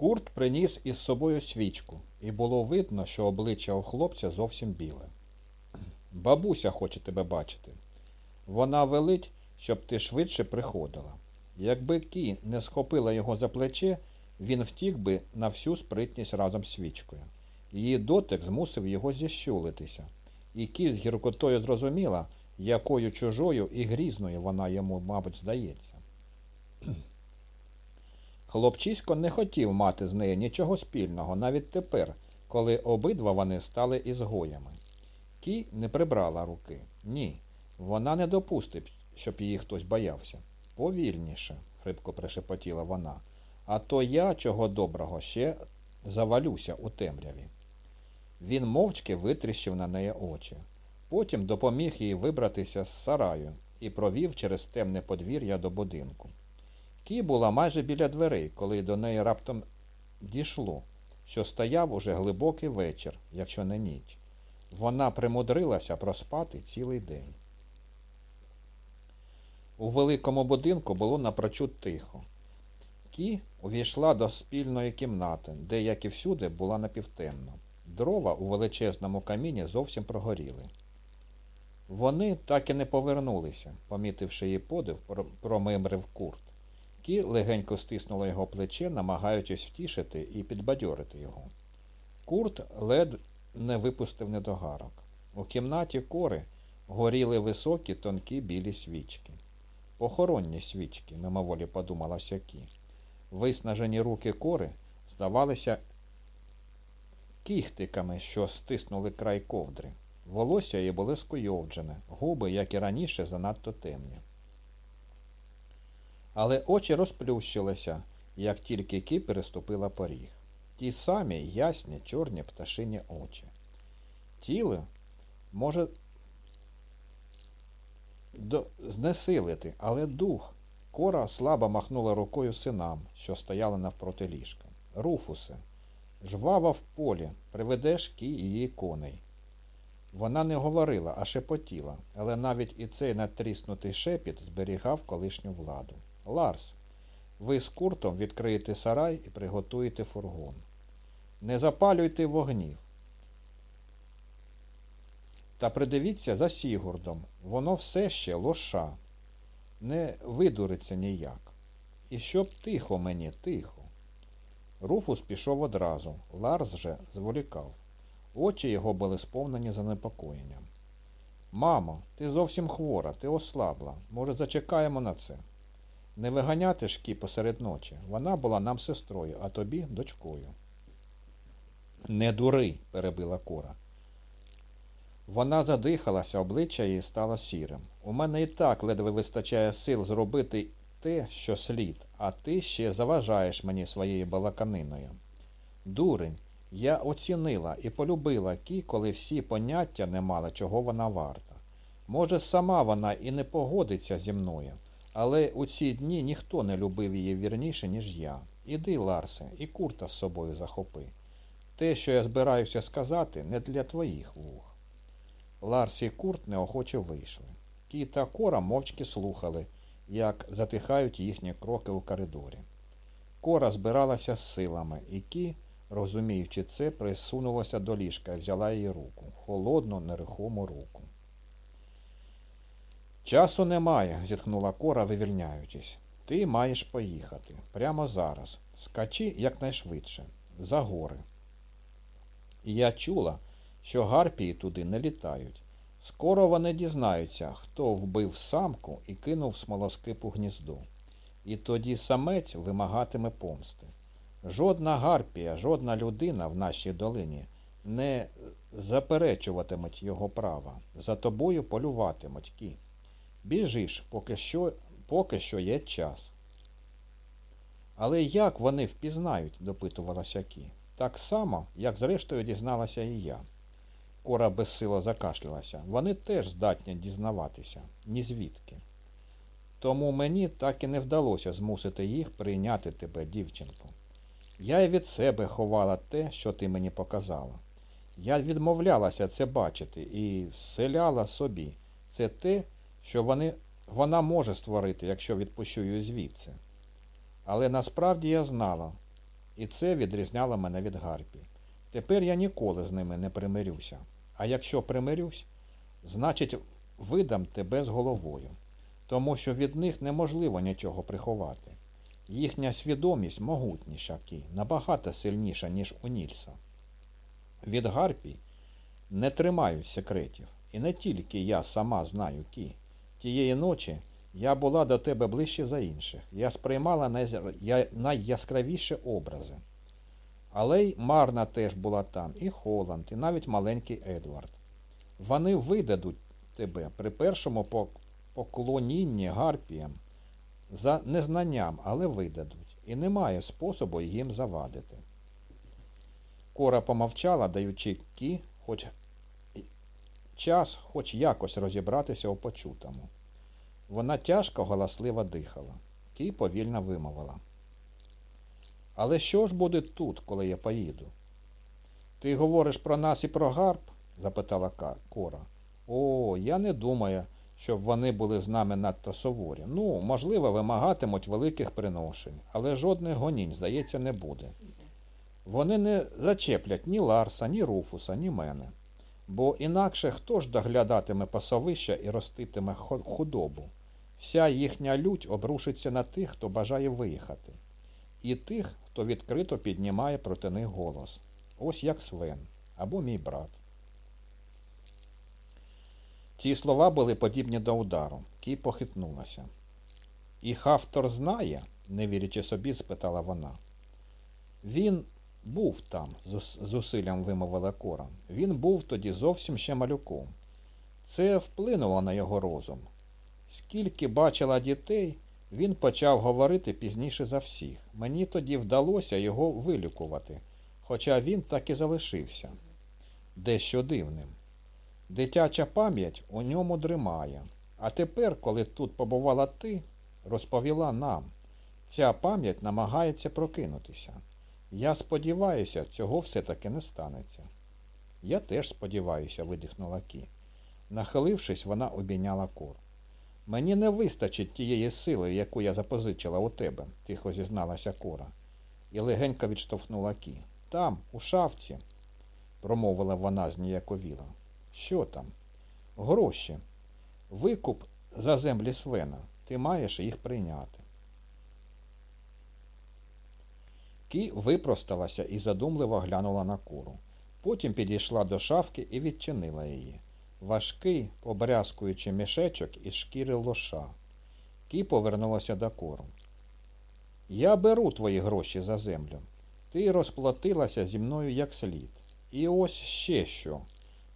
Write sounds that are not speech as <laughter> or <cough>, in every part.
Курт приніс із собою свічку, і було видно, що обличчя у хлопця зовсім біле. Бабуся хоче тебе бачити. Вона велить, щоб ти швидше приходила. Якби Кі не схопила його за плече, він втік би на всю спритність разом з свічкою. Її дотик змусив його зіщулитися, і Кі з гіркотою зрозуміла, якою чужою і грізною вона йому, мабуть, здається. Хлопчисько не хотів мати з нею нічого спільного навіть тепер, коли обидва вони стали ізгоями. Кі не прибрала руки. Ні, вона не допустить, щоб її хтось боявся. Повільніше, хрипко пришепотіла вона, а то я, чого доброго, ще завалюся у темряві. Він мовчки витріщив на неї очі. Потім допоміг їй вибратися з сараю і провів через темне подвір'я до будинку. Кі була майже біля дверей, коли до неї раптом дійшло, що стояв уже глибокий вечір, якщо не ніч. Вона примудрилася проспати цілий день. У великому будинку було напрочуд тихо. Кі увійшла до спільної кімнати, де, як і всюди, була напівтемно. Дрова у величезному каміні зовсім прогоріли. Вони так і не повернулися, помітивши її подив, промимрив курт. Кі легенько стиснула його плече, намагаючись втішити і підбадьорити його. Курт лед не випустив недогарок. У кімнаті кори горіли високі тонкі білі свічки. Похоронні свічки, мимоволі подумала Сякі. Виснажені руки кори здавалися кіхтиками, що стиснули край ковдри. Волосся її були скуйовджене, губи, як і раніше, занадто темні. Але очі розплющилися, як тільки Кі переступила поріг. Ті самі ясні чорні пташині очі. Тіло може до... знесилити, але дух. Кора слабо махнула рукою синам, що стояли навпроти ліжка. Руфусе, жвава в полі, приведеш кі її коней. Вона не говорила, а шепотіла, але навіть і цей натріснутий шепіт зберігав колишню владу. Ларс, ви з куртом відкриєте сарай і приготуєте фургон. Не запалюйте вогнів. Та придивіться за Сігурдом, воно все ще лоша, не видуриться ніяк. І щоб тихо мені, тихо. Руфус пішов одразу, Ларс же зволікав. Очі його були сповнені занепокоєнням. Мамо, ти зовсім хвора, ти ослабла. Може, зачекаємо на це? Не виганяти шкі посеред ночі. Вона була нам сестрою, а тобі дочкою. Не дури, перебила кора. Вона задихалася, обличчя її стало сірим. У мене і так ледве вистачає сил зробити те, що слід, а ти ще заважаєш мені своєю балаканиною. Дурень, я оцінила і полюбила кі, коли всі поняття не мали, чого вона варта. Може, сама вона і не погодиться зі мною, але у ці дні ніхто не любив її вірніше, ніж я. Іди, Ларсе, і курта з собою захопи. Те, що я збираюся сказати, не для твоїх вух. Ларс і курт неохоче вийшли. Кі та кора мовчки слухали, як затихають їхні кроки у коридорі. Кора збиралася з силами, і кі, розуміючи це, присунулася до ліжка і взяла її руку, холодну, нерухому руку. Часу немає, зітхнула кора, вивільняючись. Ти маєш поїхати. Прямо зараз. Скачи якнайшвидше, за гори. І я чула, що гарпії туди не літають. Скоро вони дізнаються, хто вбив самку і кинув смолоскипу гніздо. І тоді самець вимагатиме помсти. Жодна гарпія, жодна людина в нашій долині не заперечуватимуть його права. За тобою полюватимуть кі. Біжиш, поки що, поки що є час. Але як вони впізнають, допитувалася Кі. Так само, як зрештою дізналася і я. Кора безсило закашлялася. Вони теж здатні дізнаватися, ні звідки. Тому мені так і не вдалося змусити їх прийняти тебе, дівчинку. Я й від себе ховала те, що ти мені показала. Я відмовлялася це бачити і вселяла собі. Це те, що вони, вона може створити, якщо відпущу її звідси. Але насправді я знала, І це відрізняло мене від гарпій. Тепер я ніколи з ними не примирюся. А якщо примирюсь, значить видам тебе з головою, тому що від них неможливо нічого приховати. Їхня свідомість могутніша кі, набагато сильніша, ніж у Нільса. Від гарпій не тримають секретів. І не тільки я сама знаю кі. Тієї ночі я була до тебе ближче за інших. Я сприймала найяскравіші образи. Але й Марна теж була там, і Холланд, і навіть маленький Едвард. Вони видадуть тебе при першому поклонінні гарпіям за незнанням, але видадуть, і немає способу їм завадити. Кора помовчала, даючи кі, хоч час, хоч якось розібратися у почутому. Вона тяжко голосливо дихала. Кі повільно вимовила. Але що ж буде тут, коли я поїду? Ти говориш про нас і про гарб? запитала Кора. О, я не думаю, щоб вони були з нами надто суворі. Ну, можливо, вимагатимуть великих приношень, але жодних гонінь, здається, не буде. Вони не зачеплять ні Ларса, ні Руфуса, ні мене. Бо інакше хто ж доглядатиме пасовища і роститиме худобу? Вся їхня лють обрушиться на тих, хто бажає виїхати, і тих, хто відкрито піднімає проти них голос. Ось як Свен або мій брат. Ці слова були подібні до удару. Кій похитнулася. І Хафтор знає, не вірячи собі, спитала вона. Він був там, з вимовила Кора. Він був тоді зовсім ще малюком. Це вплинуло на його розум. Скільки бачила дітей, він почав говорити пізніше за всіх. Мені тоді вдалося його вилікувати, хоча він так і залишився. Дещо дивним. Дитяча пам'ять у ньому дримає. А тепер, коли тут побувала ти, розповіла нам, ця пам'ять намагається прокинутися. Я сподіваюся, цього все-таки не станеться. Я теж сподіваюся, видихнула Кі. Нахилившись, вона обійняла кор. Мені не вистачить тієї сили, яку я запозичила у тебе, тихо зізналася Кора, і легенько відштовхнула Кі. Там, у шафці, промовила вона зніяковіла. Що там? Гроші. Викуп за землі Свена. Ти маєш їх прийняти. Кі випросталася і задумливо глянула на куру. Потім підійшла до шафки і відчинила її. Важкий, побрязкуючи мішечок із шкіри лоша. Кі повернулася до кору. Я беру твої гроші за землю. Ти розплатилася зі мною як слід. І ось ще що.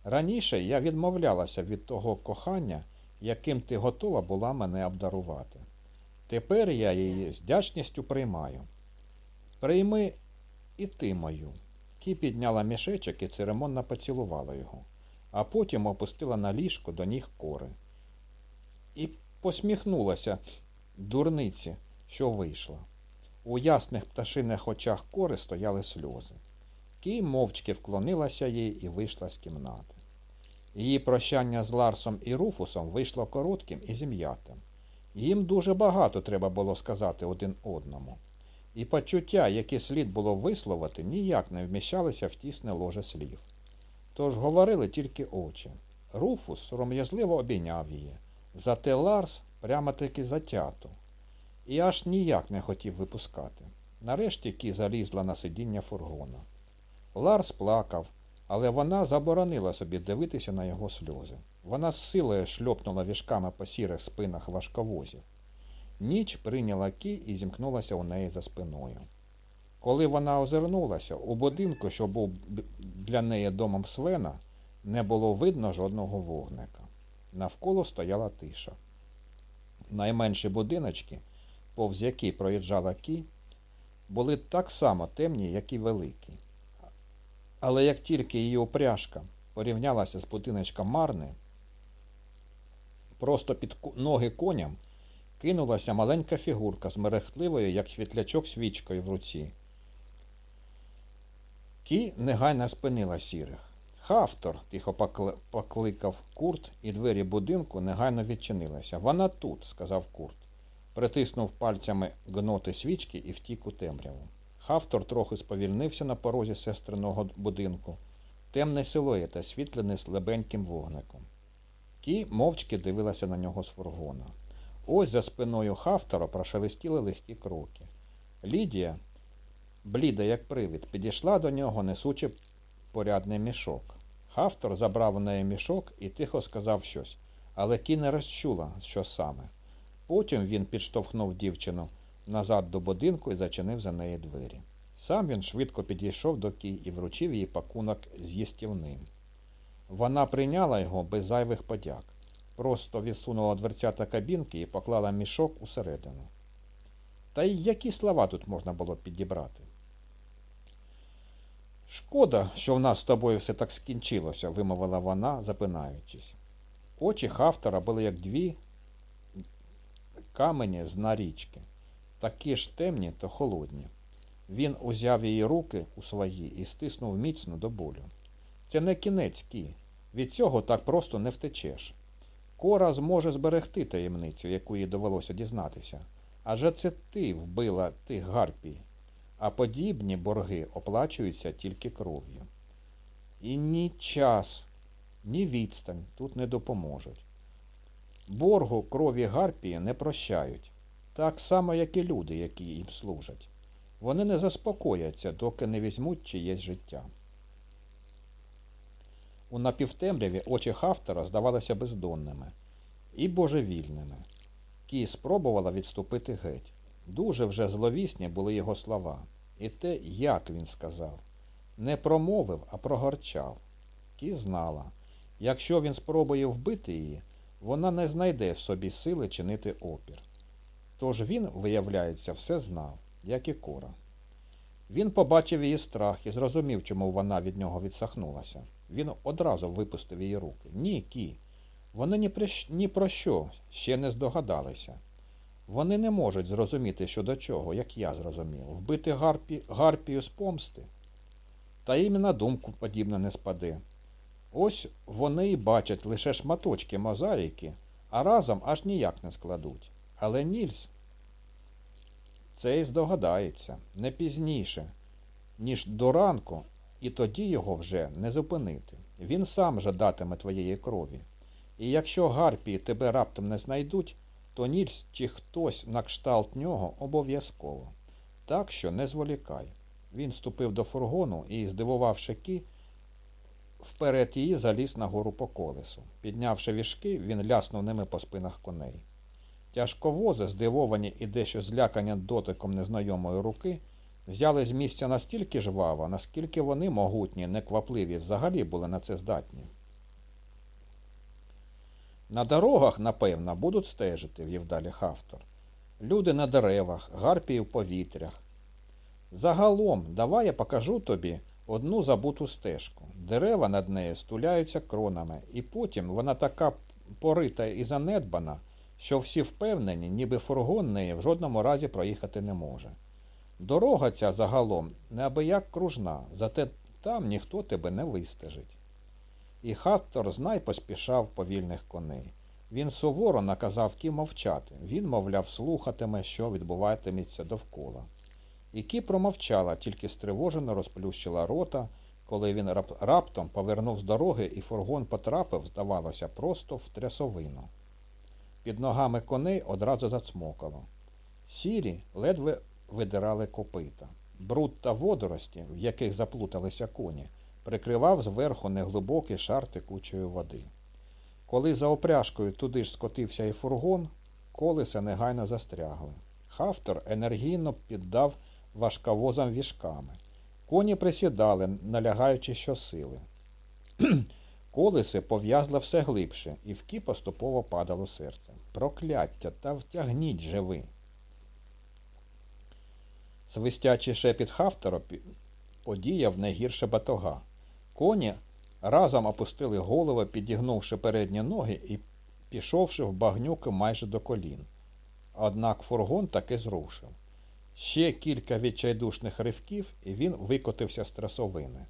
Раніше я відмовлялася від того кохання, яким ти готова була мене обдарувати. Тепер я її з вдячністю приймаю. Прийми і ти мою. Кі підняла мішечок і церемонно поцілувала його, а потім опустила на ліжко до ніг кори. І посміхнулася дурниці, що вийшла. У ясних пташиних очах кори стояли сльози. Кій мовчки вклонилася їй і вийшла з кімнати. Її прощання з Ларсом і Руфусом вийшло коротким і зім'ятим. Їм дуже багато треба було сказати один одному. І почуття, які слід було висловити, ніяк не вміщалися в тісне ложе слів. Тож говорили тільки очі. Руфус сором'язливо обійняв її. Зате Ларс прямо-таки затято. І аж ніяк не хотів випускати. Нарешті Кі залізла на сидіння фургона. Ларс плакав, але вона заборонила собі дивитися на його сльози. Вона з силою шльопнула віжками по сірих спинах важковозів. Ніч прийняла кі і зімкнулася у неї за спиною. Коли вона озирнулася, у будинку, що був для неї домом Свена, не було видно жодного вогника. Навколо стояла тиша. Найменші будиночки, повз які проїжджала кі, були так само темні, як і великі. Але як тільки її упряжка порівнялася з будиночком Марни, просто під ноги коням кинулася маленька фігурка з мерехтливою, як світлячок свічкою в руці. Кі негайно спинила сірих. Хафтор, тихо покликав Курт, і двері будинку негайно відчинилися. Вона тут, сказав Курт. Притиснув пальцями гноти свічки і втік у темряву. Хавтор трохи сповільнився на порозі сестриного будинку. Темний силует, освітлений слабеньким вогником. Кі мовчки дивилася на нього з фургона. Ось за спиною Хафтора прошелестіли легкі кроки. Лідія, бліда як привід, підійшла до нього, несучи порядний мішок. Хафтор забрав у неї мішок і тихо сказав щось, але Кі не розчула, що саме. Потім він підштовхнув дівчину назад до будинку і зачинив за неї двері. Сам він швидко підійшов до Кі і вручив їй пакунок з їстівним. Вона прийняла його без зайвих подяк, просто відсунула дверцята кабінки і поклала мішок усередину. Та й які слова тут можна було підібрати? Шкода, що в нас з тобою все так скінчилося, вимовила вона, запинаючись. Очі Хафтора були як дві камені з дна річки, такі ж темні та холодні. Він узяв її руки у свої і стиснув міцно до болю. Це не кінець Кі. Від цього так просто не втечеш. Кора зможе зберегти таємницю, яку їй довелося дізнатися. Адже це ти вбила тих гарпій, а подібні борги оплачуються тільки кров'ю. І ні час, ні відстань тут не допоможуть. Боргу крові гарпії не прощають, так само, як і люди, які їм служать. Вони не заспокояться, доки не візьмуть чиєсь життя. У напівтемряві очі Хафтера здавалися бездонними і божевільними. Кі спробувала відступити геть. Дуже вже зловісні були його слова. І те, як він сказав. Не промовив, а прогорчав. Кі знала. Якщо він спробує вбити її, вона не знайде в собі сили чинити опір. Тож він, виявляється, все знав, як і кора. Він побачив її страх і зрозумів, чому вона від нього відсахнулася. Він одразу випустив її руки. Ні, кі. Вони ні про, ні про що ще не здогадалися. Вони не можуть зрозуміти, що до чого, як я зрозумів, вбити гарпі, гарпію з помсти. Та їм на думку подібне не спаде. Ось вони й бачать лише шматочки мозаїки, а разом аж ніяк не складуть. Але Нільс цей здогадається не пізніше, ніж до ранку, і тоді його вже не зупинити. Він сам жадатиме твоєї крові. І якщо гарпії тебе раптом не знайдуть, то Нільс чи хтось на кшталт нього обов'язково. Так що не зволікай. Він ступив до фургону і, здивувавши кі, вперед її заліз на гору по колесу. Піднявши вішки, він ляснув ними по спинах коней. Тяжковози, здивовані і дещо злякані дотиком незнайомої руки, взяли з місця настільки жваво, наскільки вони, могутні, неквапливі, взагалі були на це здатні. На дорогах, напевно, будуть стежити, вів далі Хафтор. Люди на деревах, гарпії в повітрях. Загалом, давай я покажу тобі одну забуту стежку. Дерева над нею стуляються кронами, і потім вона така порита і занедбана, що всі впевнені, ніби фургон неї в жодному разі проїхати не може. Дорога ця загалом неабияк кружна, зате там ніхто тебе не вистежить. І Хаттор знай поспішав повільних коней. Він суворо наказав Кі мовчати. Він, мовляв, слухатиме, що відбуватиметься довкола. І Кі промовчала, тільки стривожено розплющила рота, коли він рап раптом повернув з дороги, і фургон потрапив, здавалося, просто в трясовину. Під ногами коней одразу зацмокало. Сірі ледве видирали копита. Бруд та водорості, в яких заплуталися коні, прикривав зверху неглибокий шар текучої води. Коли за опряжкою туди ж скотився і фургон, колеса негайно застрягли. Хафтор енергійно піддав важковозам віжками. Коні присідали, налягаючи щосили. <clears throat> Колеси пов'язли все глибше, і в кі поступово падало серце. Прокляття та втягніть же ви. Свистячий шепіт Хафтера подіяв не гірше батога. Коні разом опустили голови, підігнувши передні ноги і пішовши в багнюки майже до колін. Однак фургон таки зрушив. Ще кілька відчайдушних ривків, і він викотився з трасовини.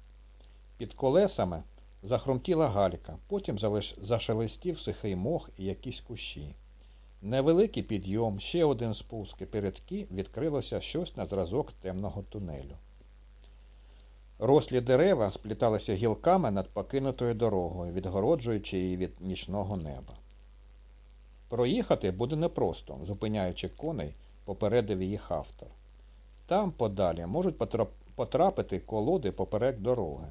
Під колесами захрумтіла галька, потім зашелестів сухий мох і якісь кущі. Невеликий підйом, ще один спуск, і перед кі відкрилося щось на зразок темного тунелю. Рослі дерева спліталися гілками над покинутою дорогою, відгороджуючи її від нічного неба. Проїхати буде непросто, зупиняючи коней, попередив їх автор. Там подалі можуть потрапити колоди поперек дороги.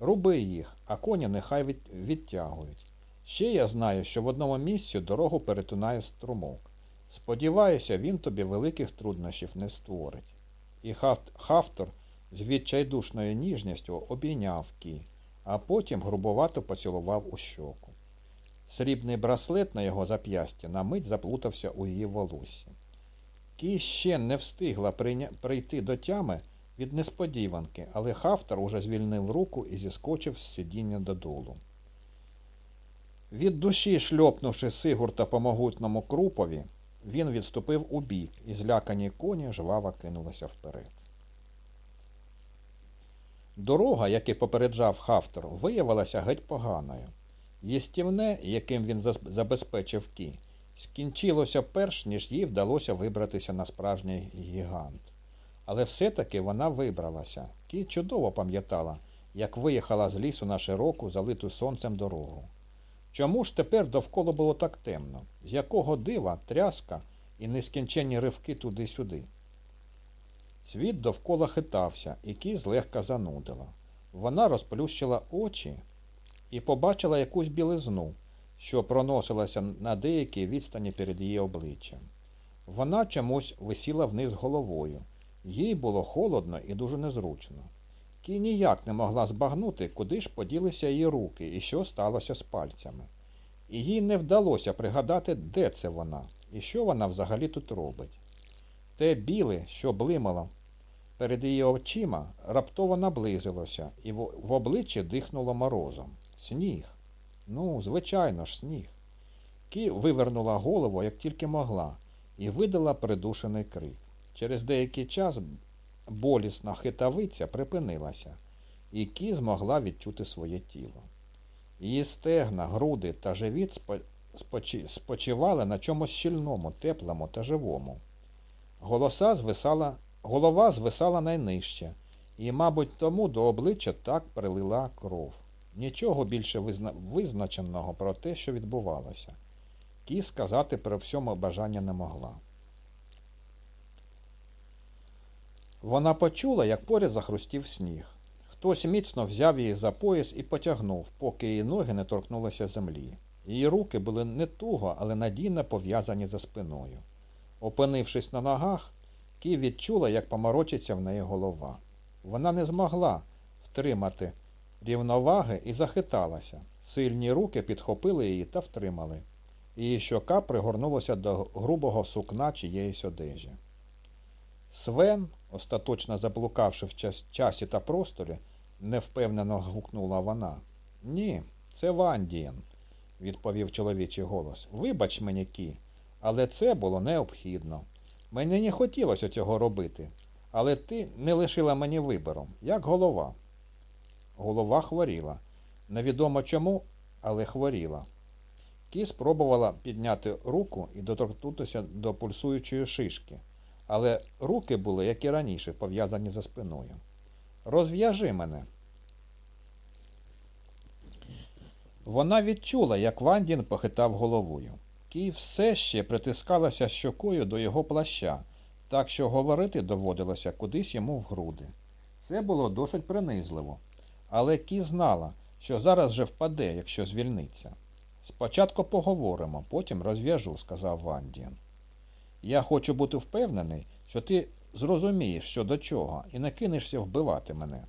Руби їх, а коні нехай відтягують. Ще я знаю, що в одному місці дорогу перетинає струмок. Сподіваюся, він тобі великих труднощів не створить. І Хафтор з відчайдушною ніжністю обійняв кі, а потім грубовато поцілував у щоку. Срібний браслет на його зап'ясті на мить заплутався у її волосі. Кі ще не встигла прийти до тями від несподіванки, але Хафтар уже звільнив руку і зіскочив з сидіння додолу. Від душі шльопнувши Сигурта по могутному крупові, він відступив у бік, і злякані коні жваво кинулися вперед. Дорога, який попереджав Хафтор, виявилася геть поганою. Єстівне, яким він забезпечив кі, скінчилося перш, ніж їй вдалося вибратися на справжній гігант. Але все-таки вона вибралася. Кі чудово пам'ятала, як виїхала з лісу на широку, залиту сонцем дорогу. Чому ж тепер довкола було так темно? З якого дива, тряска і нескінченні ривки туди-сюди? Світ довкола хитався, і кі злегка занудила. Вона розплющила очі і побачила якусь білизну, що проносилася на деякій відстані перед її обличчям. Вона чомусь висіла вниз головою. Їй було холодно і дуже незручно. Кі ніяк не могла збагнути, куди ж поділися її руки і що сталося з пальцями. І їй не вдалося пригадати, де це вона і що вона взагалі тут робить. Те біле, що блимало перед її очима, раптово наблизилося, і в обличчі дихнуло морозом. Сніг. Ну, звичайно ж, сніг. Кі вивернула голову, як тільки могла, і видала придушений крик. Через деякий час болісна хитавиця припинилася, і Кі змогла відчути своє тіло. Її стегна, груди та живіт спочивали на чомусь щільному, теплому та живому. Голоса звисала, Голова звисала найнижче, і, мабуть, тому до обличчя так прилила кров. Нічого більше визна... визначеного про те, що відбувалося. Кі сказати про всьому бажання не могла. Вона почула, як поряд захрустів сніг. Хтось міцно взяв її за пояс і потягнув, поки її ноги не торкнулися землі. Її руки були не туго, але надійно пов'язані за спиною. Опинившись на ногах, Кі відчула, як поморочиться в неї голова. Вона не змогла втримати рівноваги і захиталася. Сильні руки підхопили її та втримали. Її щока пригорнулася до грубого сукна чиєїсь одежі. Свен, остаточно заблукавши в часі та просторі, невпевнено гукнула вона. Ні, це Вандієн, відповів чоловічий голос. Вибач мені, Кі, але це було необхідно. Мені не хотілося цього робити, але ти не лишила мені вибору, як голова. Голова хворіла. Невідомо чому, але хворіла. Кі спробувала підняти руку і доторкнутися до пульсуючої шишки, але руки були, як і раніше, пов'язані за спиною. Розв'яжи мене. Вона відчула, як Вандін похитав головою. Кій все ще притискалася щокою до його плаща, так що говорити доводилося кудись йому в груди. Це було досить принизливо. Але Кі знала, що зараз же впаде, якщо звільниться. Спочатку поговоримо, потім розв'яжу, сказав Вандіан. Я хочу бути впевнений, що ти зрозумієш, що до чого, і не кинешся вбивати мене.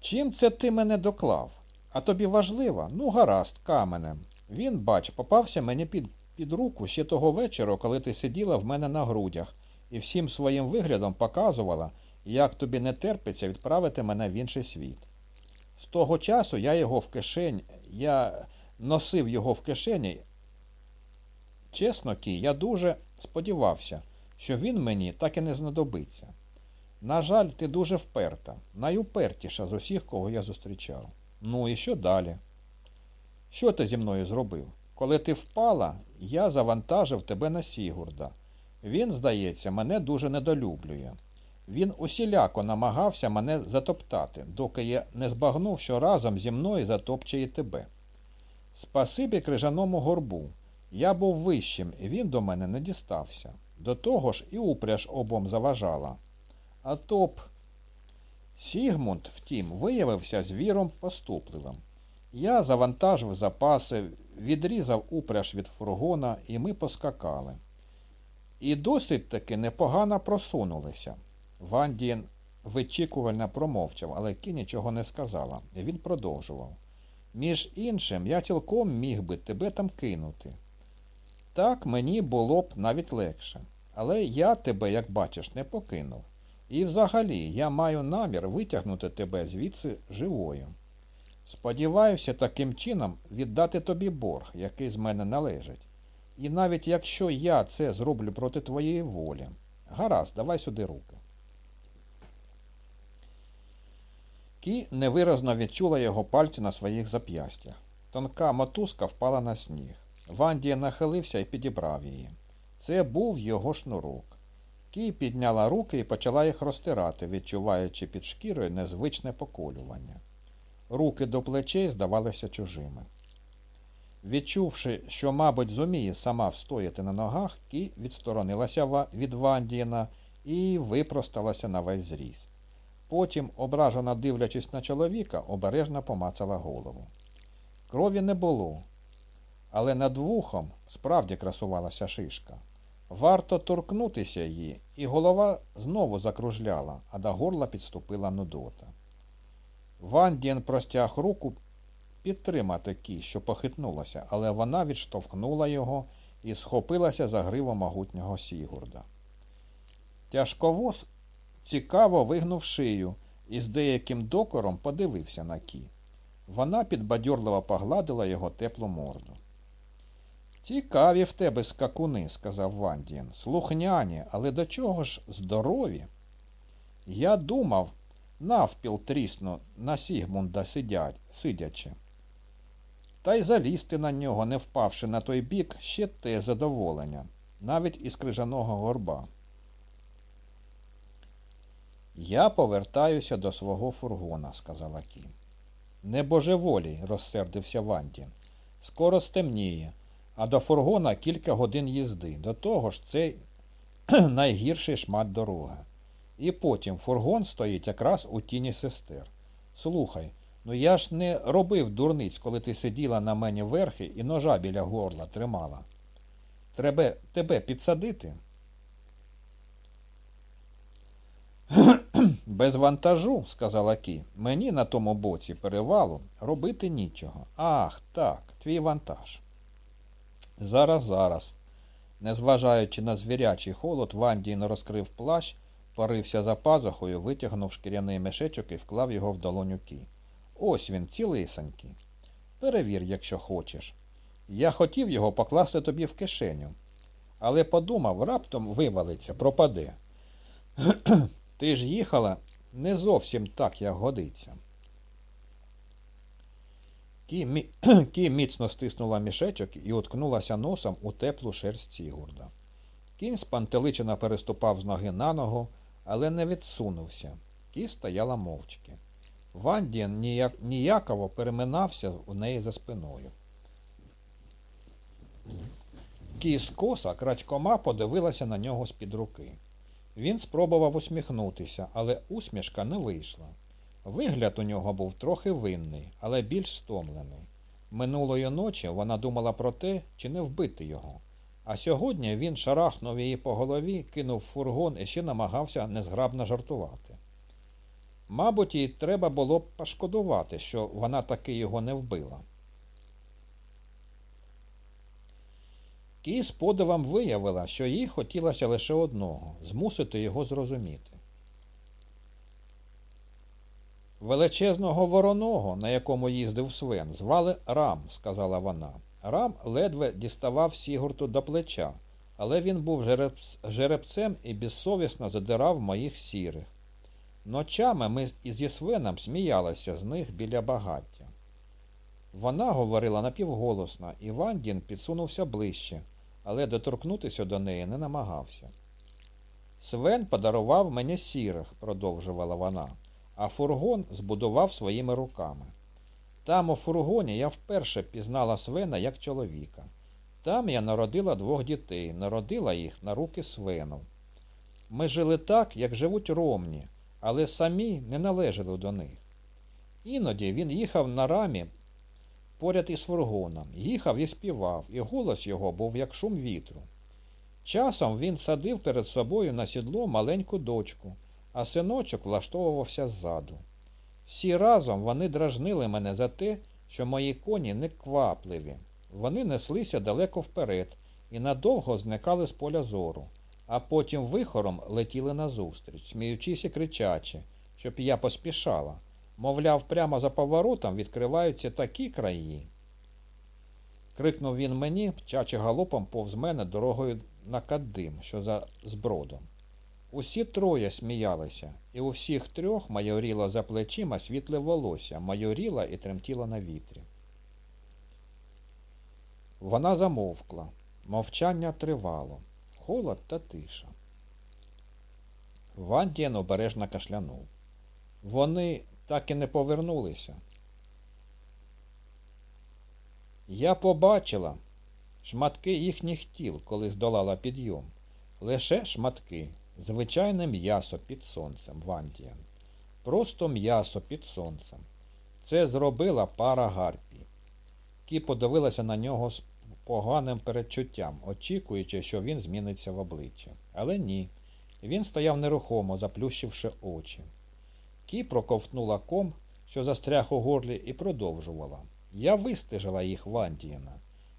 Чим це ти мене доклав? А тобі важливо? Ну, гаразд, каменем. Він, бач, попався мені під під руку ще того вечора, коли ти сиділа в мене на грудях, і всім своїм виглядом показувала, як тобі не терпиться відправити мене в інший світ. З того часу я його в кишені, я носив його в кишені. Чесно, Кі, я дуже сподівався, що він мені так і не знадобиться. На жаль, ти дуже вперта, найупертіша з усіх, кого я зустрічав. Ну і що далі? Що ти зі мною зробив? Коли ти впала, я завантажив тебе на Сігурда. Він, здається, мене дуже недолюблює. Він усіляко намагався мене затоптати, доки я не збагнув, що разом зі мною затопчає тебе. Спасибі крижаному горбу. Я був вищим, і він до мене не дістався. До того ж і упряж обом заважала. А то б... Сігмунд, втім, виявився звіром поступливим. Я завантажив запаси, відрізав упряж від фургона, і ми поскакали. І досить таки непогано просунулися. Вандін вичікувально промовчав, але Кі нічого не сказала. Він продовжував. Між іншим, я цілком міг би тебе там кинути. Так мені було б навіть легше. Але я тебе, як бачиш, не покинув. І взагалі я маю намір витягнути тебе звідси живою. Сподіваюся таким чином віддати тобі борг, який з мене належить. І навіть якщо я це зроблю проти твоєї волі. Гаразд, давай сюди руки. Кі невиразно відчула його пальці на своїх зап'ястях. Тонка мотузка впала на сніг. Вандія нахилився і підібрав її. Це був його шнурок. Кій підняла руки і почала їх розтирати, відчуваючи під шкірою незвичне поколювання. Руки до плечей здавалися чужими. Відчувши, що, мабуть, зуміє сама встояти на ногах, Кі відсторонилася від Вандіна і випросталася на весь зріст. Потім, ображено дивлячись на чоловіка, обережно помацала голову. Крові не було, але над вухом справді красувалася шишка. Варто торкнутися її, і голова знову закружляла, а до горла підступила нудота. Вандін простяг руку підтримати кі, що похитнулася, але вона відштовхнула його і схопилася за гриву могутнього Сігурда. Тяжковоз цікаво вигнув шию і з деяким докором подивився на кі. Вона підбадьорливо погладила його теплу морду. Цікаві в тебе скакуни, сказав Вандін. Слухняні, але до чого ж здорові? Я думав, навпіл трісну на Сігмунда сидять, сидячи. Та й залізти на нього, не впавши на той бік, ще те задоволення, навіть із крижаного горба. Я повертаюся до свого фургона, сказала Кі. Не божеволій, розсердився Вандін. Скоро стемніє, а до фургона кілька годин їзди. До того ж, це <clears throat> найгірший шмат дороги. І потім фургон стоїть якраз у тіні сестер. Слухай, ну я ж не робив дурниць, коли ти сиділа на мені верхи і ножа біля горла тримала. Треба тебе підсадити? <clears throat> Без вантажу, сказала Кі, мені на тому боці перевалу робити нічого. Ах, так, твій вантаж. Зараз, зараз. Незважаючи на звірячий холод, Вандін розкрив плащ, порився за пазухою, витягнув шкіряний мешечок і вклав його в долоню Кі. Ось він, цілисенький. Перевір, якщо хочеш. Я хотів його покласти тобі в кишеню, але подумав, раптом вивалиться, пропаде. <clears throat> Ти ж їхала не зовсім так, як годиться. Кі, мі... <clears throat> Кі міцно стиснула мішечок і уткнулася носом у теплу шерсть Сігурда. Кінь спантеличено переступав з ноги на ногу, але не відсунувся. Кі стояла мовчки. Вандін ніяк... ніяково переминався в неї за спиною. Кі скоса крадькома подивилася на нього з-під руки. Він спробував усміхнутися, але усмішка не вийшла. Вигляд у нього був трохи винний, але більш стомлений. Минулої ночі вона думала про те, чи не вбити його. А сьогодні він шарахнув її по голові, кинув фургон і ще намагався незграбно жартувати. Мабуть, їй треба було б пошкодувати, що вона таки його не вбила. Кі з подивом виявила, що їй хотілося лише одного змусити його зрозуміти. Величезного вороного, на якому їздив Свен, звали Рам, сказала вона. Рам ледве діставав Сігурту до плеча, але він був жеребцем і безсовісно задирав моїх сірих. Ночами ми зі Свеном сміялися з них біля багаття. Вона говорила напівголосно, і Вандін підсунувся ближче, але доторкнутися до неї не намагався. Свен подарував мені сірих, продовжувала вона, а фургон збудував своїми руками. Там у фургоні я вперше пізнала Свена як чоловіка. Там я народила двох дітей, народила їх на руки Свену. Ми жили так, як живуть ромні, але самі не належали до них. Іноді він їхав на рамі поряд із фургоном, їхав і співав, і голос його був як шум вітру. Часом він садив перед собою на сідло маленьку дочку, а синочок влаштовувався ззаду. Всі разом вони дражнили мене за те, що мої коні не квапливі. Вони неслися далеко вперед і надовго зникали з поля зору, а потім вихором летіли назустріч, сміючись і кричачи, щоб я поспішала. Мовляв, прямо за поворотом відкриваються такі краї. Крикнув він мені, мчачи галопом повз мене дорогою на Каддим, що за збродом. Усі троє сміялися, і у всіх трьох майоріло за плечима світле волосся, майоріло і тремтіло на вітрі. Вона замовкла. Мовчання тривало, холод та тиша. Вандієн обережно кашлянув. Вони так і не повернулися. Я побачила шматки їхніх тіл, коли здолала підйом. Лише шматки, звичайне м'ясо під сонцем, Вандіян. Просто м'ясо під сонцем. Це зробила пара гарпій. Кі подивилася на нього з поганим передчуттям, очікуючи, що він зміниться в обличчя. Але ні. Він стояв нерухомо, заплющивши очі. Кі проковтнула ком, що застряг у горлі, і продовжувала. Я вистежила їх Вандіяна.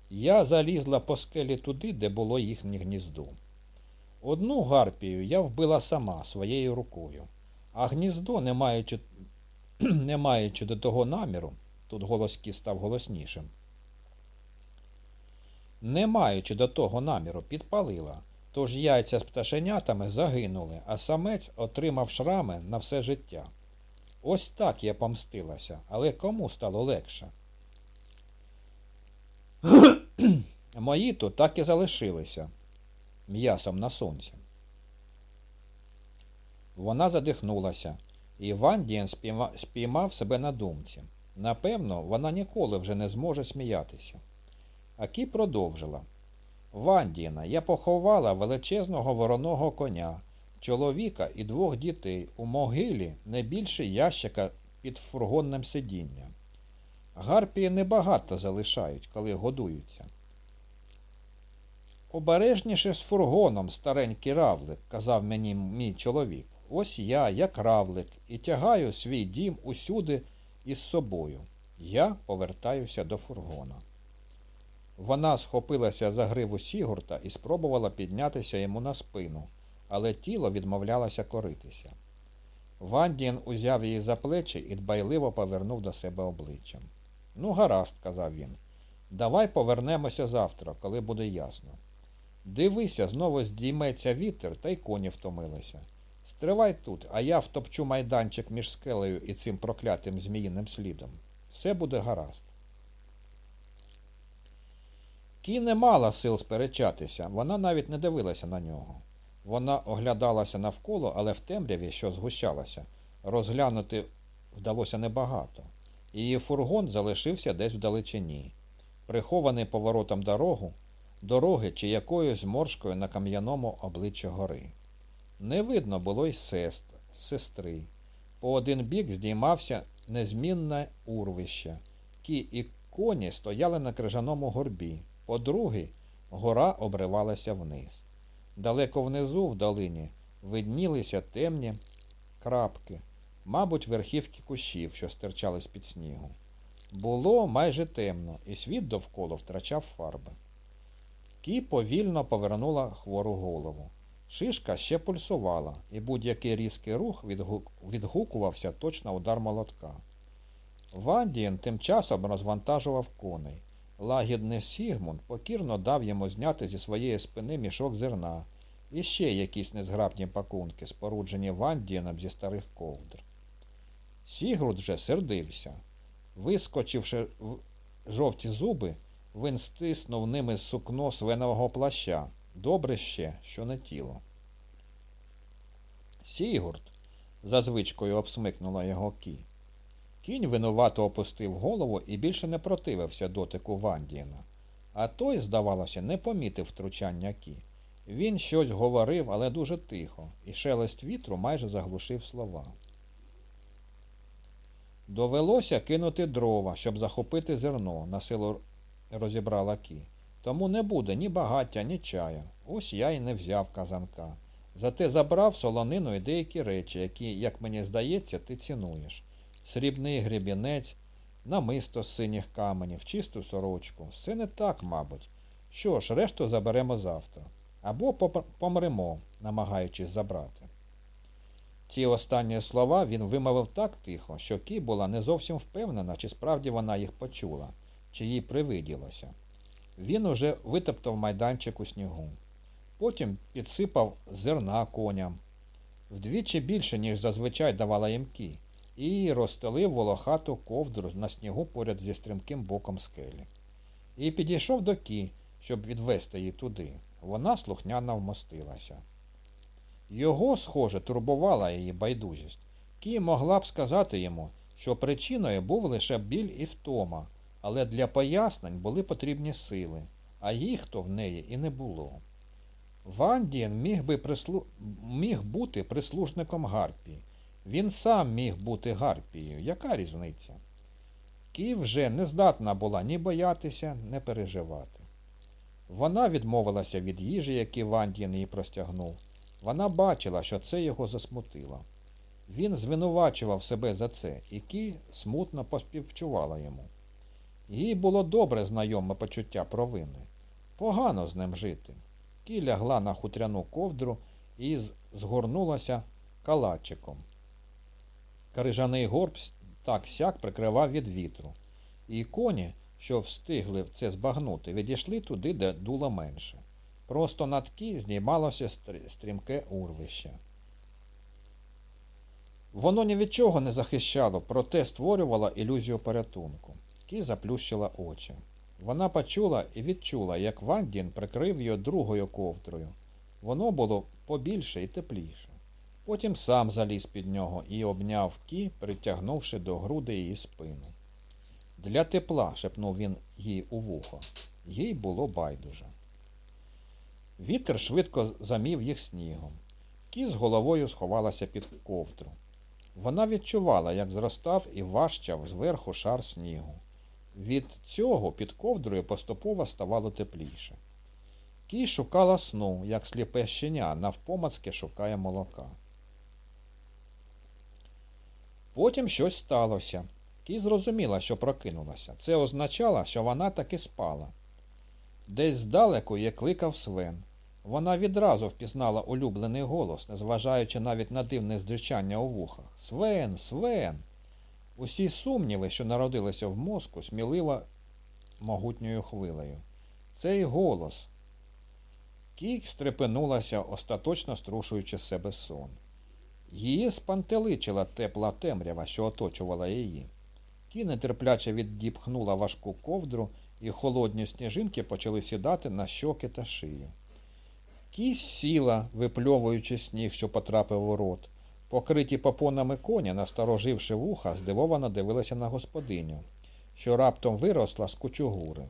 Я залізла по скелі туди, де було їхнє гніздо. Одну гарпію я вбила сама своєю рукою, а гніздо, не маючи, <clears throat> не маючи до того наміру, тут голос Кі став голоснішим, не маючи до того наміру, підпалила, тож яйця з пташенятами загинули, а самець отримав шрами на все життя. Ось так я помстилася, але кому стало легше? <clears throat> Мої то так і залишилися м'ясом на сонці. Вона задихнулася, і Вандієн спіймав себе на думці. Напевно, вона ніколи вже не зможе сміятися. Акі продовжила. Вандіна, я поховала величезного вороного коня, чоловіка і двох дітей у могилі не більше ящика під фургонним сидінням. Гарпії небагато залишають, коли годуються. Обережніше з фургоном, старенький равлик, казав мені мій чоловік. Ось я, як равлик, і тягаю свій дім усюди із собою. Я повертаюся до фургона. Вона схопилася за гриву Сігурта і спробувала піднятися йому на спину, але тіло відмовлялося коритися. Вандін узяв її за плечі і дбайливо повернув до себе обличчям. Ну, гаразд, казав він. Давай повернемося завтра, коли буде ясно. Дивися, знову здійметься вітер, та й коні втомилися. Стривай тут, а я втопчу майданчик між скелею і цим проклятим зміїним слідом. Все буде гаразд. Кі не мала сил сперечатися, вона навіть не дивилася на нього. Вона оглядалася навколо, але в темряві, що згущалася, розглянути вдалося небагато. Її фургон залишився десь вдалечині, прихований поворотом дорогу, дороги чи якоюсь моршкою на кам'яному обличчі гори. Не видно було й сестри, сестри. По один бік здіймався незмінне урвище. Кі і коні стояли на крижаному горбі, по другий гора обривалася вниз. Далеко внизу, в долині, виднілися темні крапки, мабуть, верхівки кущів, що стирчали з-під снігу. Було майже темно, і світ довкола втрачав фарби. Кі повільно повернула хвору голову. Шишка ще пульсувала, і будь-який різкий рух відгук... відгукувався точно удар молотка. Вандієн тим часом розвантажував коней. Лагідний Сігмунд покірно дав йому зняти зі своєї спини мішок зерна і ще якісь незграбні пакунки, споруджені Вандієном зі старих ковдр. Сігруд же сердився. Вискочивши в жовті зуби, він стиснув ними сукно свинового плаща. Добре ще, що не тіло. Сігурд, за звичкою обсмикнула його кі. Кінь винувато опустив голову і більше не противився дотику Вандіна. А той, здавалося, не помітив втручання кі. Він щось говорив, але дуже тихо, і шелест вітру майже заглушив слова. Довелося кинути дрова, щоб захопити зерно, на силу розібрала кі. Тому не буде ні багаття, ні чаю. Ось я й не взяв казанка. Зате забрав солонину і деякі речі, які, як мені здається, ти цінуєш. Срібний гребінець, намисто з синіх каменів, чисту сорочку. Все не так, мабуть. Що ж, решту заберемо завтра. Або помремо, намагаючись забрати. Ці останні слова він вимовив так тихо, що Кі була не зовсім впевнена, чи справді вона їх почула, чи їй привиділося. Він уже витоптав майданчик у снігу. Потім підсипав зерна коням вдвічі більше, ніж зазвичай давала їм Кі, і розстелив волохату ковдру на снігу поряд зі стрімким боком скелі. І підійшов до Кі, щоб відвести її туди. Вона слухняно вмостилася. Його, схоже, турбувала її байдужість. Кі могла б сказати йому, що причиною був лише біль і втома, але для пояснень були потрібні сили, а їх то в неї і не було. Вандієн міг би прислу... міг бути прислужником Гарпії. Він сам міг бути Гарпією. Яка різниця? Кі вже не здатна була ні боятися, ні переживати. Вона відмовилася від їжі, які Вандієн їй простягнув. Вона бачила, що це його засмутило. Він звинувачував себе за це, і Кі смутно поспівчувала йому. Їй було добре знайоме почуття провини. Погано з ним жити. Кі лягла на хутряну ковдру і згорнулася калачиком. Крижаний горб так сяк прикривав від вітру, і коні, що встигли це збагнути, відійшли туди, де дуло менше. Просто над кі знімалося стрімке урвище. Воно ні від чого не захищало, проте створювало ілюзію порятунку. Кі заплющила очі. Вона почула і відчула, як Вандін прикрив її другою ковдрою. Воно було побільше і тепліше. Потім сам заліз під нього і обняв кі, притягнувши до груди її спину. Для тепла, шепнув він їй у вухо. Їй було байдуже. Вітер швидко замів їх снігом. Кі з головою сховалася під ковдру. Вона відчувала, як зростав і важчав зверху шар снігу. Від цього під ковдрою поступово ставало тепліше. Кій шукала сну, як сліпе щеня, навпомацки шукає молока. Потім щось сталося. Кій зрозуміла, що прокинулася. Це означало, що вона таки спала. Десь здалеку є кликав Свен. Вона відразу впізнала улюблений голос, незважаючи навіть на дивне здричання у вухах. Свен, Свен. Усі сумніви, що народилися в мозку, змило могутньою хвилею. Цей голос. Кі стрепенулася, остаточно струшуючи з себе сон. Її спантеличила тепла темрява, що оточувала її. Кі нетерпляче відіпхнула важку ковдру, і холодні сніжинки почали сідати на щоки та шию. Кі сіла, випльовуючи сніг, що потрапив у рот. Покриті попонами коні, настороживши вуха, здивовано дивилася на господиню, що раптом виросла з кучугури.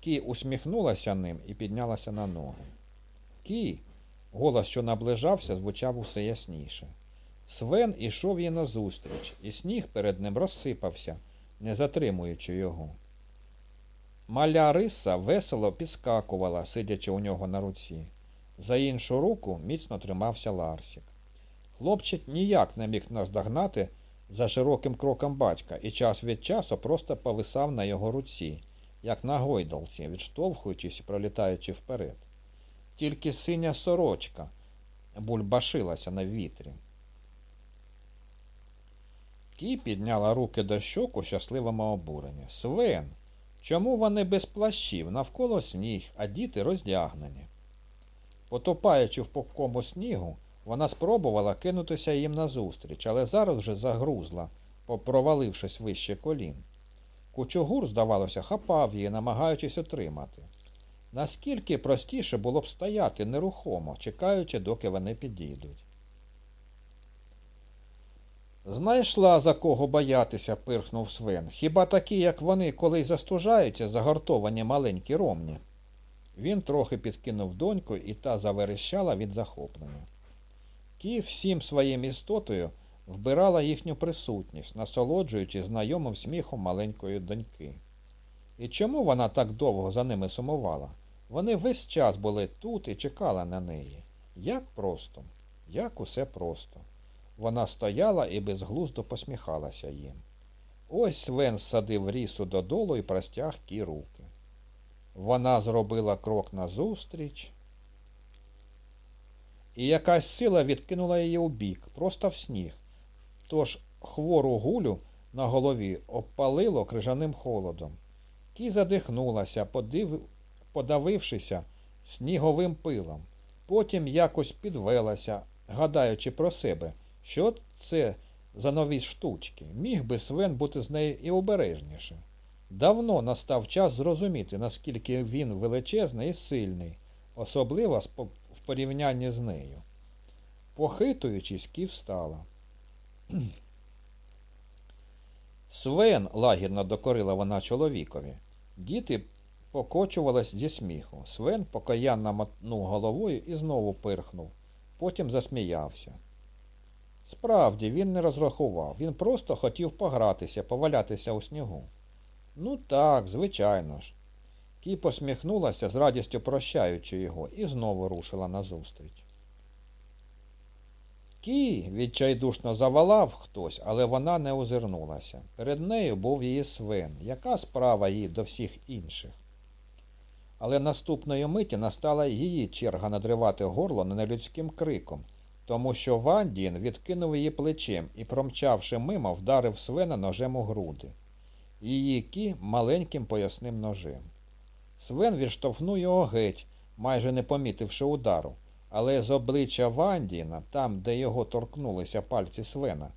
Кі усміхнулася ним і піднялася на ноги. Кі, голос, що наближався, звучав усе ясніше. Свен ішов їй назустріч, і сніг перед ним розсипався, не затримуючи його. Маля риса весело підскакувала, сидячи у нього на руці. За іншу руку міцно тримався Ларсік. Хлопчик ніяк не міг наздогнати за широким кроком батька і час від часу просто повисав на його руці, як на гойдалці, відштовхуючись і пролітаючи вперед. Тільки синя сорочка бульбашилася на вітрі. Кі підняла руки до щоку щасливому обуренні. Свен, чому вони без плащів навколо сніг, а діти роздягнені? Потопаючи в покому снігу, вона спробувала кинутися їм назустріч, але зараз вже загрузла, провалившись вище колін. Кучугур, здавалося, хапав її, намагаючись отримати. Наскільки простіше було б стояти нерухомо, чекаючи, доки вони підійдуть. Знайшла за кого боятися, пирхнув Свен. Хіба такі, як вони, коли й застужаються, загортовані маленькі ромні? Він трохи підкинув доньку, і та заверещала від захоплення. Ті всім своїм істотою вбирала їхню присутність, насолоджуючи знайомим сміхом маленької доньки. І чому вона так довго за ними сумувала? Вони весь час були тут і чекали на неї. Як просто, як усе просто. Вона стояла і безглуздо посміхалася їм. Ось Свен садив рісу додолу і простяг ті руки. Вона зробила крок назустріч, і якась сила відкинула її у бік, просто в сніг. Тож хвору гулю на голові обпалило крижаним холодом. Кі задихнулася, подив... подавившися сніговим пилом. Потім якось підвелася, гадаючи про себе, що це за нові штучки. Міг би Свен бути з нею і обережніше. Давно настав час зрозуміти, наскільки він величезний і сильний, особливо в порівнянні з нею. Похитуючись, Кі встала. Свен, лагідно докорила вона чоловікові. Діти покочувались зі сміху. Свен покаянно мотнув головою і знову пирхнув. Потім засміявся. Справді, він не розрахував, він просто хотів погратися, повалятися у снігу. Ну так, звичайно ж. Кі посміхнулася, з радістю прощаючи його, і знову рушила назустріч. Кі відчайдушно завалав хтось, але вона не озирнулася. Перед нею був її свин. Яка справа їй до всіх інших? Але наступної миті настала її черга надривати горло нелюдським криком, тому що Вандін відкинув її плечем і, промчавши мимо, вдарив свина ножем у груди. Її кі маленьким поясним ножем. Свен відштовхнув його геть, майже не помітивши удару, але з обличчя Вандіна, там, де його торкнулися пальці Свена,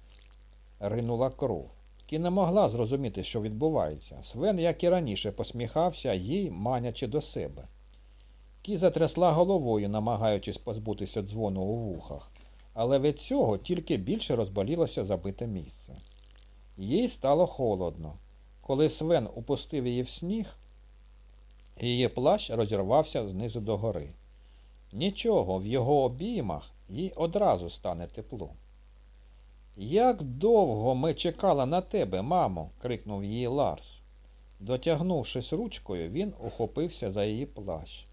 ринула кров. Кі не могла зрозуміти, що відбувається. Свен, як і раніше, посміхався, їй манячи до себе. Кі затрясла головою, намагаючись позбутися дзвону у вухах, але від цього тільки більше розболілося забите місце. Їй стало холодно. Коли Свен упустив її в сніг, її плащ розірвався знизу до гори. Нічого, в його обіймах їй одразу стане тепло. Як довго ми чекали на тебе, мамо, крикнув її Ларс. Дотягнувшись ручкою, він ухопився за її плащ.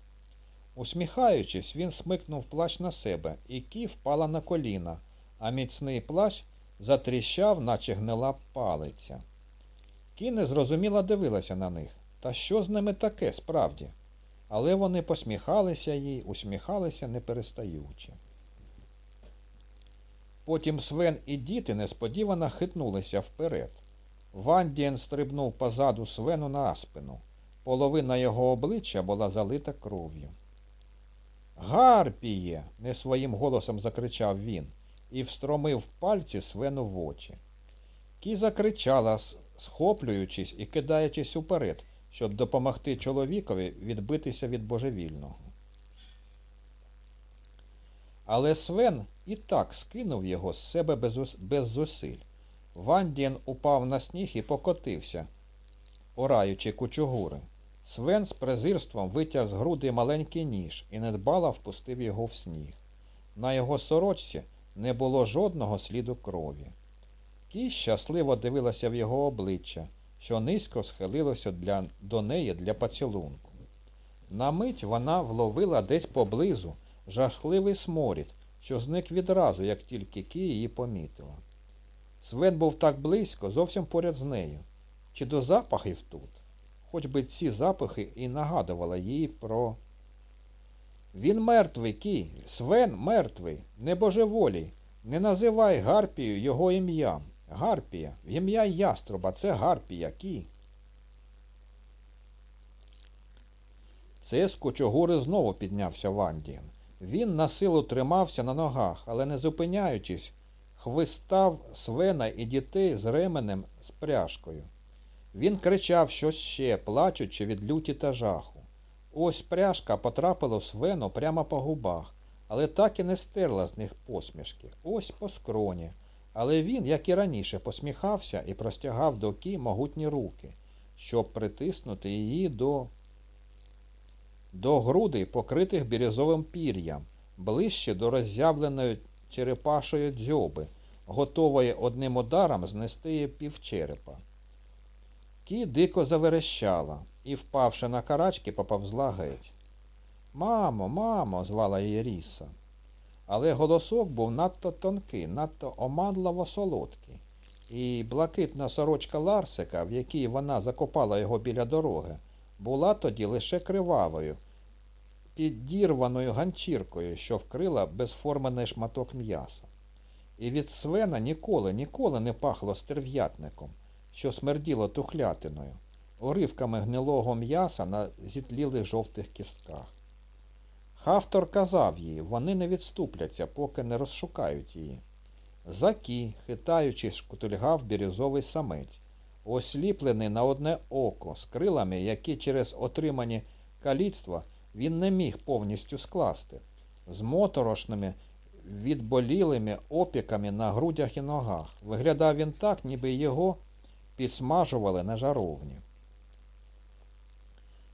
Усміхаючись, він смикнув плащ на себе, і кі впала на коліна, а міцний плащ затріщав, наче гнила палиця. Кі незрозуміло дивилася на них. Та що з ними таке справді? Але вони посміхалися їй, усміхалися не перестаючи. Потім Свен і діти несподівано хитнулися вперед. Вандієн стрибнув позаду Свену на спину. Половина його обличчя була залита кров'ю. Гарпіє. не своїм голосом закричав він і встромив пальці Свену в очі. Кі закричала, схоплюючись і кидаючись уперед, щоб допомогти чоловікові відбитися від божевільного. Але Свен і так скинув його з себе без, зусиль. Вандін упав на сніг і покотився, ораючи кучугури. Свен з презирством витяг з груди маленький ніж і недбало впустив його в сніг. На його сорочці не було жодного сліду крові. Кій щасливо дивилася в його обличчя, що низько схилилося для, до неї для поцілунку. На мить вона вловила десь поблизу жахливий сморід, що зник відразу, як тільки Кі її помітила. Свен був так близько, зовсім поряд з нею. Чи до запахів тут? Хоч би ці запахи і нагадували їй про. Він мертвий, Кі, Свен мертвий, не божеволій. Не називай Гарпію його ім'ям. Гарпія, в ім'я яструба, це Гарпія, Кі. Це з кучогури знову піднявся Вандієн. Він на силу тримався на ногах, але не зупиняючись, хвистав свена і дітей з ременем з пряжкою. Він кричав щось ще, плачучи від люті та жаху. Ось пряжка потрапила в свену прямо по губах, але так і не стерла з них посмішки. Ось по скроні. Але він, як і раніше, посміхався і простягав до кі могутні руки, щоб притиснути її до до грудей, покритих бірюзовим пір'ям, ближче до роззявленої черепашої дзьоби, готової одним ударом знести її півчерепа. Кі дико заверещала і, впавши на карачки, поповзла геть. Мамо, мамо, звала її Ріса. Але голосок був надто тонкий, надто оманливо солодкий, і блакитна сорочка Ларсика, в якій вона закопала його біля дороги, була тоді лише кривавою, підірваною ганчіркою, що вкрила безформений шматок м'яса. І від свена ніколи, ніколи не пахло стерв'ятником, що смерділо тухлятиною, уривками гнилого м'яса на зітлілих жовтих кістках. Хафтор казав їй, вони не відступляться, поки не розшукають її. Закі, хитаючись, шкутильгав бірюзовий самець, осліплений на одне око, з крилами, які через отримані каліцтва він не міг повністю скласти, з моторошними, відболілими опіками на грудях і ногах. Виглядав він так, ніби його підсмажували на жаровні.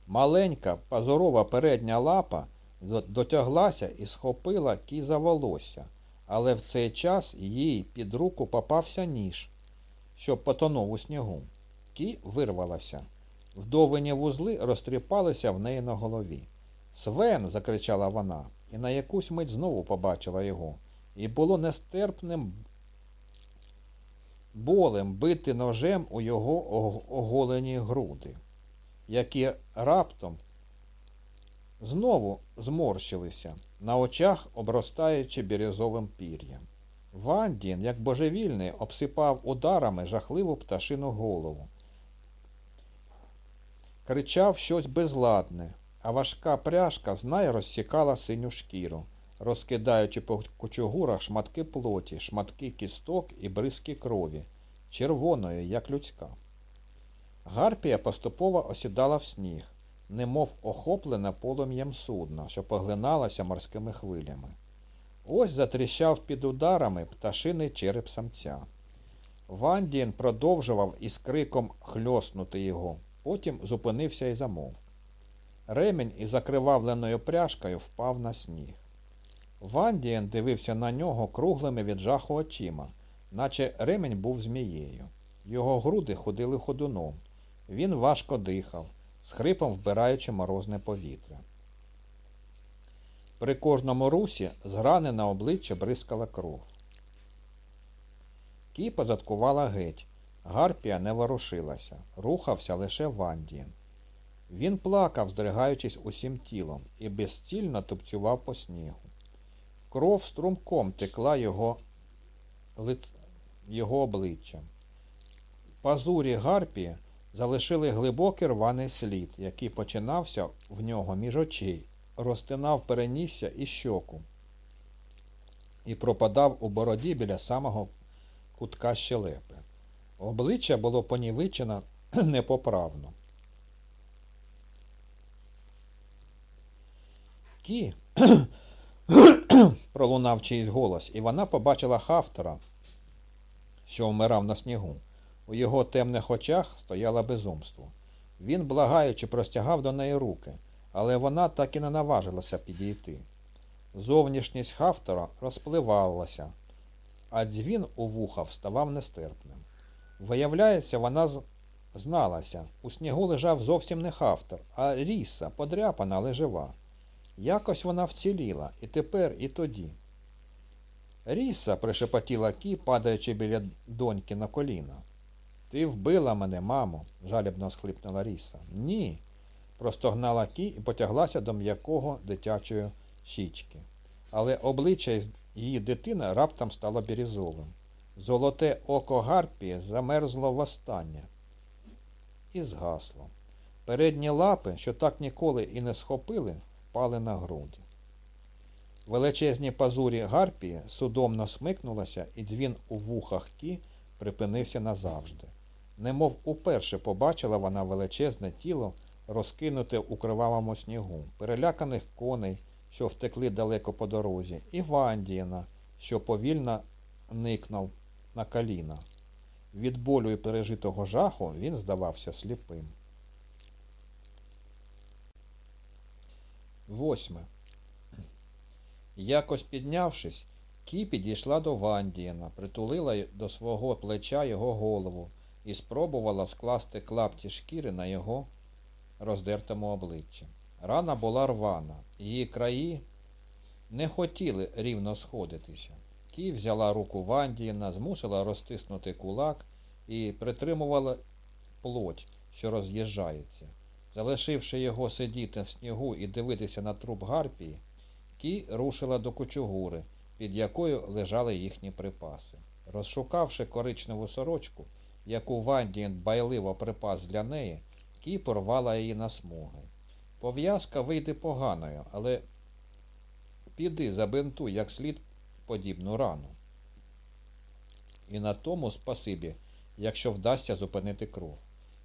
Маленька пазурова передня лапа дотяглася і схопила кі за волосся, але в цей час їй під руку попався ніж, що потонув у снігу. Кі вирвалася. Вдовині вузли розтріпалися в неї на голові. Свен. закричала вона, і на якусь мить знову побачила його, і було нестерпним болем бити ножем у його оголені груди, які раптом знову зморщилися, на очах обростаючи бірюзовим пір'ям. Вандін, як божевільний, обсипав ударами жахливу пташину голову. Кричав щось безладне, а важка пряжка знай розсікала синю шкіру, розкидаючи по кучугурах шматки плоті, шматки кісток і бризки крові, червоної, як людська. Гарпія поступово осідала в сніг, немов охоплена полум'ям судна, що поглиналася морськими хвилями. Ось затріщав під ударами пташиний череп самця. Вандін продовжував із криком хльоснути його, потім зупинився і замовк. Ремінь із закривавленою пряжкою впав на сніг. Вандієн дивився на нього круглими від жаху очима, наче ремінь був змією. Його груди ходили ходуном. Він важко дихав, з хрипом вбираючи морозне повітря. При кожному русі з грани на обличчя бризкала кров. Кіпа заткувала геть. Гарпія не ворушилася, рухався лише Вандієн. Він плакав, здригаючись усім тілом, і безцільно тупцював по снігу. Кров струмком текла його лиц... його обличчям. Пазурі гарпії залишили глибокий рваний слід, який починався в нього між очей, розтинав перенісся і щоку і пропадав у бороді біля самого кутка щелепи. Обличчя було понівичено <clears throat> непоправно. Кі, <clears throat> пролунав чийсь голос, і вона побачила Хафтера, що вмирав на снігу. У його темних очах стояло безумство. Він, благаючи, простягав до неї руки, але вона так і не наважилася підійти. Зовнішність Хафтера розпливалася, а дзвін у вуха вставав нестерпним. Виявляється, вона зналася. У снігу лежав зовсім не Хафтер, а ріса, подряпана, але жива. Якось вона вціліла і тепер, і тоді. Ріса, пришепотіла кі, падаючи біля доньки на коліна. Ти вбила мене, мамо, жалібно схлипнула Ріса. Ні. простогнала кі і потяглася до м'якого дитячої щічки. Але обличчя її дитини раптом стало бірізовим. Золоте око Гарпії замерзло востаннє і згасло. Передні лапи, що так ніколи і не схопили, впали на груди. Величезні пазурі гарпії судомно смикнулася, і дзвін у вухах кі припинився назавжди. Немов уперше побачила вона величезне тіло, розкинуте у кривавому снігу, переляканих коней, що втекли далеко по дорозі, і Вандіна, що повільно никнув на коліна. Від болю і пережитого жаху він здавався сліпим. Восьме. Якось піднявшись, Кі підійшла до Вандієна, притулила до свого плеча його голову і спробувала скласти клапті шкіри на його роздертому обличчі. Рана була рвана, її краї не хотіли рівно сходитися. Кі взяла руку Вандієна, змусила розтиснути кулак і притримувала плоть, що роз'їжджається. Залишивши його сидіти в снігу і дивитися на труп Гарпії, Кі рушила до кучугури, під якою лежали їхні припаси. Розшукавши коричневу сорочку, яку Вандієн байливо припас для неї, Кі порвала її на смуги. Пов'язка вийде поганою, але піди забинтуй як слід подібну рану. І на тому спасибі, якщо вдасться зупинити кров.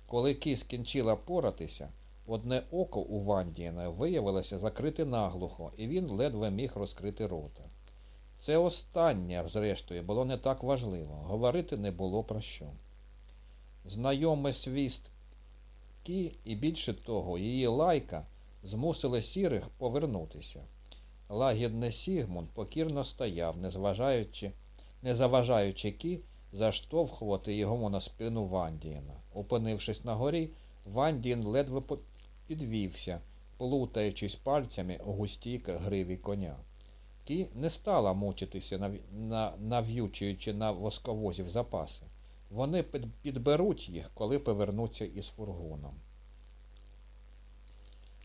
Коли Кі скінчила поратися, одне око у Вандієна виявилося закрите наглухо, і він ледве міг розкрити рота. Це останнє, зрештою, було не так важливо. Говорити не було про що. Знайомий свіст Кі і більше того, її лайка змусили сірих повернутися. Лагідний Сігмунд покірно стояв, незважаючи, не заважаючи Кі заштовхувати його на спину Вандієна. Опинившись на горі, Вандієн ледве підвівся, плутаючись пальцями у густій гриві коня. Кі не стала мучитися, нав'ючуючи на восковозів запаси. Вони підберуть їх, коли повернуться із фургоном.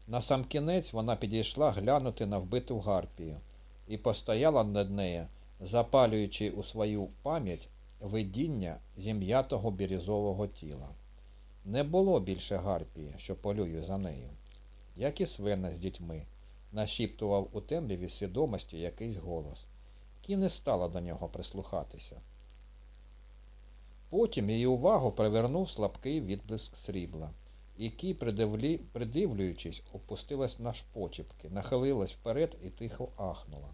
Насамкінець вона підійшла глянути на вбиту гарпію і постояла над нею, запалюючи у свою пам'ять видіння зім'ятого бірюзового тіла. Не було більше гарпії, що полює за нею. Як і свина з дітьми, нашіптував у темряві свідомості якийсь голос. Кі не стала до нього прислухатися. Потім її увагу привернув слабкий відблиск срібла, і Кі, придивлюючись, опустилась на шпочіпки, нахилилась вперед і тихо ахнула.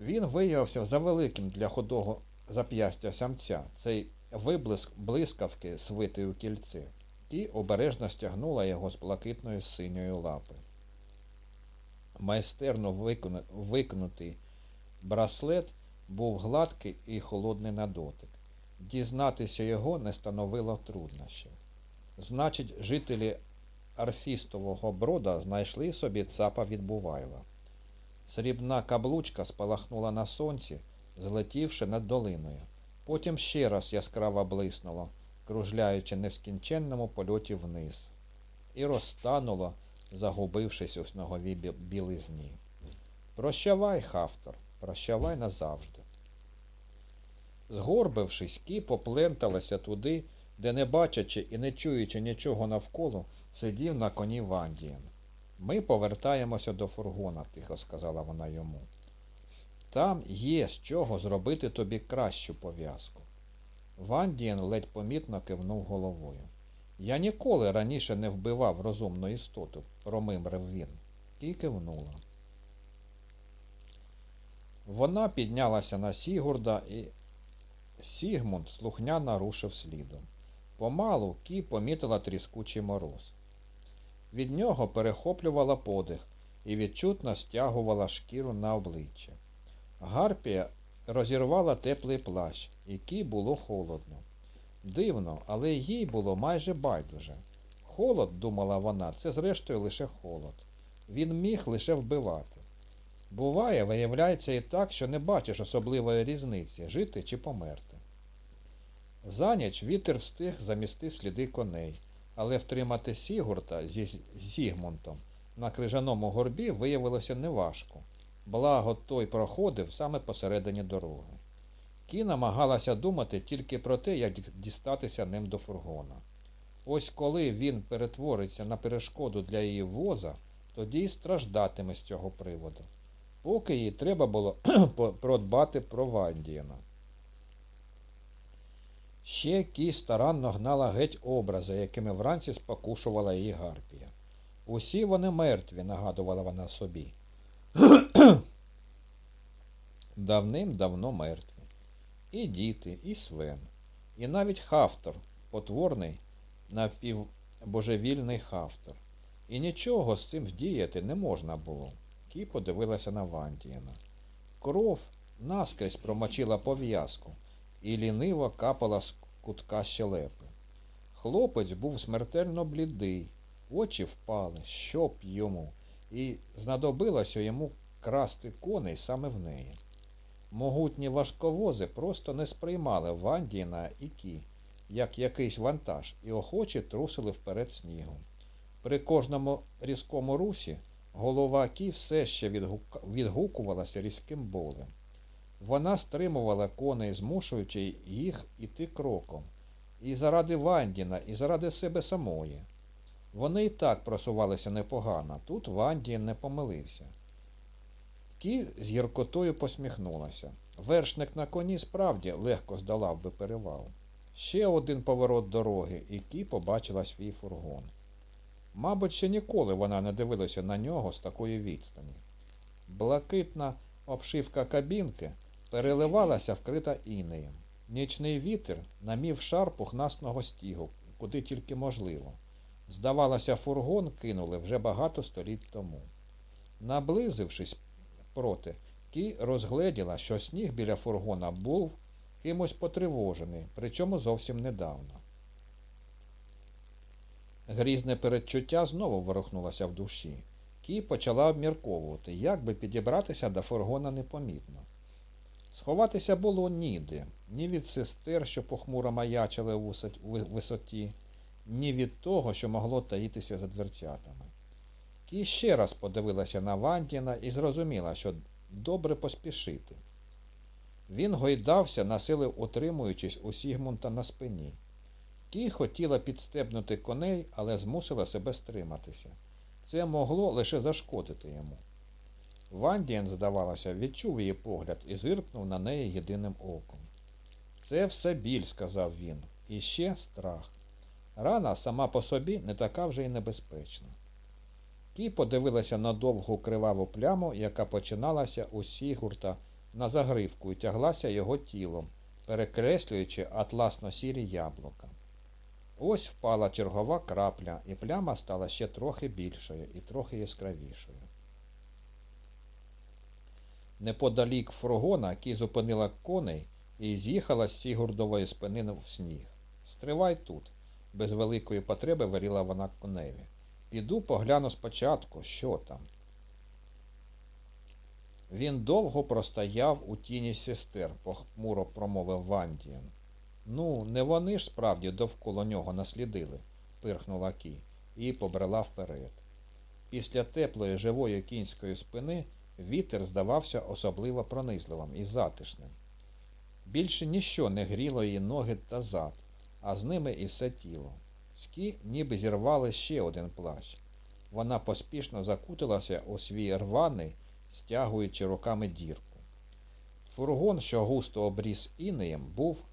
Він виявився завеликим для худого зап'ястя самця, цей виблиск блискавки свитий у кільце, і обережно стягнула його з блакитною синьої лапи. Майстерно викнутий браслет був гладкий і холодний на дотик. Дізнатися його не становило труднощів. Значить, жителі Арфістового брода знайшли собі цапа від Бувайла. Срібна каблучка спалахнула на сонці, злетівши над долиною. Потім ще раз яскраво блиснуло, кружляючи нескінченному польоті вниз, і розтануло, загубившись у сноговій білизні. Прощавай, Хафтор, прощавай назавжди. Згорбившись, кі попленталася туди, де, не бачачи і не чуючи нічого навколо, сидів на коні Вандієн. Ми повертаємося до фургона, тихо сказала вона йому. Там є з чого зробити тобі кращу пов'язку. Вандієн ледь помітно кивнув головою. Я ніколи раніше не вбивав розумну істоту, промимрив він, і кивнула. Вона піднялася на Сігурда і Сігмунд слухняно рушив слідом. Помалу Кі помітила тріскучий мороз. Від нього перехоплювала подих і відчутно стягувала шкіру на обличчя. Гарпія розірвала теплий плащ, який було холодно. Дивно, але їй було майже байдуже. Холод, думала вона, це зрештою лише холод. Він міг лише вбивати. Буває, виявляється і так, що не бачиш особливої різниці жити чи померти. За ніч вітер встиг замісти сліди коней, але втримати Сігурта зі Зігмунтом на крижаному горбі виявилося неважко. Благо той проходив саме посередині дороги. Кі намагалася думати тільки про те, як дістатися ним до фургона. Ось коли він перетвориться на перешкоду для її воза, тоді й страждатиме з цього приводу. Поки їй треба було <clears throat> продбати про Вандієна. Ще Кі старанно гнала геть образи, якими вранці спокушувала її Гарпія. Усі вони мертві, нагадувала вона собі. <clears throat> Давним-давно мертві. І діти, і свен, і навіть Хафтор, потворний напівбожевільний Хафтор. І нічого з цим вдіяти не можна було. Кі подивилася на Вандіяна. Кров наскрізь промочила пов'язку і ліниво капала з кутка щелепи. Хлопець був смертельно блідий, очі впали, щоб йому, і знадобилося йому красти коней саме в неї. Могутні важковози просто не сприймали Вандіна і Кі, як якийсь вантаж, і охоче трусили вперед снігом. При кожному різкому русі голова Кі все ще відгук... відгукувалася різким болем. Вона стримувала коней, змушуючи їх іти кроком. І заради Вандіна, і заради себе самої. Вони і так просувалися непогано. Тут Вандін не помилився. Кі з гіркотою посміхнулася. Вершник на коні справді легко здолав би перевал. Ще один поворот дороги, і Кі побачила свій фургон. Мабуть, ще ніколи вона не дивилася на нього з такої відстані. Блакитна обшивка кабінки переливалася вкрита інеєм. Нічний вітер намів шар пухнасного стігу, куди тільки можливо. Здавалося, фургон кинули вже багато століть тому. Наблизившись проти, Кі розгледіла, що сніг біля фургона був кимось потривожений, причому зовсім недавно. Грізне передчуття знову ворухнулося в душі. Кі почала обмірковувати, як би підібратися до фургона непомітно. Сховатися було ніде, ні від сестер, що похмуро маячили у висоті, ні від того, що могло таїтися за дверцятами. Кі ще раз подивилася на Вандіна і зрозуміла, що добре поспішити. Він гойдався, насили утримуючись у Сігмунта на спині. Кі хотіла підстебнути коней, але змусила себе стриматися. Це могло лише зашкодити йому. Вандієн, здавалося, відчув її погляд і зиркнув на неї єдиним оком. Це все біль, сказав він, і ще страх. Рана сама по собі не така вже й небезпечна. Кі подивилася на довгу криваву пляму, яка починалася у Сігурта на загривку і тяглася його тілом, перекреслюючи атласно сірі яблука. Ось впала чергова крапля, і пляма стала ще трохи більшою і трохи яскравішою. Неподалік фургона Кі зупинила коней і з'їхала з Сігурдової спини в сніг. Стривай тут, без великої потреби виріла вона коневі. Піду погляну спочатку, що там. Він довго простояв у тіні сестер, похмуро промовив Вандієн. Ну, не вони ж справді довкола нього наслідили, пирхнула Кі і побрела вперед. Після теплої живої кінської спини вітер здавався особливо пронизливим і затишним. Більше ніщо не гріло її ноги та зад, а з ними і все тіло. Скі ніби зірвали ще один плащ. Вона поспішно закутилася у свій рваний, стягуючи руками дірку. Фургон, що густо обріз інеєм, був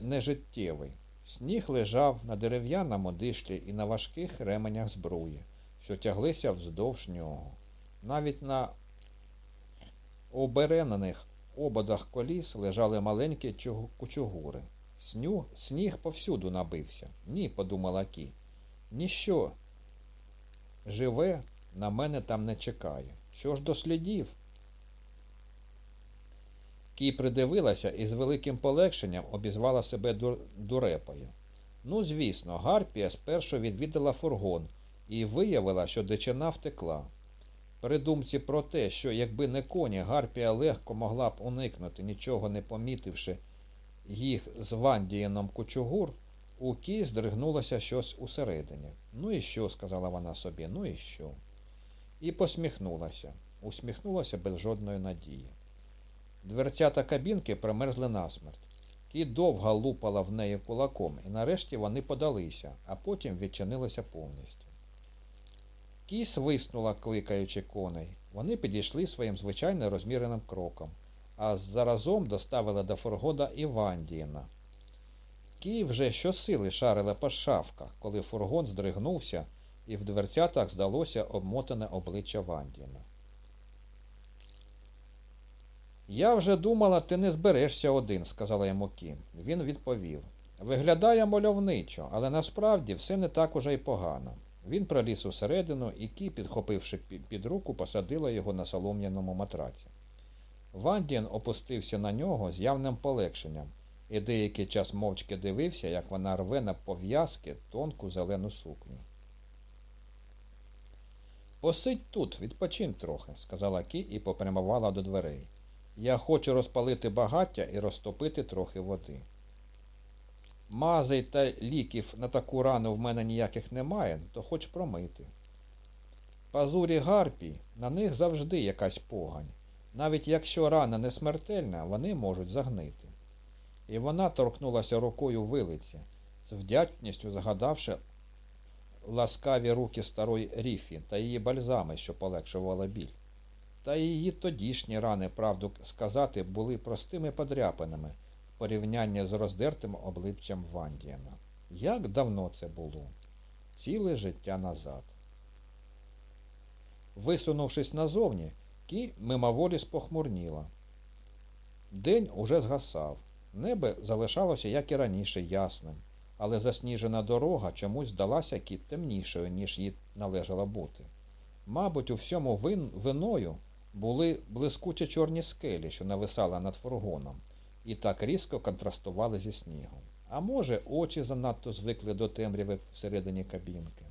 нежиттєвий. Сніг лежав на дерев'яному дишлі і на важких ременях збруї, що тяглися вздовж нього. Навіть на оберенених ободах коліс лежали маленькі кучугури. Сню, сніг повсюду набився. Ні, подумала Кі. Ніщо живе на мене там не чекає. Що ж до слідів? Кі придивилася і з великим полегшенням обізвала себе дурепою. Ну, звісно, Гарпія спершу відвідала фургон і виявила, що дичина втекла. При думці про те, що якби не коні, Гарпія легко могла б уникнути, нічого не помітивши їх з Вандієном кучугур, у Кі здригнулося щось усередині. Ну і що, сказала вона собі, ну і що? І посміхнулася, усміхнулася без жодної надії. Дверцята кабінки примерзли насмерть. Кі довго лупала в неї кулаком, і нарешті вони подалися, а потім відчинилися повністю. Кі свиснула, кликаючи коней. Вони підійшли своїм звичайно розміреним кроком, а заразом доставили до фургона і Вандіна. Кі вже щосили шарили по шафках, коли фургон здригнувся, і в дверцятах здалося обмотане обличчя Вандіна. Я вже думала, ти не зберешся один, сказала йому Кім. Він відповів. Виглядає мальовничо, але насправді все не так уже й погано. Він проліз усередину і Кі, підхопивши під руку, посадила його на солом'яному матраці. Вандін опустився на нього з явним полегшенням і деякий час мовчки дивився, як вона рве на пов'язки тонку зелену сукню. Посидь тут, відпочинь трохи, сказала Кі і попрямувала до дверей. Я хочу розпалити багаття і розтопити трохи води. Мазей та ліків на таку рану в мене ніяких немає, то хоч промити. Пазурі гарпій, на них завжди якась погань. Навіть якщо рана не смертельна, вони можуть загнити. І вона торкнулася рукою вилиці, з вдячністю згадавши ласкаві руки старої Ріфі та її бальзами, що полегшувала біль. Та її тодішні рани, правду сказати, були простими подряпинами в порівнянні з роздертим обличчям Вандіана. Як давно це було? Ціле життя назад. Висунувшись назовні, Кі мимоволі спохмурніла. День уже згасав. Небо залишалося, як і раніше, ясним, але засніжена дорога чомусь здалася кіт темнішою, ніж їй належало бути. Мабуть, у всьому вин... виною були блискучі чорні скелі, що нависали над фургоном, і так різко контрастували зі снігом. А може, очі занадто звикли до темряви всередині кабінки.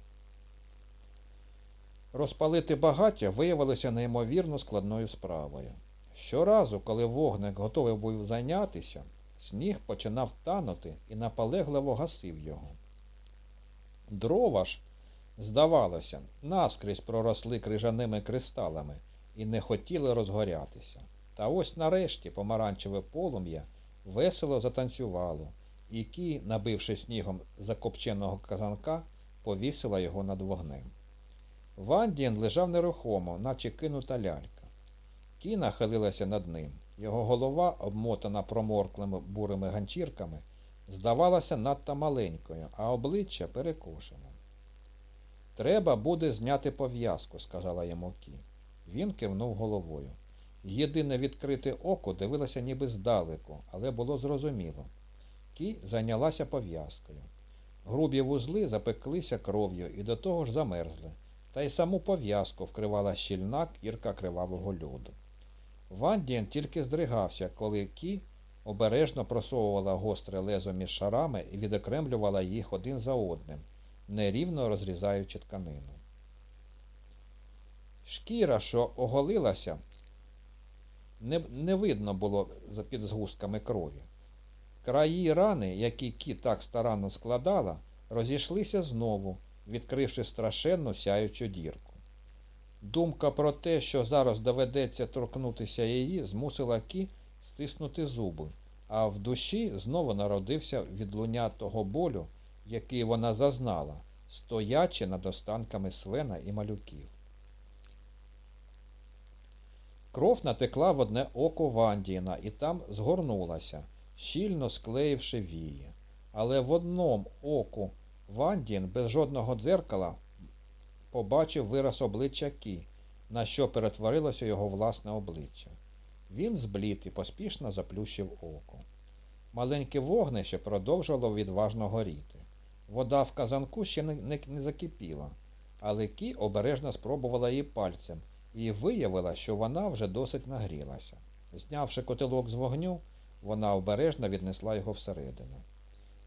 Розпалити багаття виявилося неймовірно складною справою. Щоразу, коли вогник готовий був зайнятися, сніг починав танути і наполегливо гасив його. Дрова ж, здавалося, наскрізь проросли крижаними кристалами і не хотіли розгорятися. Та ось нарешті помаранчеве полум'я весело затанцювало, і кі, набивши снігом закопченого казанка, повісила його над вогнем. Вандін лежав нерухомо, наче кинута лялька. Кі нахилилася над ним. Його голова, обмотана проморклими бурими ганчірками, здавалася надто маленькою, а обличчя перекошеним. Треба буде зняти пов'язку, сказала йому Кі. Він кивнув головою. Єдине відкрите око дивилося ніби здалеку, але було зрозуміло. Кі зайнялася пов'язкою. Грубі вузли запеклися кров'ю і до того ж замерзли, та й саму пов'язку вкривала щільна кірка кривавого льоду. Вандієн тільки здригався, коли Кі обережно просовувала гостре лезо між шарами і відокремлювала їх один за одним, нерівно розрізаючи тканину. Шкіра, що оголилася, не, не видно було за під згустками крові. Краї рани, які Кі так старанно складала, розійшлися знову, відкривши страшенну сяючу дірку. Думка про те, що зараз доведеться торкнутися її, змусила Кі стиснути зуби, а в душі знову народився відлуння того болю, який вона зазнала, стоячи над останками свена і малюків. Кров натекла в одне око Вандіна і там згорнулася, щільно склеївши вії. Але в одному оку Вандін без жодного дзеркала побачив вираз обличчя Кі, на що перетворилося його власне обличчя. Він зблід і поспішно заплющив око. Маленьке вогнище продовжувало відважно горіти. Вода в казанку ще не, не, не закипіла, але Кі обережно спробувала її пальцем і виявила, що вона вже досить нагрілася. Знявши котелок з вогню, вона обережно віднесла його всередину.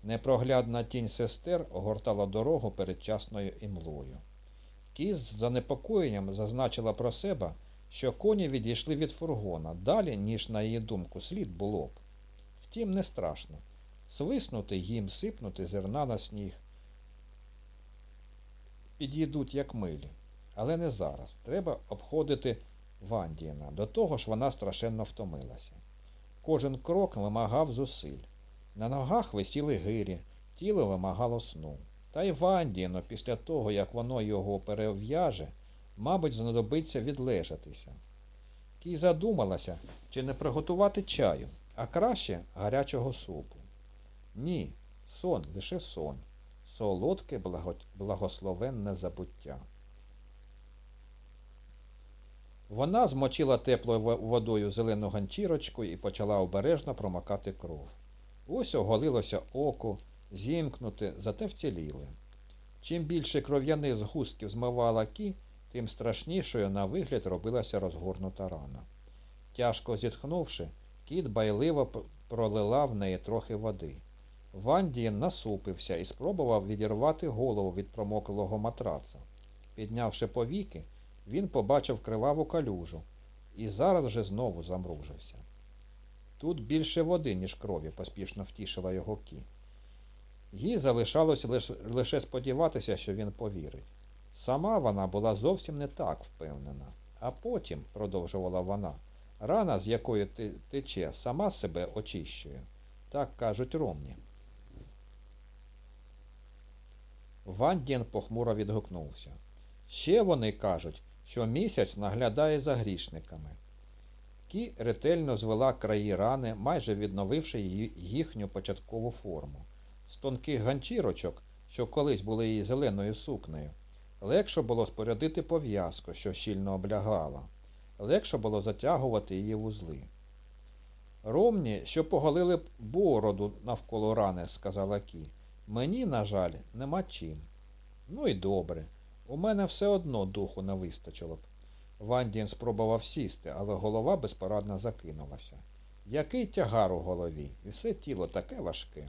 Непроглядна тінь сестер огортала дорогу передчасною імлою. Кіз з занепокоєнням зазначила про себе, що коні відійшли від фургона далі, ніж, на її думку, слід було б. Втім, не страшно. Свиснути їм, сипнути зерна на сніг. Підійдуть, як милі. Але не зараз. Треба обходити Вандіна. До того ж вона страшенно втомилася. Кожен крок вимагав зусиль. На ногах висіли гирі, тіло вимагало сну. Та й Вандіно, після того, як воно його перев'яже, мабуть, знадобиться відлежатися. Кій задумалася, чи не приготувати чаю, а краще гарячого супу. Ні, сон, лише сон, солодке благо... благословенне забуття. Вона змочила теплою водою зелену ганчірочку і почала обережно промокати кров. Ось оголилося око, зімкнуте, зате вціліле. Чим більше кров'яних згустків змивала кі, тим страшнішою на вигляд робилася розгорнута рана. Тяжко зітхнувши, кіт байливо пролила в неї трохи води. Вандієн насупився і спробував відірвати голову від промоклого матраца. Піднявши повіки, він побачив криваву калюжу і зараз же знову замружився. Тут більше води, ніж крові, поспішно втішила його кі. Їй залишалося лише, сподіватися, що він повірить. Сама вона була зовсім не так впевнена. А потім, продовжувала вона, рана, з якої тече, сама себе очищує. Так кажуть ромні. Вандін похмуро відгукнувся. Ще вони кажуть, що місяць наглядає за грішниками. Кі ретельно звела краї рани, майже відновивши їхню початкову форму. З тонких ганчірочок, що колись були її зеленою сукнею, легше було спорядити пов'язку, що щільно облягала, легше було затягувати її вузли. Ромні, що поголили бороду навколо рани, сказала Кі. Мені, на жаль, нема чим. Ну і добре. У мене все одно духу не вистачило б. Вандін спробував сісти, але голова безпорадно закинулася. Який тягар у голові, і все тіло таке важке.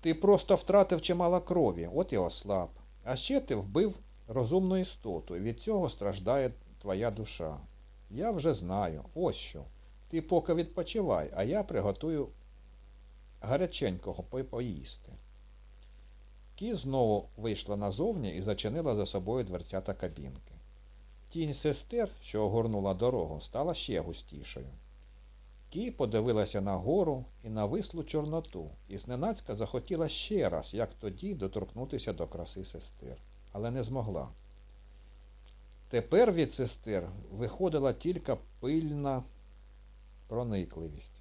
Ти просто втратив чимало крові, от і ослаб. А ще ти вбив розумну істоту, і від цього страждає твоя душа. Я вже знаю, ось що. Ти поки відпочивай, а я приготую гаряченького поїсти. Кі знову вийшла назовні і зачинила за собою дверцята кабінки. Тінь сестер, що огорнула дорогу, стала ще густішою. Кі подивилася на гору і на вислу чорноту, і зненацька захотіла ще раз, як тоді, доторкнутися до краси сестер, але не змогла. Тепер від сестер виходила тільки пильна проникливість.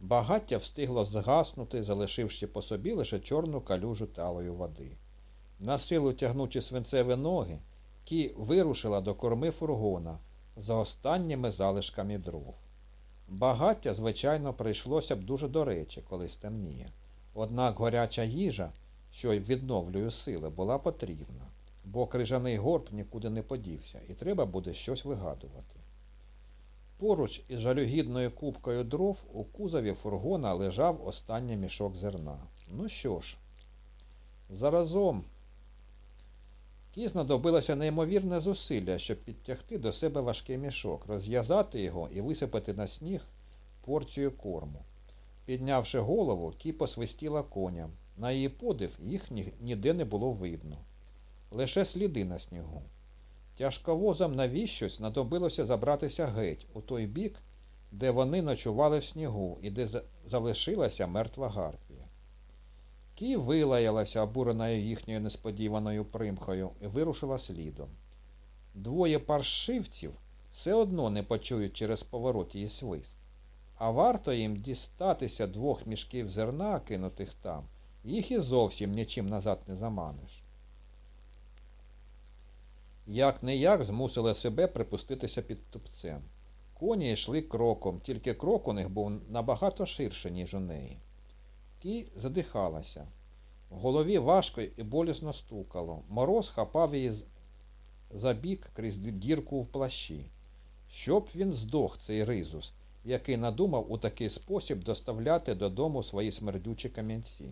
Багаття встигло згаснути, залишивши по собі лише чорну калюжу талої води. На силу тягнучи свинцеві ноги, Кі вирушила до корми фургона за останніми залишками дров. Багаття, звичайно, прийшлося б дуже до речі, коли стемніє. Однак горяча їжа, що й відновлює сили, була потрібна, бо крижаний горб нікуди не подівся, і треба буде щось вигадувати. Поруч із жалюгідною купкою дров у кузові фургона лежав останній мішок зерна. Ну що ж, заразом Кі знадобилося неймовірне зусилля, щоб підтягти до себе важкий мішок, розв'язати його і висипати на сніг порцію корму. Піднявши голову, Кі посвистіла коням. На її подив їх ніде не було видно. Лише сліди на снігу. Тяжковозам навіщось знадобилося забратися геть у той бік, де вони ночували в снігу і де залишилася мертва гарпія. Кі вилаялася, обурена їхньою несподіваною примхою, і вирушила слідом. Двоє паршивців все одно не почують через поворот її свист. А варто їм дістатися двох мішків зерна, кинутих там, їх і зовсім нічим назад не заманиш. Як не як змусили себе припуститися під тупцем. Коні йшли кроком, тільки крок у них був набагато ширше, ніж у неї. Кі задихалася. В голові важко і болісно стукало. Мороз хапав її за бік крізь дірку в плащі. Щоб він здох, цей ризус, який надумав у такий спосіб доставляти додому свої смердючі камінці.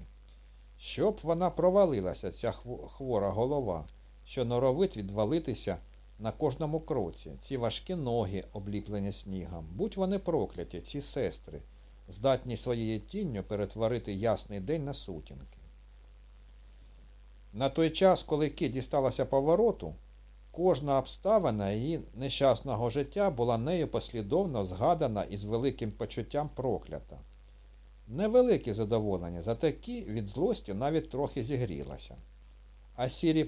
Щоб вона провалилася, ця хвора голова, що норовить відвалитися на кожному кроці, ці важкі ноги, обліплені снігом, будь вони прокляті, ці сестри, здатні своєю тінню перетворити ясний день на сутінки. На той час, коли Кі дісталася повороту, кожна обставина її нещасного життя була нею послідовно згадана і з великим почуттям проклята. Невелике задоволення, зате Кі від злості навіть трохи зігрілася. А сірі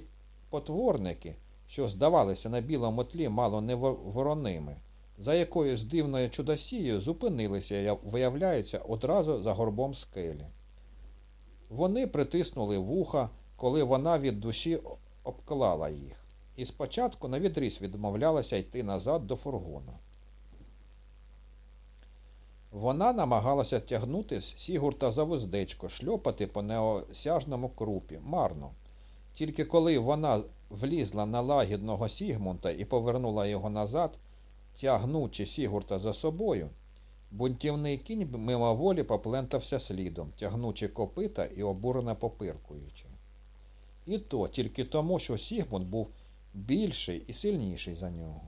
потворники, що здавалися на білому тлі мало не во- вороними, за якоюсь дивною чудосією зупинилися, виявляється, одразу за горбом скелі. Вони притиснули вуха, коли вона від душі обклала їх, і спочатку навідріз відмовлялася йти назад до фургона. Вона намагалася тягнути Сігурта за вуздечко, шльопати по неосяжному крупі, марно. Тільки коли вона влізла на лагідного Сігмунта і повернула його назад, тягнучи Сігурта за собою, бунтівний кінь мимоволі поплентався слідом, тягнучи копита і обурено попиркуючи. І то тільки тому, що Сігмунд був більший і сильніший за нього.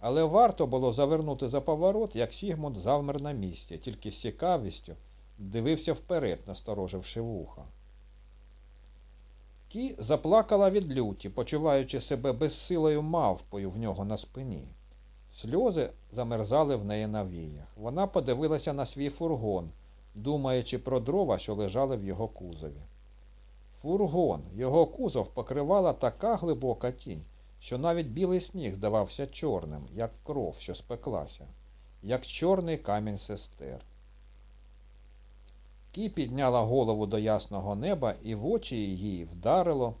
Але варто було завернути за поворот, як Сігмунд завмер на місці, тільки з цікавістю дивився вперед, настороживши вуха. Кі заплакала від люті, почуваючи себе безсилою мавпою в нього на спині. Сльози замерзали в неї на віях. Вона подивилася на свій фургон, думаючи про дрова, що лежали в його кузові. Фургон, його кузов покривала така глибока тінь, що навіть білий сніг здавався чорним, як кров, що спеклася, як чорний камінь сестер. Кі підняла голову до ясного неба, і в очі її вдарило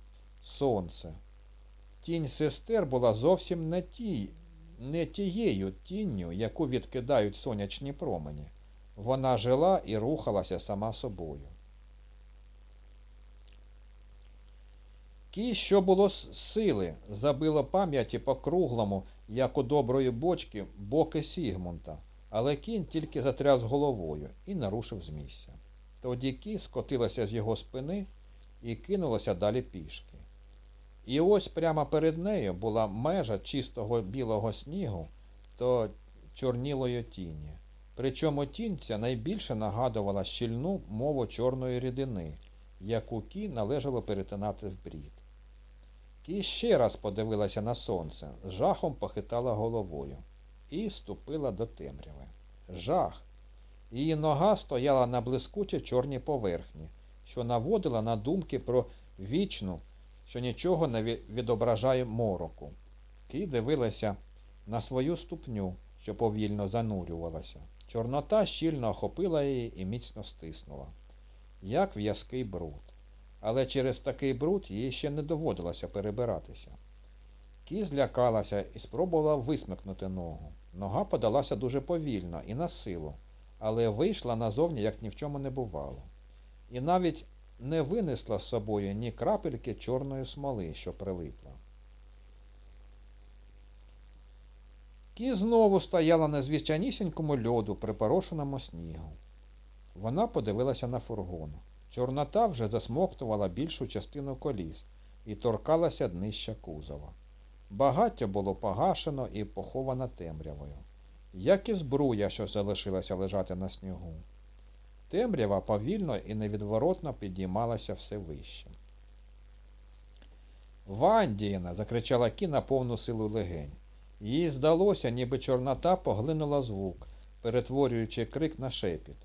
сонце. Тінь сестер була зовсім не, ті, не тією тінню, яку відкидають сонячні промені. Вона жила і рухалася сама собою. Кі, що було с- сили, забило пам'яті по круглому, як у доброї бочки, боки Сігмунта, але кінь тільки затряс головою і нарушив з місця. Тоді кі скотилася з його спини і кинулася далі пішки. І ось прямо перед нею була межа чистого білого снігу то чорнілої тіні. Причому тінь ця найбільше нагадувала щільну мову чорної рідини, яку кі належало перетинати в брід. Кі ще раз подивилася на сонце, жахом похитала головою і ступила до темряви. Жах! Її нога стояла на блискуче чорній поверхні, що наводила на думки про вічну, що нічого не відображає мороку. Кі дивилася на свою ступню, що повільно занурювалася. Чорнота щільно охопила її і міцно стиснула, як в'язкий бруд. Але через такий бруд їй ще не доводилося перебиратися. Кі злякалася і спробувала висмикнути ногу. Нога подалася дуже повільно і на силу, але вийшла назовні, як ні в чому не бувало. І навіть не винесла з собою ні крапельки чорної смоли, що прилипла. Кі знову стояла на звичайнісінькому льоду, припорошеному снігу. Вона подивилася на фургон. Чорнота вже засмоктувала більшу частину коліс і торкалася днища кузова. Багаття було погашено і поховано темрявою, як і збруя, що залишилася лежати на снігу. Темрява повільно і невідворотно підіймалася все вище. Вандіна. закричала Кі на повну силу легень. Їй здалося, ніби чорнота поглинула звук, перетворюючи крик на шепіт.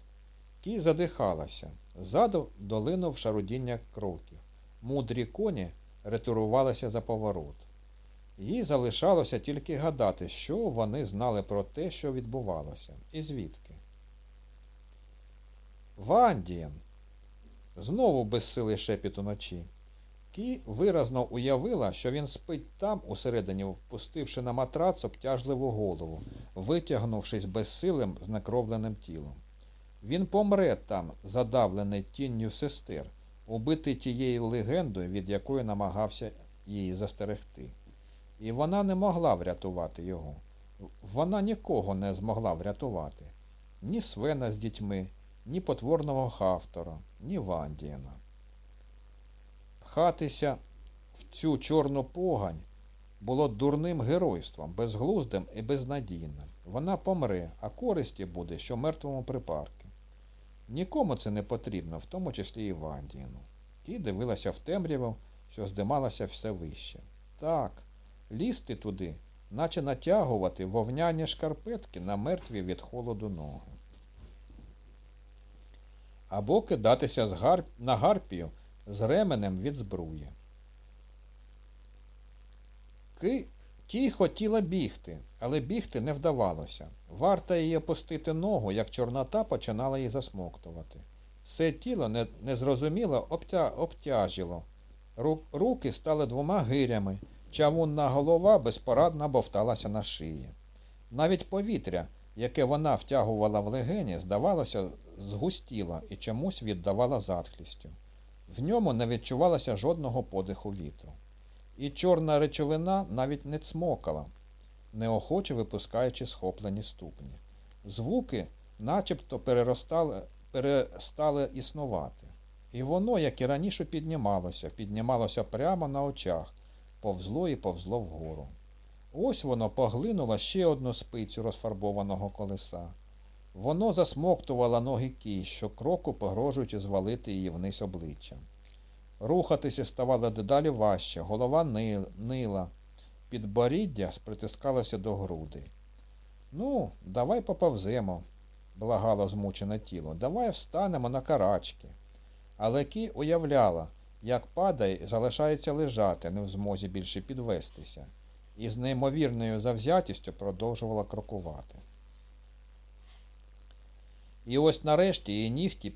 Кі задихалася. Ззаду долинув шарудіння кроків. Мудрі коні ретурувалися за поворот. Їй залишалося тільки гадати, що вони знали про те, що відбувалося, і звідки. Вандієн. Знову безсилий шепіт уночі. Кі виразно уявила, що він спить там, усередині, впустивши на матрац обтяжливу голову, витягнувшись безсилим з накровленим тілом. Він помре там, задавлений тінню сестер, убитий тією легендою, від якої намагався її застерегти. І вона не могла врятувати його. Вона нікого не змогла врятувати. Ні Свена з дітьми, ні потворного Хафтора, ні Вандієна. Пхатися в цю чорну погань було дурним геройством, безглуздим і безнадійним. Вона помре, а користі буде, що мертвому припарки. Нікому це не потрібно, в тому числі і Вандіну. Ті дивилася в темряву, що здималася все вище. Так, лізти туди, наче натягувати вовняні шкарпетки на мертві від холоду ноги. Або кидатися з гарп... на гарпію з ременем від збруї. Ки... Ті хотіла бігти, але бігти не вдавалося. Варта її опустити ногу, як чорнота починала її засмоктувати. Все тіло не... незрозуміло обтя... обтяжило. Ру... Руки стали двома гирями, чавунна голова безпорадно бовталася на шиї. Навіть повітря, яке вона втягувала в легені, здавалося, згустіло і чомусь віддавала затхлістю. В ньому не відчувалося жодного подиху вітру. І чорна речовина навіть не цмокала, неохоче випускаючи схоплені ступні. Звуки начебто переростали, перестали існувати. І воно, як і раніше, піднімалося, піднімалося прямо на очах, повзло і повзло вгору. Ось воно поглинуло ще одну спицю розфарбованого колеса. Воно засмоктувало ноги кій, що кроку погрожуючи звалити її вниз обличчям. Рухатися ставало дедалі важче, голова нила, підборіддя притискалося до груди. Ну, давай поповземо, благало змучене тіло, давай встанемо на карачки. Але Кі уявляла, як падає залишається лежати, не в змозі більше підвестися, і з неймовірною завзятістю продовжувала крокувати. І ось нарешті її нігті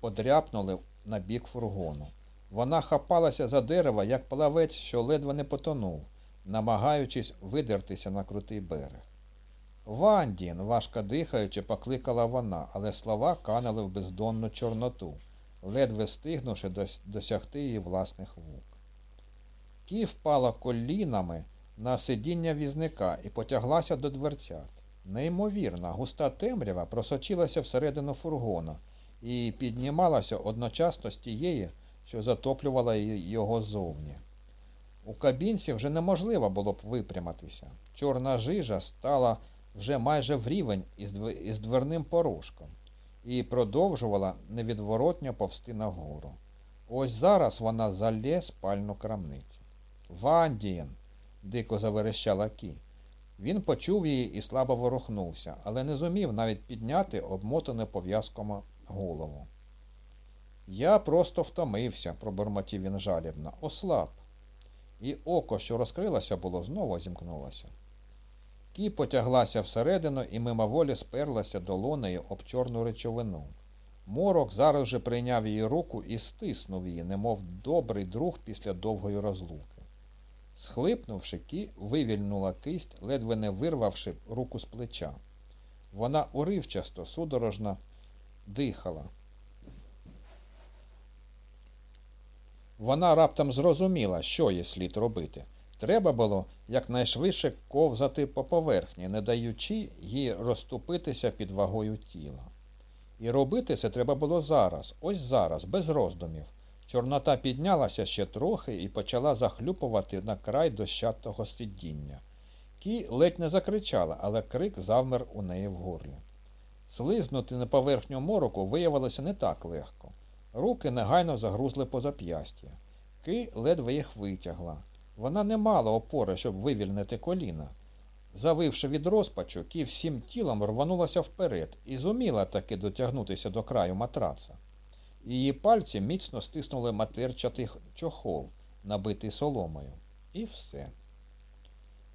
подряпнули на бік фургону. Вона хапалася за дерево, як плавець, що ледве не потонув, намагаючись видертися на крутий берег. Вандін, важко дихаючи, покликала вона, але слова канали в бездонну чорноту, ледве стигнувши досягти її власних вук. Кі впала колінами на сидіння візника і потяглася до дверцят. Неймовірна, густа темрява просочилася всередину фургона і піднімалася одночасно з тієї, що затоплювала його зовні. У кабінці вже неможливо було б випряматися. Чорна жижа стала вже майже в рівень із дверним порожком і продовжувала невідворотньо повсти нагору. Ось зараз вона залє спальну крамницю. Вандієн, дико заверещала Кі. Він почув її і слабо ворухнувся, але не зумів навіть підняти обмотане пов'язком голову. Я просто втомився, пробормотів він жалібно, ослаб. І око, що розкрилося було, знову зімкнулося. Кі потяглася всередину і мимоволі сперлася долонею об чорну речовину. Морок зараз же прийняв її руку і стиснув її, немов добрий друг після довгої розлуки. Схлипнувши, кі вивільнула кисть, ледве не вирвавши руку з плеча. Вона уривчасто, судорожно дихала. Вона раптом зрозуміла, що їй слід робити. Треба було якнайшвидше ковзати по поверхні, не даючи їй розступитися під вагою тіла. І робити це треба було зараз, ось зараз, без роздумів. Чорнота піднялася ще трохи і почала захлюпувати на край дощатого сидіння. Кі ледь не закричала, але крик завмер у неї в горлі. Слизнути на поверхню мороку виявилося не так легко. Руки негайно загрузли по зап'ястя. Ки ледве їх витягла. Вона не мала опори, щоб вивільнити коліна. Завивши від розпачу, Кі всім тілом рванулася вперед і зуміла таки дотягнутися до краю матраца. Її пальці міцно стиснули матерчатий чохол, набитий соломою. І все.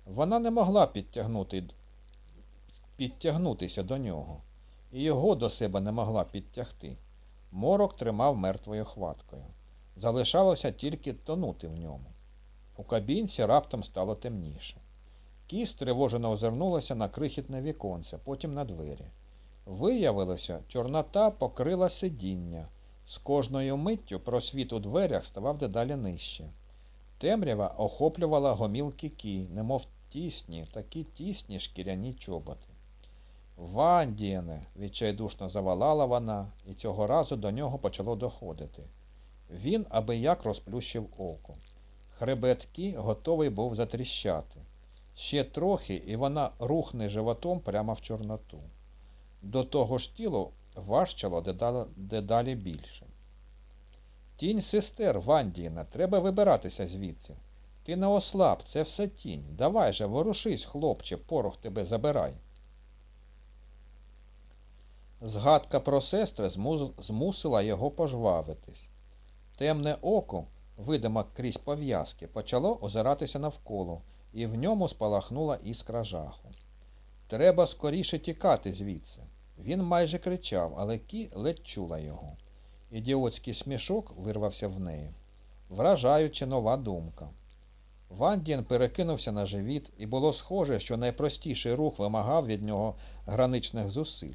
Вона не могла підтягнути, підтягнутися до нього, і його до себе не могла підтягти. Морок тримав мертвою хваткою. Залишалося тільки тонути в ньому. У кабінці раптом стало темніше. Кіс тривожено озирнулася на крихітне віконце, потім на двері. Виявилося, чорнота покрила сидіння. З кожною миттю просвіт у дверях ставав дедалі нижче. Темрява охоплювала гомілки кі, немов тісні, такі тісні шкіряні чоботи. Вандієне, відчайдушно завалала вона, і цього разу до нього почало доходити. Він аби як розплющив око. Хребет Кі готовий був затріщати. Ще трохи, і вона рухне животом прямо в Чорноту. До того ж тіло важчало дедалі більше. Тінь сестер, Вандіна, треба вибиратися звідси. Ти не ослаб, це все тінь. Давай же, ворушись, хлопче, порох тебе забирай. Згадка про сестри змусила його пожвавитись. Темне око, видимо крізь пов'язки, почало озиратися навколо і в ньому спалахнула іскра жаху. Треба скоріше тікати звідси. Він майже кричав, але Кі ледь чула його. Ідіотський смішок вирвався в неї. Вражаючи нова думка. Вандін перекинувся на живіт, і було схоже, що найпростіший рух вимагав від нього граничних зусиль.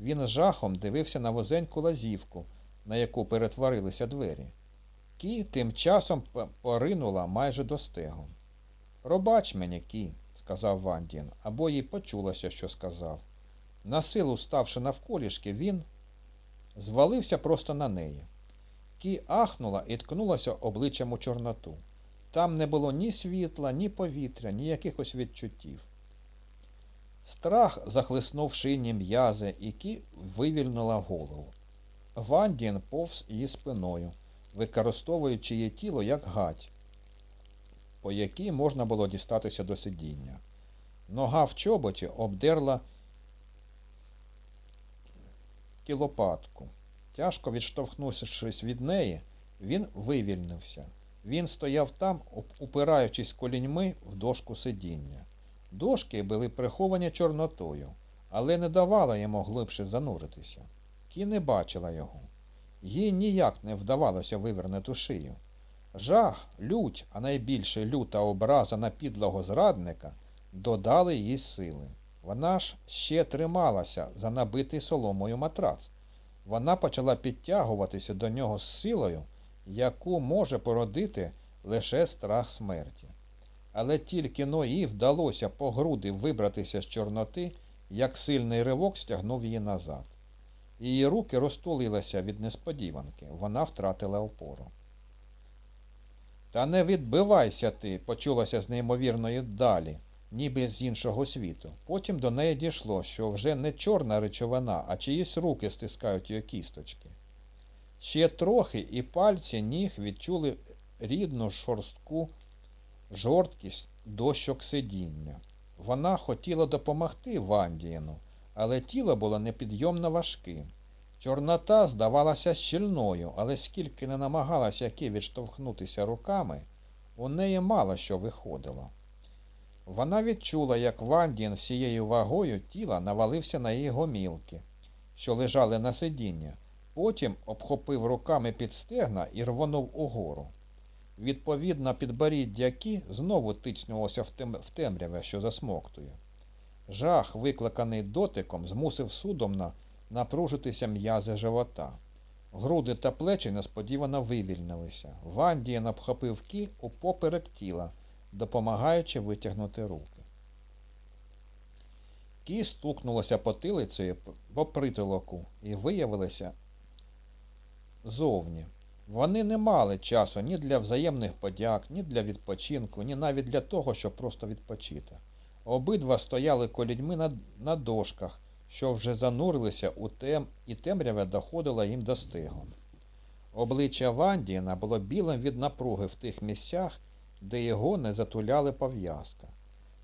Він з жахом дивився на вузеньку лазівку, на яку перетворилися двері. Кі тим часом поринула майже до стегу. Пробач мені, Кі, сказав Вандін, або їй почулося, що сказав. На силу ставши навколішки, він звалився просто на неї. Кі ахнула і ткнулася обличчям у Чорноту. Там не було ні світла, ні повітря, ні якихось відчуттів. Страх захлиснув шині м'язи, і Кі вивільнила голову. Вандін повз її спиною, використовуючи її тіло як гать, по якій можна було дістатися до сидіння. Нога в чоботі обдерла кілопатку. Тяжко відштовхнувшись від неї, він вивільнився. Він стояв там, упираючись коліньми в дошку сидіння. Дошки були приховані чорнотою, але не давали йому глибше зануритися. Кі не бачила його. Їй ніяк не вдавалося вивернути шию. Жах, лють, а найбільше люта образа на підлого зрадника додали їй сили. Вона ж ще трималася за набитий соломою матрац. Вона почала підтягуватися до нього з силою, яку може породити лише страх смерті. Але тільки Ної вдалося по груди вибратися з Чорноти, як сильний ривок стягнув її назад. Її руки розтулилися від несподіванки, вона втратила опору. Та не відбивайся ти, почулося з неймовірної далі, ніби з іншого світу. Потім до неї дійшло, що вже не чорна речовина, а чиїсь руки стискають її кісточки. Ще трохи і пальці ніг відчули рідну шорстку жорсткість дощок сидіння. Вона хотіла допомогти Вандієну, але тіло було непідйомно важким. Чорнота здавалася щільною, але скільки не намагалася яке відштовхнутися руками, у неї мало що виходило. Вона відчула, як Вандін всією вагою тіла навалився на її гомілки, що лежали на сидіння, потім обхопив руками під стегна і рвонув угору. Відповідно, підборіддя Кі знову тицнулося в темряве, що засмоктує. Жах, викликаний дотиком, змусив судомно напружитися м'язи живота. Груди та плечі несподівано вивільнилися. Вандієн обхопив Кі у поперек тіла, допомагаючи витягнути руки. Кі стукнулася потилицею по притолоку і виявилася зовні. Вони не мали часу ні для взаємних подяк, ні для відпочинку, ні навіть для того, щоб просто відпочити. Обидва стояли колідьми на, на дошках, що вже занурилися у тем, і темряве доходила їм до стигу. Обличчя Вандіна було білим від напруги в тих місцях, де його не затуляли пов'язка.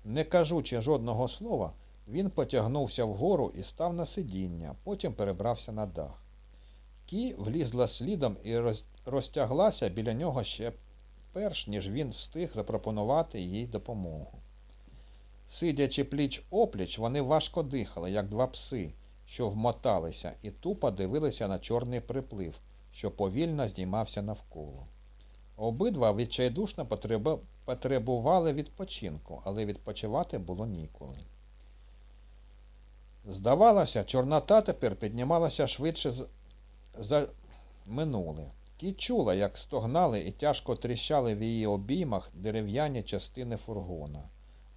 Не кажучи жодного слова, він потягнувся вгору і став на сидіння, потім перебрався на дах. Кі влізла слідом і розтяглася біля нього ще перш ніж він встиг запропонувати їй допомогу. Сидячи пліч опліч, вони важко дихали, як два пси, що вмоталися, і тупо дивилися на чорний приплив, що повільно здіймався навколо. Обидва відчайдушно потребували відпочинку, але відпочивати було ніколи. Здавалося, чорнота тепер піднімалася швидше за минуле. Ті чула, як стогнали і тяжко тріщали в її обіймах дерев'яні частини фургона.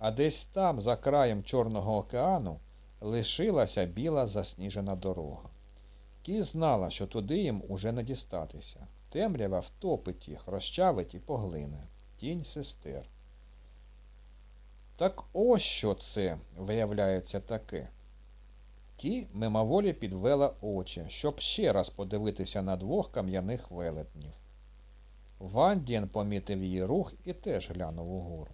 А десь там, за краєм Чорного океану, лишилася біла засніжена дорога. Кі знала, що туди їм уже не дістатися. Темрява втопить їх, розчавить і поглине. Тінь сестер. Так ось що це, виявляється, таке. Кі мимоволі підвела очі, щоб ще раз подивитися на двох кам'яних велетнів. Вандін помітив її рух і теж глянув угору.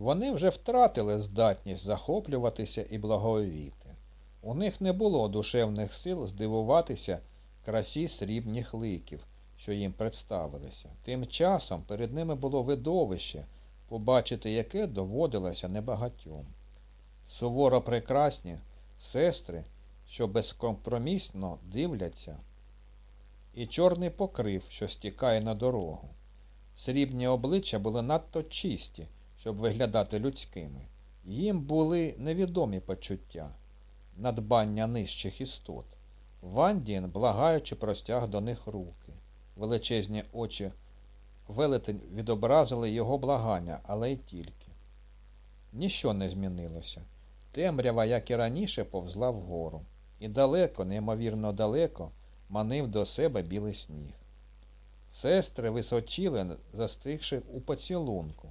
Вони вже втратили здатність захоплюватися і благовіти. У них не було душевних сил здивуватися красі срібних ликів, що їм представилися. Тим часом перед ними було видовище, побачити яке доводилося небагатьом. Суворо прекрасні сестри, що безкомпромісно дивляться, і чорний покрив, що стікає на дорогу. Срібні обличчя були надто чисті, щоб виглядати людськими. Їм були невідомі почуття, надбання нижчих істот. Вандін, благаючи, простяг до них руки. Величезні очі велетень відобразили його благання, але й тільки. Ніщо не змінилося. Темрява, як і раніше, повзла вгору, і далеко, неймовірно далеко, манив до себе білий сніг. Сестри височили, застигши у поцілунку,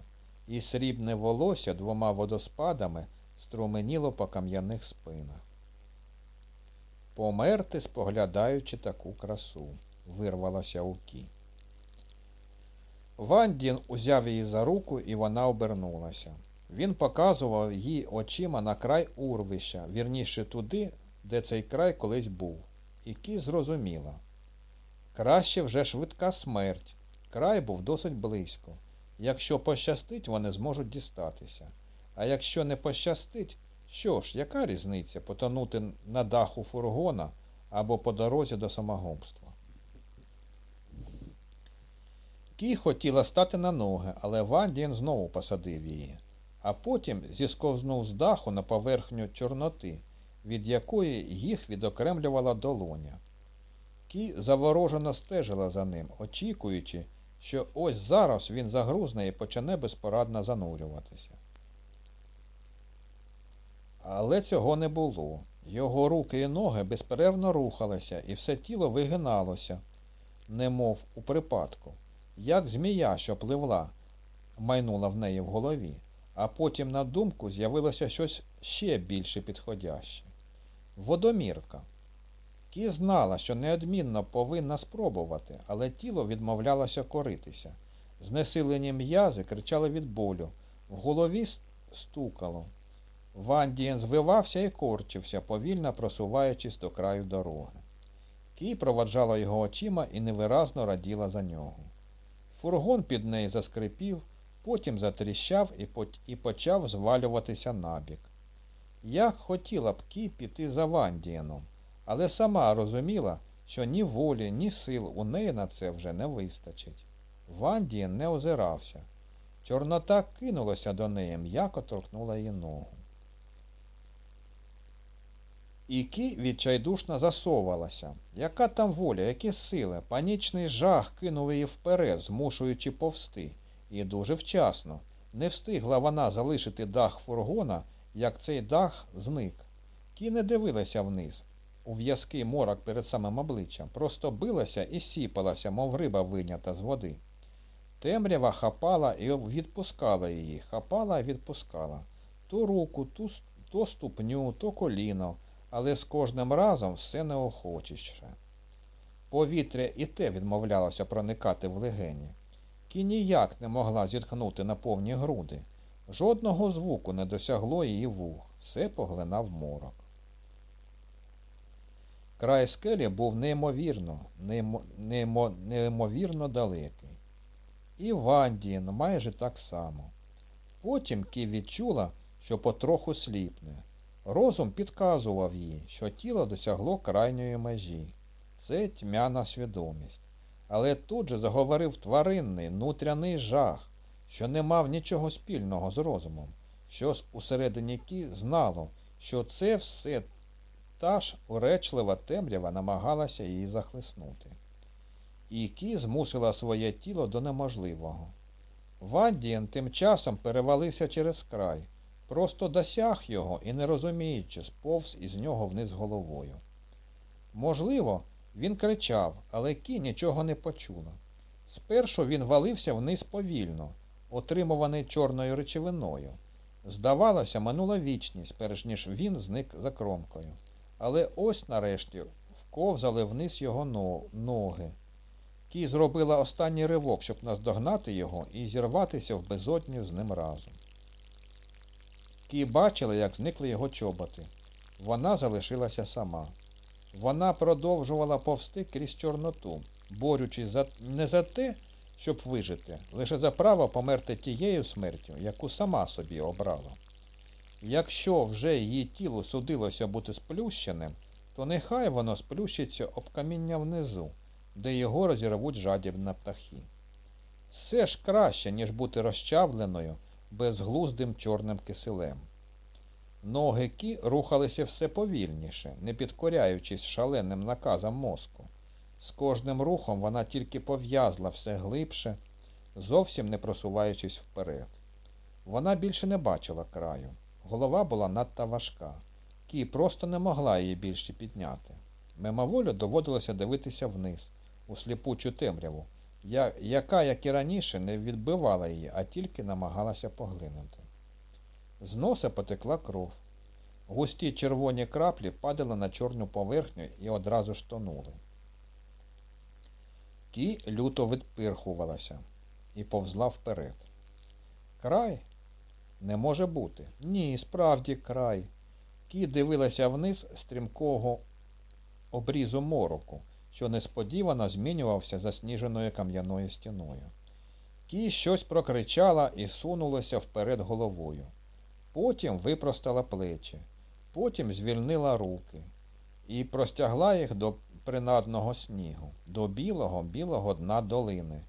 і срібне волосся двома водоспадами струменіло по кам'яних спинах. Померти, споглядаючи таку красу, вирвалося у кі. Вандін узяв її за руку, і вона обернулася. Він показував їй очима на край урвища, вірніше туди, де цей край колись був. І кі зрозуміла. Краще вже швидка смерть. Край був досить близько. Якщо пощастить, вони зможуть дістатися. А якщо не пощастить, що ж, яка різниця потонути на даху фургона або по дорозі до самогубства? Кі хотіла стати на ноги, але Вандін знову посадив її, а потім зісковзнув з даху на поверхню Чорноти, від якої їх відокремлювала долоня. Кі заворожено стежила за ним, очікуючи, що ось зараз він загрузне і почне безпорадно занурюватися. Але цього не було. Його руки і ноги безперервно рухалися, і все тіло вигиналося, немов у припадку, як змія, що пливла, майнула в неї в голові, а потім на думку з'явилося щось ще більше підходяще. Водомірка. Кі знала, що неодмінно повинна спробувати, але тіло відмовлялося коритися. Знесилені м'язи кричали від болю, в голові стукало. Вандієн звивався і корчився, повільно просуваючись до краю дороги. Кій проваджала його очима і невиразно раділа за нього. Фургон під нею заскрипів, потім затріщав і почав звалюватися набік. Як хотіла б Кі піти за Вандієном, але сама розуміла, що ні волі, ні сил у неї на це вже не вистачить. Вандієн не озирався. Чорнота кинулася до неї, м'яко торкнула її ногу. І Кі відчайдушно засовувалася. Яка там воля, які сили? Панічний жах кинув її вперед, змушуючи повсти. І дуже вчасно. Не встигла вона залишити дах фургона, як цей дах зник. Кі не дивилася вниз, у в'язкий морок перед самим обличчям, просто билася і сіпалася, мов риба вийнята з води. Темрява хапала і відпускала її, хапала і відпускала. То руку, то, то ступню, то коліно але з кожним разом все неохочіше. Повітря і те відмовлялося проникати в легені. Кі ніяк не могла зітхнути на повні груди. Жодного звуку не досягло її вух, все поглинав морок. Край скелі був неймовірно, неймо, неймо, неймовірно далекий. І Вандін майже так само. Потім Кі відчула, що потроху сліпне. Розум підказував їй, що тіло досягло крайньої межі. Це тьмяна свідомість. Але тут же заговорив тваринний, нутряний жах, що не мав нічого спільного з розумом, що усередині кі знало, що це все та ж уречлива темрява намагалася її захлеснути. І кі змусила своє тіло до неможливого. Вандієн тим часом перевалився через край. Просто досяг його і, не розуміючи, сповз із нього вниз головою. Можливо, він кричав, але Кі нічого не почула. Спершу він валився вниз повільно, отримуваний чорною речовиною. Здавалося, минула вічність, перш ніж він зник за кромкою. Але ось нарешті вковзали вниз його ноги. Кі зробила останній ривок, щоб наздогнати його і зірватися в безодню з ним разом. Кі бачила, як зникли його чоботи. Вона залишилася сама. Вона продовжувала повсти крізь Чорноту, борючись за, не за те, щоб вижити, лише за право померти тією смертю, яку сама собі обрала. Якщо вже її тілу судилося бути сплющеним, то нехай воно сплющиться об каміння внизу, де його розірвуть жадібні птахи. Все ж краще, ніж бути розчавленою безглуздим чорним киселем. Ноги Кі рухалися все повільніше, не підкоряючись шаленим наказам мозку. З кожним рухом вона тільки пов'язла все глибше, зовсім не просуваючись вперед. Вона більше не бачила краю. Голова була надто важка. Кі просто не могла її більше підняти. Мимоволю доводилося дивитися вниз, у сліпучу темряву, яка, як і раніше, не відбивала її, а тільки намагалася поглинути. З носа потекла кров. Густі червоні краплі падали на чорну поверхню і одразу ж тонули. Кі люто відпирхувалася і повзла вперед. Край не може бути. Ні, справді край. Кі дивилася вниз стрімкого обрізу мороку, що несподівано змінювався засніженою кам'яною стіною. Кі щось прокричала і сунулася вперед головою. Потім випростала плечі, потім звільнила руки і простягла їх до принадного снігу, до білого білого дна долини,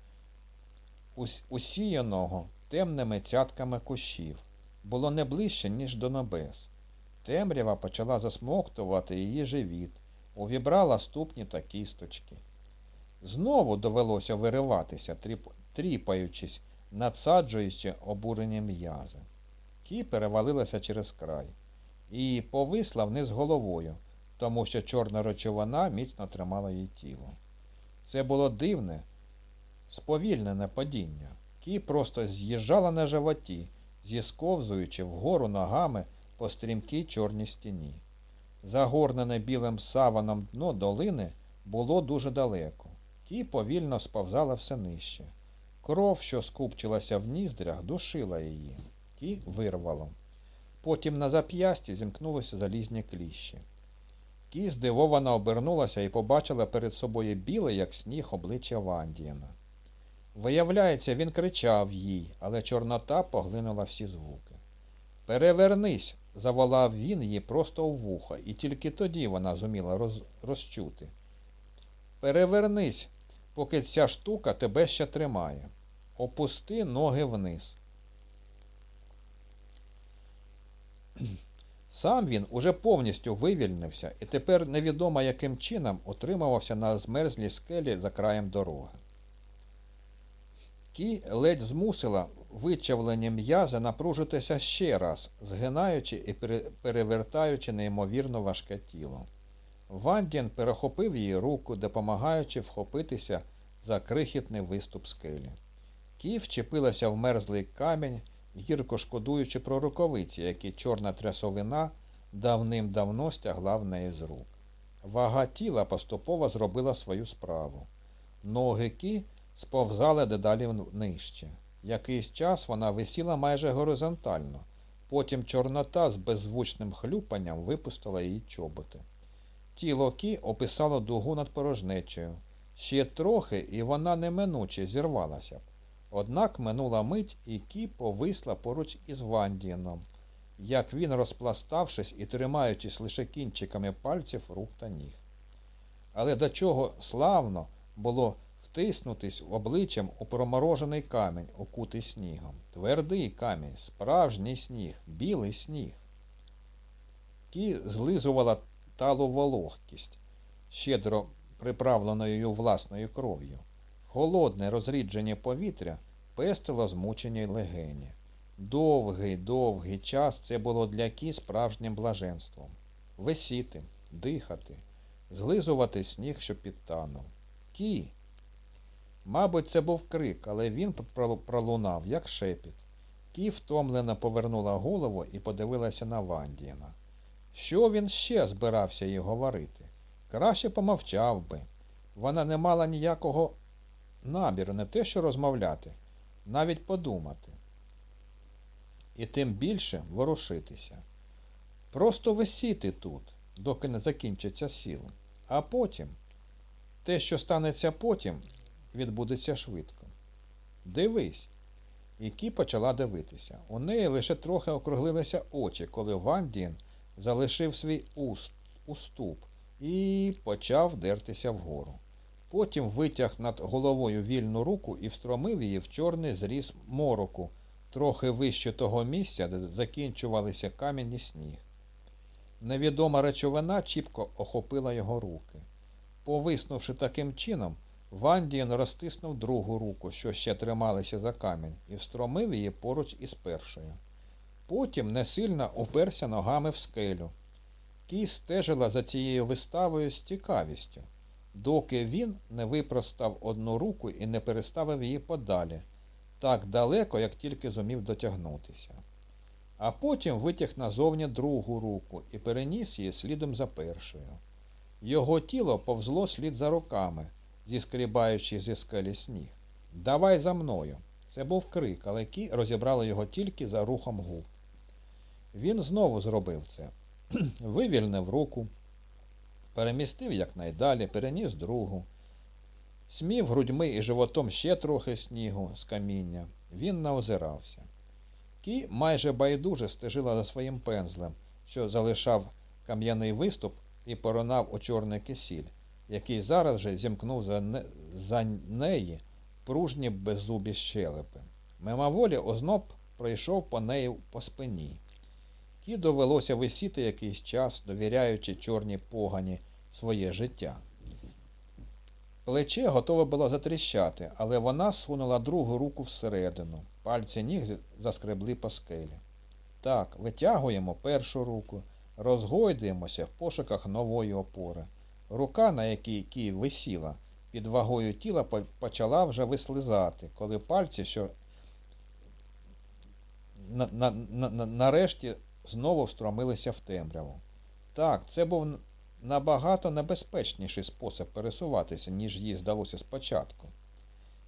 усіяного темними цятками кущів. Було не ближче, ніж до небес. Темрява почала засмоктувати її живіт, увібрала ступні та кісточки. Знову довелося вириватися, тріпаючись, надсаджуючи обурені м'язи. Кі перевалилася через край і повисла вниз головою, тому що чорна речовина міцно тримала її тіло. Це було дивне, сповільнене падіння. Кі просто з'їжджала на животі, зісковзуючи вгору ногами по стрімкій чорній стіні. Загорнене білим саваном дно долини було дуже далеко. Кі повільно сповзала все нижче. Кров, що скупчилася в ніздрях, душила її. Кі вирвало. Потім на зап'ясті зімкнулися залізні кліщі. Кі здивовано обернулася і побачила перед собою біле, як сніг, обличчя Вандієна. Виявляється, він кричав їй, але Чорнота поглинула всі звуки. Перевернись, заволав він її просто в вуха, і тільки тоді вона зуміла роз... розчути. Перевернись, поки ця штука тебе ще тримає. Опусти ноги вниз. <clears throat> Сам він уже повністю вивільнився і тепер невідомо яким чином утримувався на змерзлій скелі за краєм дороги. Кі ледь змусила вичавлені м'язи напружитися ще раз, згинаючи і перевертаючи неймовірно важке тіло. Вандін перехопив її руку, допомагаючи вхопитися за крихітний виступ скелі. Кі вчепилася в мерзлий камінь, гірко шкодуючи про рукавиці, які чорна трясовина давним-давно стягла в неї з рук. Вага тіла поступово зробила свою справу. Ноги Кі сповзали дедалі нижче. Якийсь час вона висіла майже горизонтально, потім Чорнота з беззвучним хлюпанням випустила її чоботи. Тіло Кі описало дугу над порожнечею. Ще трохи, і вона неминуче зірвалася. Однак минула мить, і Кі повисла поруч із Вандіном, як він, розпластавшись і тримаючись лише кінчиками пальців рук та ніг. Але до чого славно було втиснутись обличчям у проморожений камінь, окутий снігом. Твердий камінь, справжній сніг, білий сніг. Кі злизувала талу вологкість, щедро приправленою власною кров'ю. Холодне розрідження повітря пестило змучені легені. Довгий, довгий час це було для Кі справжнім блаженством. Висіти, дихати, злизувати сніг, що підтанув. Кі. Мабуть, це був крик, але він пролунав, як шепіт. Кі втомлено повернула голову і подивилася на Вандіна. Що він ще збирався їй говорити? Краще помовчав би. Вона не мала ніякого наміру не те, що розмовляти, навіть подумати. І тим більше ворушитися. Просто висіти тут, доки не закінчаться сіли, а потім Те, що станеться потім, відбудеться швидко. Дивись. І Кі почала дивитися. У неї лише трохи округлилися очі, коли Вандін залишив свій уст, уступ і почав дертися вгору. Потім витяг над головою вільну руку і встромив її в чорний зріз мороку, трохи вище того місця, де закінчувалися камінь і сніг. Невідома речовина чіпко охопила його руки. Повиснувши таким чином, Вандієн розтиснув другу руку, що ще трималася за камінь, і встромив її поруч із першою. Потім несильно уперся ногами в скелю. Кій стежила за цією виставою з цікавістю, доки він не випростав одну руку і не переставив її подалі, так далеко, як тільки зумів дотягнутися. А потім витяг назовні другу руку і переніс її слідом за першою. Його тіло повзло слід за руками зіскрібаючи зі скелі сніг. Давай за мною. Це був крик, але Кі розібрали його тільки за рухом губ. Він знову зробив це. <clears throat> Вивільнив руку, перемістив якнайдалі, переніс другу, смів грудьми і животом ще трохи снігу з каміння. Він наозирався. Кі майже байдуже стежила за своїм пензлем, що залишав кам'яний виступ і поринав у чорний кисіль який зараз же зімкнув за, не, за неї пружні беззубі щелепи. Мимоволі озноб пройшов по неї по спині. Ті довелося висіти якийсь час, довіряючи чорній погані своє життя. Плече готове було затріщати, але вона сунула другу руку всередину. Пальці ніг заскребли по скелі. Так, витягуємо першу руку, розгойдуємося в пошуках нової опори. Рука, на якій Київ висіла, під вагою тіла почала вже вислизати, коли пальці, що на, на, на, нарешті знову встромилися в темряву. Так, це був набагато небезпечніший спосіб пересуватися, ніж їй здалося спочатку.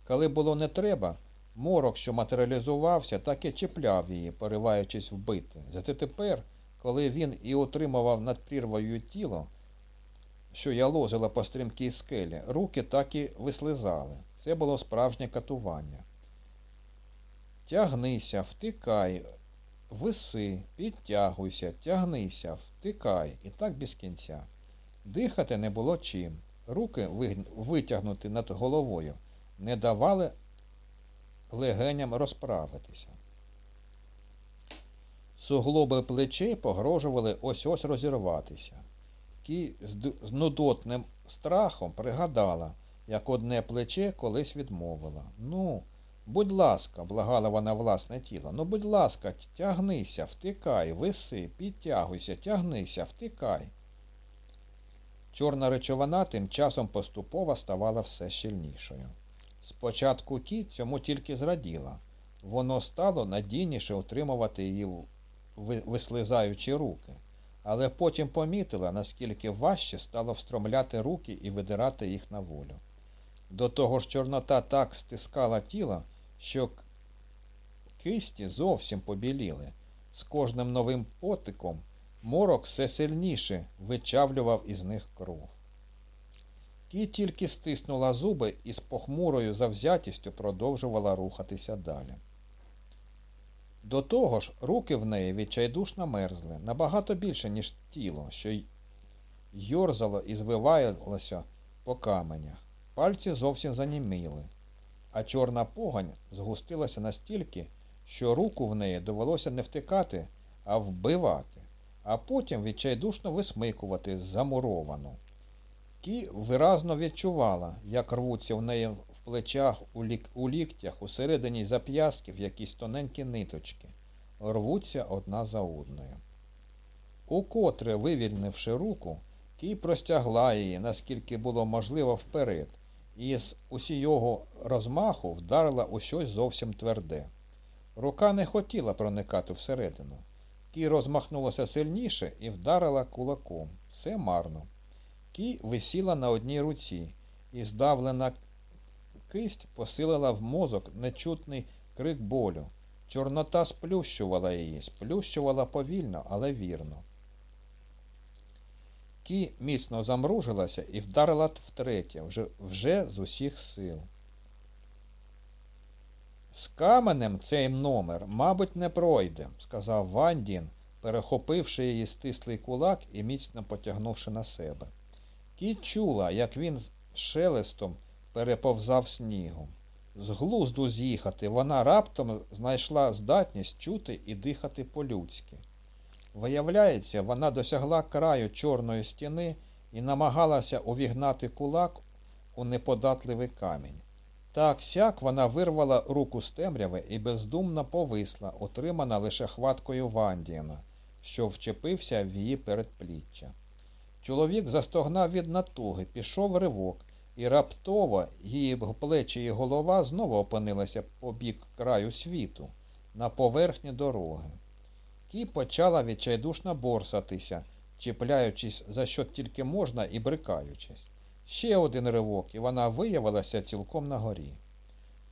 Коли було не треба, морок, що матеріалізувався, так і чіпляв її, пориваючись вбити. Зате тепер, коли він і утримував над прірвою тіло, що я ложила по стрімкій скелі, руки так і вислизали. Це було справжнє катування. Тягнися, втикай, виси, підтягуйся, тягнися, втикай, і так без кінця. Дихати не було чим. Руки, витягнути над головою, не давали легеням розправитися. Суглоби плечей погрожували ось ось розірватися. Кі з нудотним страхом пригадала, як одне плече колись відмовила. Ну, будь ласка, благала вона власне тіло, ну, будь ласка, тягнися, втикай, виси, підтягуйся, тягнися, втикай. Чорна речовина тим часом поступово ставала все щільнішою. Спочатку кі цьому тільки зраділа. Воно стало надійніше утримувати її вислизаючі руки але потім помітила, наскільки важче стало встромляти руки і видирати їх на волю. До того ж Чорнота так стискала тіло, що кисті зовсім побіліли. З кожним новим потиком морок все сильніше вичавлював із них кров. Кі тільки стиснула зуби і з похмурою завзятістю продовжувала рухатися далі. До того ж, руки в неї відчайдушно мерзли, набагато більше, ніж тіло, що йорзало і звивалося по каменях. Пальці зовсім заніміли, а чорна погань згустилася настільки, що руку в неї довелося не втикати, а вбивати, а потім відчайдушно висмикувати замуровану. Кі виразно відчувала, як рвуться в неї плечах, у, лік, у ліктях, усередині зап'ясків якісь тоненькі ниточки, рвуться одна за одною. Укотре, вивільнивши руку, Кій простягла її, наскільки було можливо, вперед, і з усієго розмаху вдарила у щось зовсім тверде. Рука не хотіла проникати всередину. Кій розмахнулася сильніше і вдарила кулаком. Все марно. Кі висіла на одній руці, і здавлена кисть посилила в мозок нечутний крик болю. Чорнота сплющувала її, сплющувала повільно, але вірно. Кі міцно замружилася і вдарила втретє, вже, вже з усіх сил. З каменем цей номер, мабуть, не пройде, сказав Вандін, перехопивши її стислий кулак і міцно потягнувши на себе. Кіт чула, як він шелестом переповзав снігом. З глузду з'їхати вона раптом знайшла здатність чути і дихати по-людськи. Виявляється, вона досягла краю чорної стіни і намагалася увігнати кулак у неподатливий камінь. Так сяк вона вирвала руку з темряви і бездумно повисла, отримана лише хваткою Вандіна, що вчепився в її передпліччя. Чоловік застогнав від натуги, пішов ривок, і раптово її плечі і голова знову опинилися по бік краю світу, на поверхні дороги. Кі почала відчайдушно борсатися, чіпляючись за що тільки можна і брикаючись. Ще один ривок, і вона виявилася цілком на горі.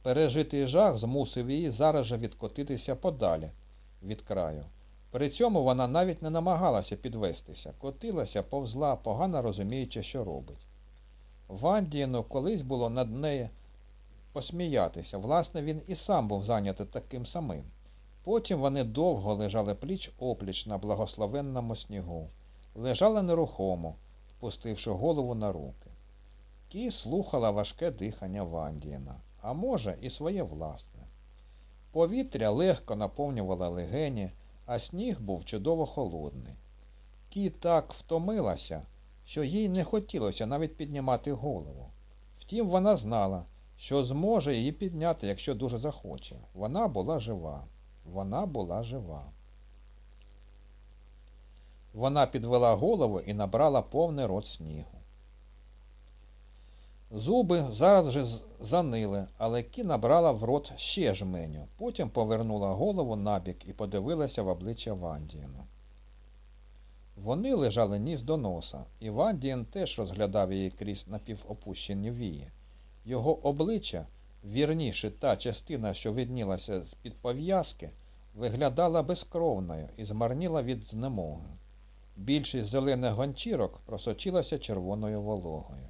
Пережитий жах змусив її зараз же відкотитися подалі від краю. При цьому вона навіть не намагалася підвестися, котилася, повзла, погано розуміючи, що робить. Вандіну колись було над нею посміятися. Власне, він і сам був зайнятий таким самим. Потім вони довго лежали пліч опліч на благословенному снігу, лежали нерухомо, впустивши голову на руки. Кі слухала важке дихання Вандіна, а може, і своє власне. Повітря легко наповнювало легені, а сніг був чудово холодний. Кі так втомилася, що їй не хотілося навіть піднімати голову. Втім, вона знала, що зможе її підняти, якщо дуже захоче. Вона була жива. Вона була жива. Вона підвела голову і набрала повний рот снігу. Зуби зараз же занили, але Кі набрала в рот ще жменю. Потім повернула голову набік і подивилася в обличчя Вандієна. Вони лежали ніс до носа, і Вандієн теж розглядав її крізь напівопущені вії. Його обличчя, вірніше та частина, що виднілася з-під пов'язки, виглядала безкровною і змарніла від знемоги. Більшість зелених гончірок просочилася червоною вологою.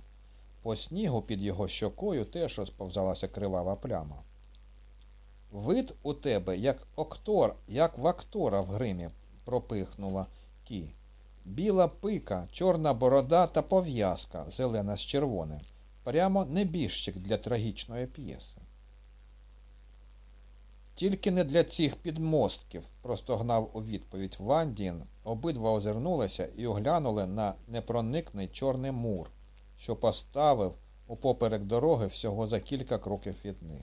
По снігу під його щокою теж розповзалася кривава пляма. Вид у тебе, як актор, як в актора в гримі, пропихнула кі. Біла пика, чорна борода та пов'язка, зелена з червоним. Прямо небіжчик для трагічної п'єси. Тільки не для цих підмостків, простогнав у відповідь Вандін. Обидва озирнулися і оглянули на непроникний чорний мур, що поставив упоперек дороги всього за кілька кроків від них.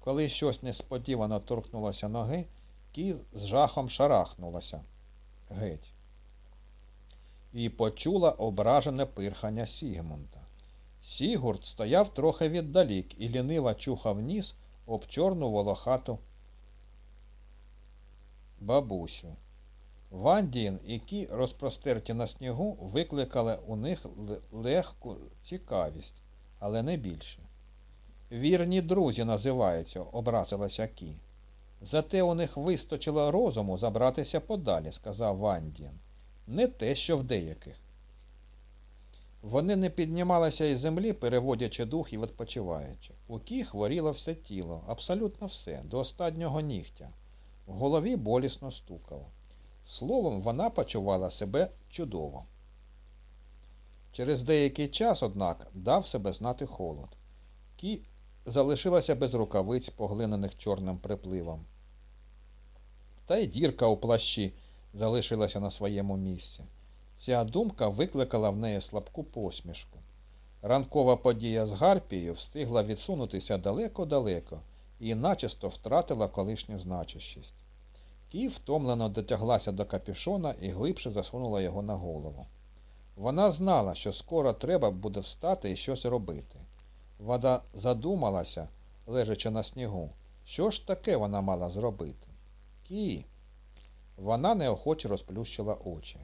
Коли щось несподівано торкнулося ноги, кі з жахом шарахнулася геть. І почула ображене пирхання Сігмунта. Сігурд стояв трохи віддалік і ліниво чухав ніс об чорну волохату бабусю. Вандін і Кі, розпростерті на снігу, викликали у них легку цікавість, але не більше. Вірні друзі називаються, образилася Кі. Зате у них вистачило розуму забратися подалі, сказав Вандін. Не те, що в деяких. Вони не піднімалися із землі, переводячи дух і відпочиваючи. У Кі хворіло все тіло, абсолютно все, до останнього нігтя. В голові болісно стукало. Словом, вона почувала себе чудово. Через деякий час, однак, дав себе знати холод. Кі залишилася без рукавиць, поглинених чорним припливом. Та й дірка у плащі залишилася на своєму місці. Ця думка викликала в неї слабку посмішку. Ранкова подія з Гарпією встигла відсунутися далеко-далеко і начисто втратила колишню значущість. Кі втомлено дотяглася до капюшона і глибше засунула його на голову. Вона знала, що скоро треба буде встати і щось робити. Вода задумалася, лежачи на снігу. Що ж таке вона мала зробити? Кі. Вона неохоче розплющила очі.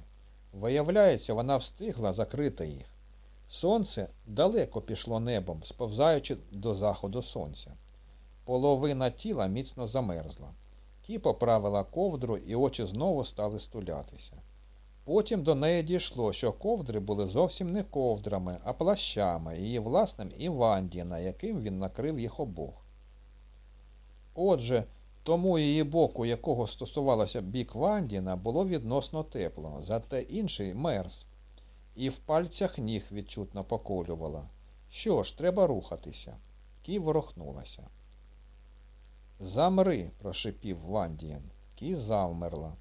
Виявляється, вона встигла закрити їх. Сонце далеко пішло небом, сповзаючи до заходу сонця. Половина тіла міцно замерзла. Кі поправила ковдру, і очі знову стали стулятися. Потім до неї дійшло, що ковдри були зовсім не ковдрами, а плащами, її власним Івандіна, яким він накрив їх обох. Отже, тому її боку, якого стосувалося бік Вандіна, було відносно тепло, зате інший мерз, і в пальцях ніг відчутно поколювала. Що ж, треба рухатися. Кі ворохнулася. Замри, прошипів Вандієн. Кі завмерла.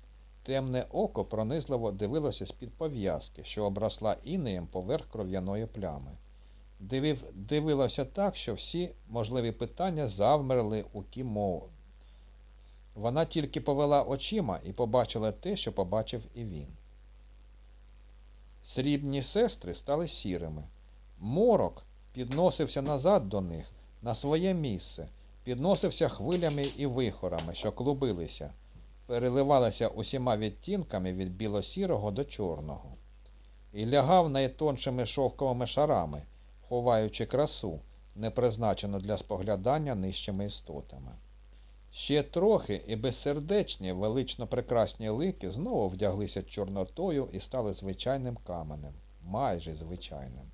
Темне око пронизливо дивилося з-під пов'язки, що обросла інеєм поверх кров'яної плями. Дивив, дивилося так, що всі можливі питання завмерли у кімо. Вона тільки повела очима і побачила те, що побачив і він. Срібні сестри стали сірими. Морок підносився назад до них, на своє місце, підносився хвилями і вихорами, що клубилися, переливалися усіма відтінками від білосірого до чорного, і лягав найтоншими шовковими шарами, ховаючи красу, не призначену для споглядання нижчими істотами. Ще трохи і безсердечні, велично прекрасні лики знову вдяглися чорнотою і стали звичайним каменем, майже звичайним.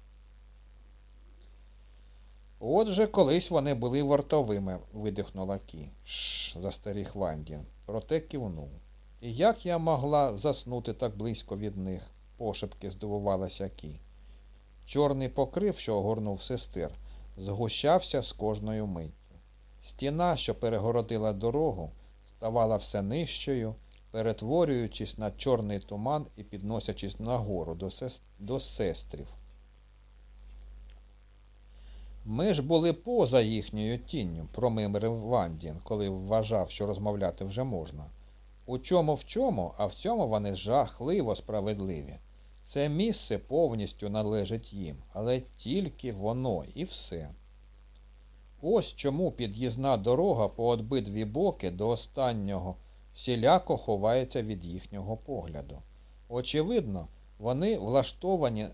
Отже, колись вони були вартовими, видихнула Кі. Шш, застеріг Вандін, проте кивнув. І як я могла заснути так близько від них? пошепки здивувалася Кі. Чорний покрив, що огорнув сестер, згущався з кожною миттю. Стіна, що перегородила дорогу, ставала все нижчою, перетворюючись на чорний туман і підносячись нагору до, сест... до сестрів. Ми ж були поза їхньою тінню, промимрив Вандін, коли вважав, що розмовляти вже можна. У чому в чому, а в цьому вони жахливо справедливі. Це місце повністю належить їм, але тільки воно і все. Ось чому під'їзна дорога по обидві боки до останнього всіляко ховається від їхнього погляду. Очевидно, вони влаштовані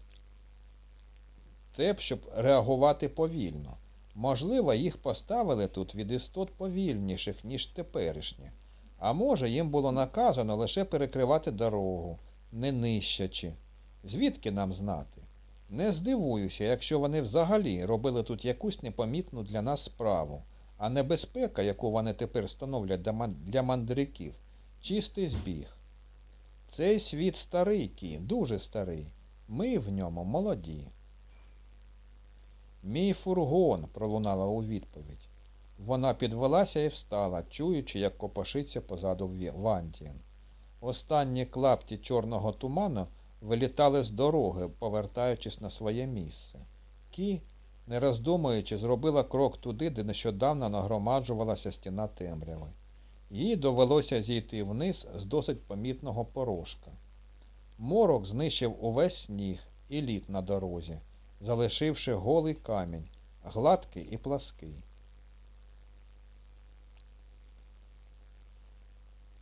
те, щоб реагувати повільно. Можливо, їх поставили тут від істот повільніших, ніж теперішні. А може, їм було наказано лише перекривати дорогу, не нищачи. Звідки нам знати? Не здивуюся, якщо вони взагалі робили тут якусь непомітну для нас справу, а небезпека, яку вони тепер становлять для мандриків, чистий збіг. Цей світ старий кі, дуже старий. Ми в ньому молоді. Мій фургон, пролунала у відповідь. Вона підвелася і встала, чуючи, як копошиться позаду Вантієн. Останні клапті чорного туману вилітали з дороги, повертаючись на своє місце. Кі, не роздумуючи, зробила крок туди, де нещодавно нагромаджувалася стіна темряви. Їй довелося зійти вниз з досить помітного порожка. Морок знищив увесь сніг і лід на дорозі, залишивши голий камінь, гладкий і плаский.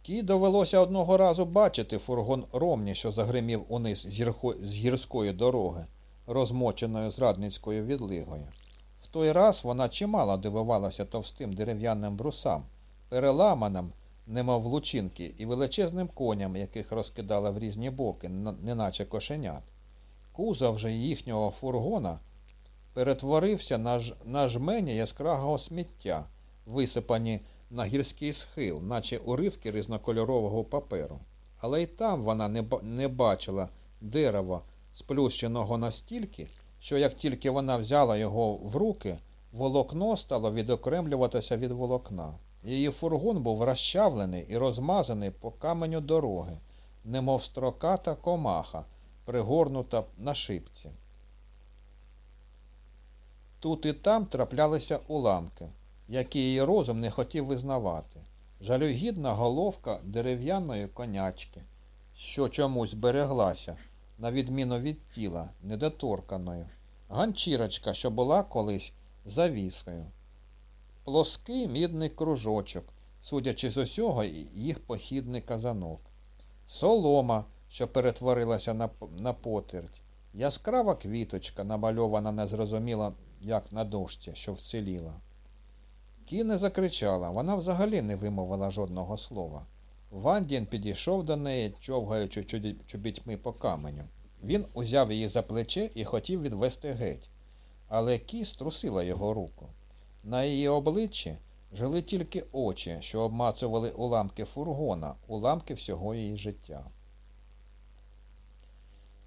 Ті довелося одного разу бачити фургон Ромні, що загримів униз з гірської дороги, розмоченою зрадницькою відлигою. В той раз вона чимало дивувалася товстим дерев'яним брусам, переламаним, немов лучинки, і величезним коням, яких розкидала в різні боки, неначе кошенят. Кузов же їхнього фургона перетворився на, ж... на жмені яскравого сміття, висипані на гірський схил, наче уривки різнокольорового паперу. Але й там вона не, не бачила дерева, сплющеного настільки, що як тільки вона взяла його в руки, волокно стало відокремлюватися від волокна. Її фургон був розчавлений і розмазаний по каменю дороги, немов строката комаха, пригорнута на шипці. Тут і там траплялися уламки які її розум не хотів визнавати. Жалюгідна головка дерев'яної конячки, що чомусь береглася, на відміну від тіла, недоторканою, ганчірочка, що була колись завіскою, плоский мідний кружочок, судячи з усього, їх похідний казанок, солома, що перетворилася на на потерть, яскрава квіточка, намальована незрозуміло, як на дошці, що вціліла. Кі не закричала, вона взагалі не вимовила жодного слова. Вандін підійшов до неї, човгаючи чобітьми по каменю. Він узяв її за плече і хотів відвести геть, але Кі струсила його руку. На її обличчі жили тільки очі, що обмацували уламки фургона, уламки всього її життя.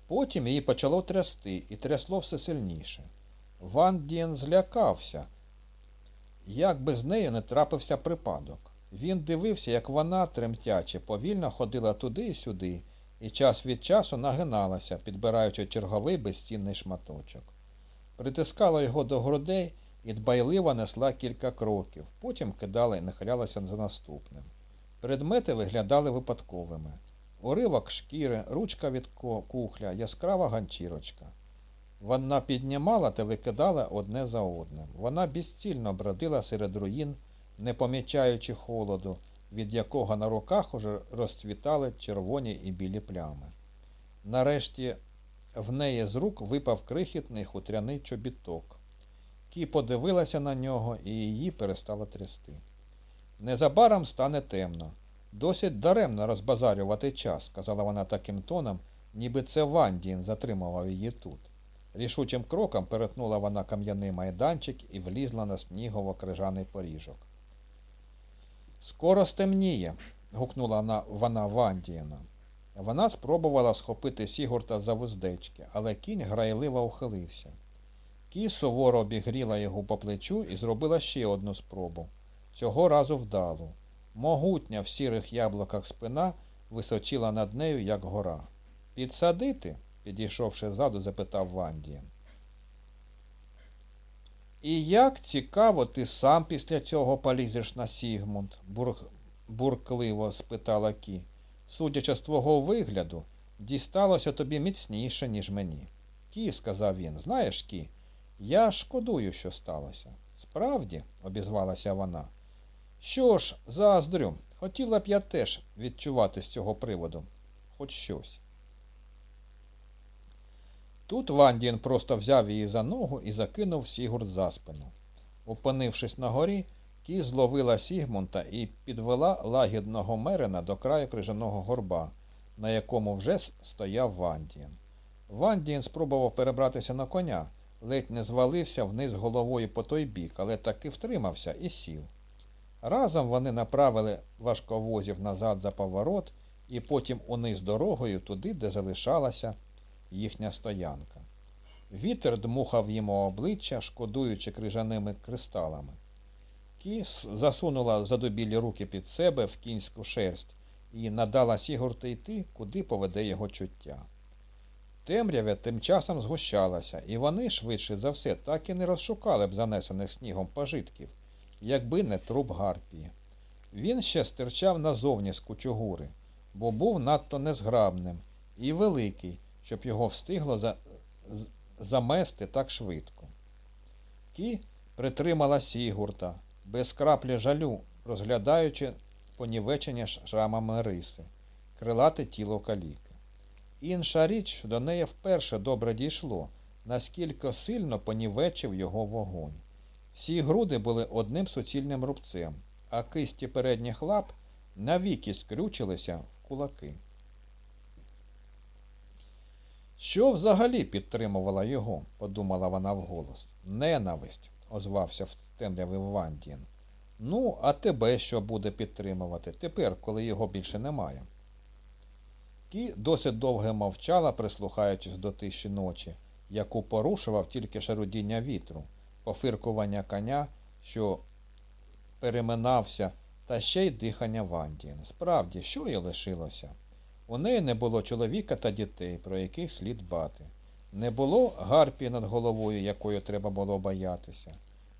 Потім її почало трясти, і трясло все сильніше. Ван Дien злякався, як би з нею не трапився припадок. Він дивився, як вона, тремтячи, повільно ходила туди і сюди, і час від часу нагиналася, підбираючи черговий безцінний шматочок. Притискала його до грудей і дбайливо несла кілька кроків, потім кидала і нахилялася за наступним. Предмети виглядали випадковими. Уривок шкіри, ручка від кухля, яскрава ганчірочка. Вона піднімала та викидала одне за одним. Вона безцільно бродила серед руїн, не помічаючи холоду, від якого на руках уже розцвітали червоні і білі плями. Нарешті в неї з рук випав крихітний хутряний чобіток. Кі подивилася на нього і її перестало трясти. Незабаром стане темно. Досить даремно розбазарювати час, сказала вона таким тоном, ніби це Вандін затримував її тут. Рішучим кроком перетнула вона кам'яний майданчик і влізла на снігово-крижаний поріжок. Скоро стемніє, гукнула вона Вандієна. Вона спробувала схопити Сігурта за вуздечки, але кінь грайливо ухилився. Кі суворо обігріла його по плечу і зробила ще одну спробу. Цього разу вдалу. Могутня в сірих яблуках спина височила над нею, як гора. Підсадити? Підійшовши ззаду, запитав Вандієн. І як цікаво, ти сам після цього полізеш на Сігмунд? Бур... буркливо спитала Кі. Судячи з твого вигляду, дісталося тобі міцніше, ніж мені. Кі, сказав він, знаєш, Кі, я шкодую, що сталося. Справді, обізвалася вона. Що ж, заздрю, хотіла б я теж відчувати з цього приводу хоч щось. Тут Вандін просто взяв її за ногу і закинув Сігурд за спину. Опинившись на горі, Кі зловила Сігмунта і підвела лагідного мерина до краю крижаного горба, на якому вже стояв Вандієн. Вандієн спробував перебратися на коня, ледь не звалився вниз головою по той бік, але таки втримався і сів. Разом вони направили важковозів назад за поворот і потім униз дорогою туди, де залишалася їхня стоянка. Вітер дмухав їм у обличчя, шкодуючи крижаними кристалами. Кіс засунула задубілі руки під себе в кінську шерсть і надала Сігурту йти, куди поведе його чуття. Темрявя тим часом згущалася, і вони, швидше за все, так і не розшукали б занесених снігом пожитків, якби не труп Гарпії. Він ще стирчав назовні з кучугури, бо був надто незграбним і великий, щоб його встигло за... замести так швидко. Кі притримала Сігурта, без краплі жалю, розглядаючи понівечення шрамами риси, крилате тіло каліки. Інша річ, до неї вперше добре дійшло, наскільки сильно понівечив його вогонь. Всі груди були одним суцільним рубцем, а кисті передніх лап навіки скрючилися в кулаки. Що взагалі підтримувала його, подумала вона вголос. Ненависть, озвався в темряві Вандін. Ну, а тебе що буде підтримувати тепер, коли його більше немає? Кі досить довго мовчала, прислухаючись до тиші ночі, яку порушував тільки шарудіння вітру, пофиркування коня, що переминався, та ще й дихання Вандін. Справді, що їй лишилося? У неї не було чоловіка та дітей, про яких слід дбати. Не було гарпії над головою, якою треба було боятися.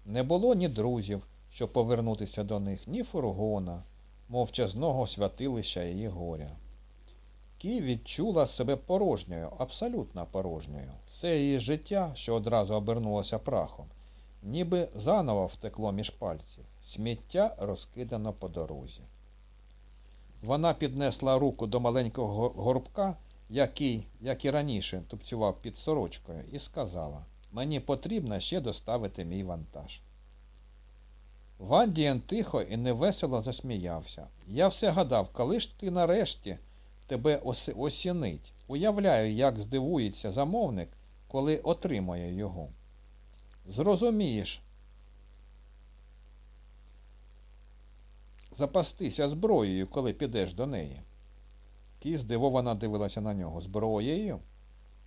Не було ні друзів, щоб повернутися до них, ні фургона, мовчазного святилища її горя. Кі відчула себе порожньою, абсолютно порожньою. Все її життя, що одразу обернулося прахом, ніби заново втекло між пальців. Сміття розкидано по дорозі. Вона піднесла руку до маленького горбка, який, як і раніше, тупцював під сорочкою, і сказала Мені потрібно ще доставити мій вантаж. Вандієн тихо і невесело засміявся. Я все гадав, коли ж ти нарешті тебе осінить. Уявляю, як здивується замовник, коли отримає його. Зрозумієш, запастися зброєю, коли підеш до неї. Кі здивовано дивилася на нього. Зброєю?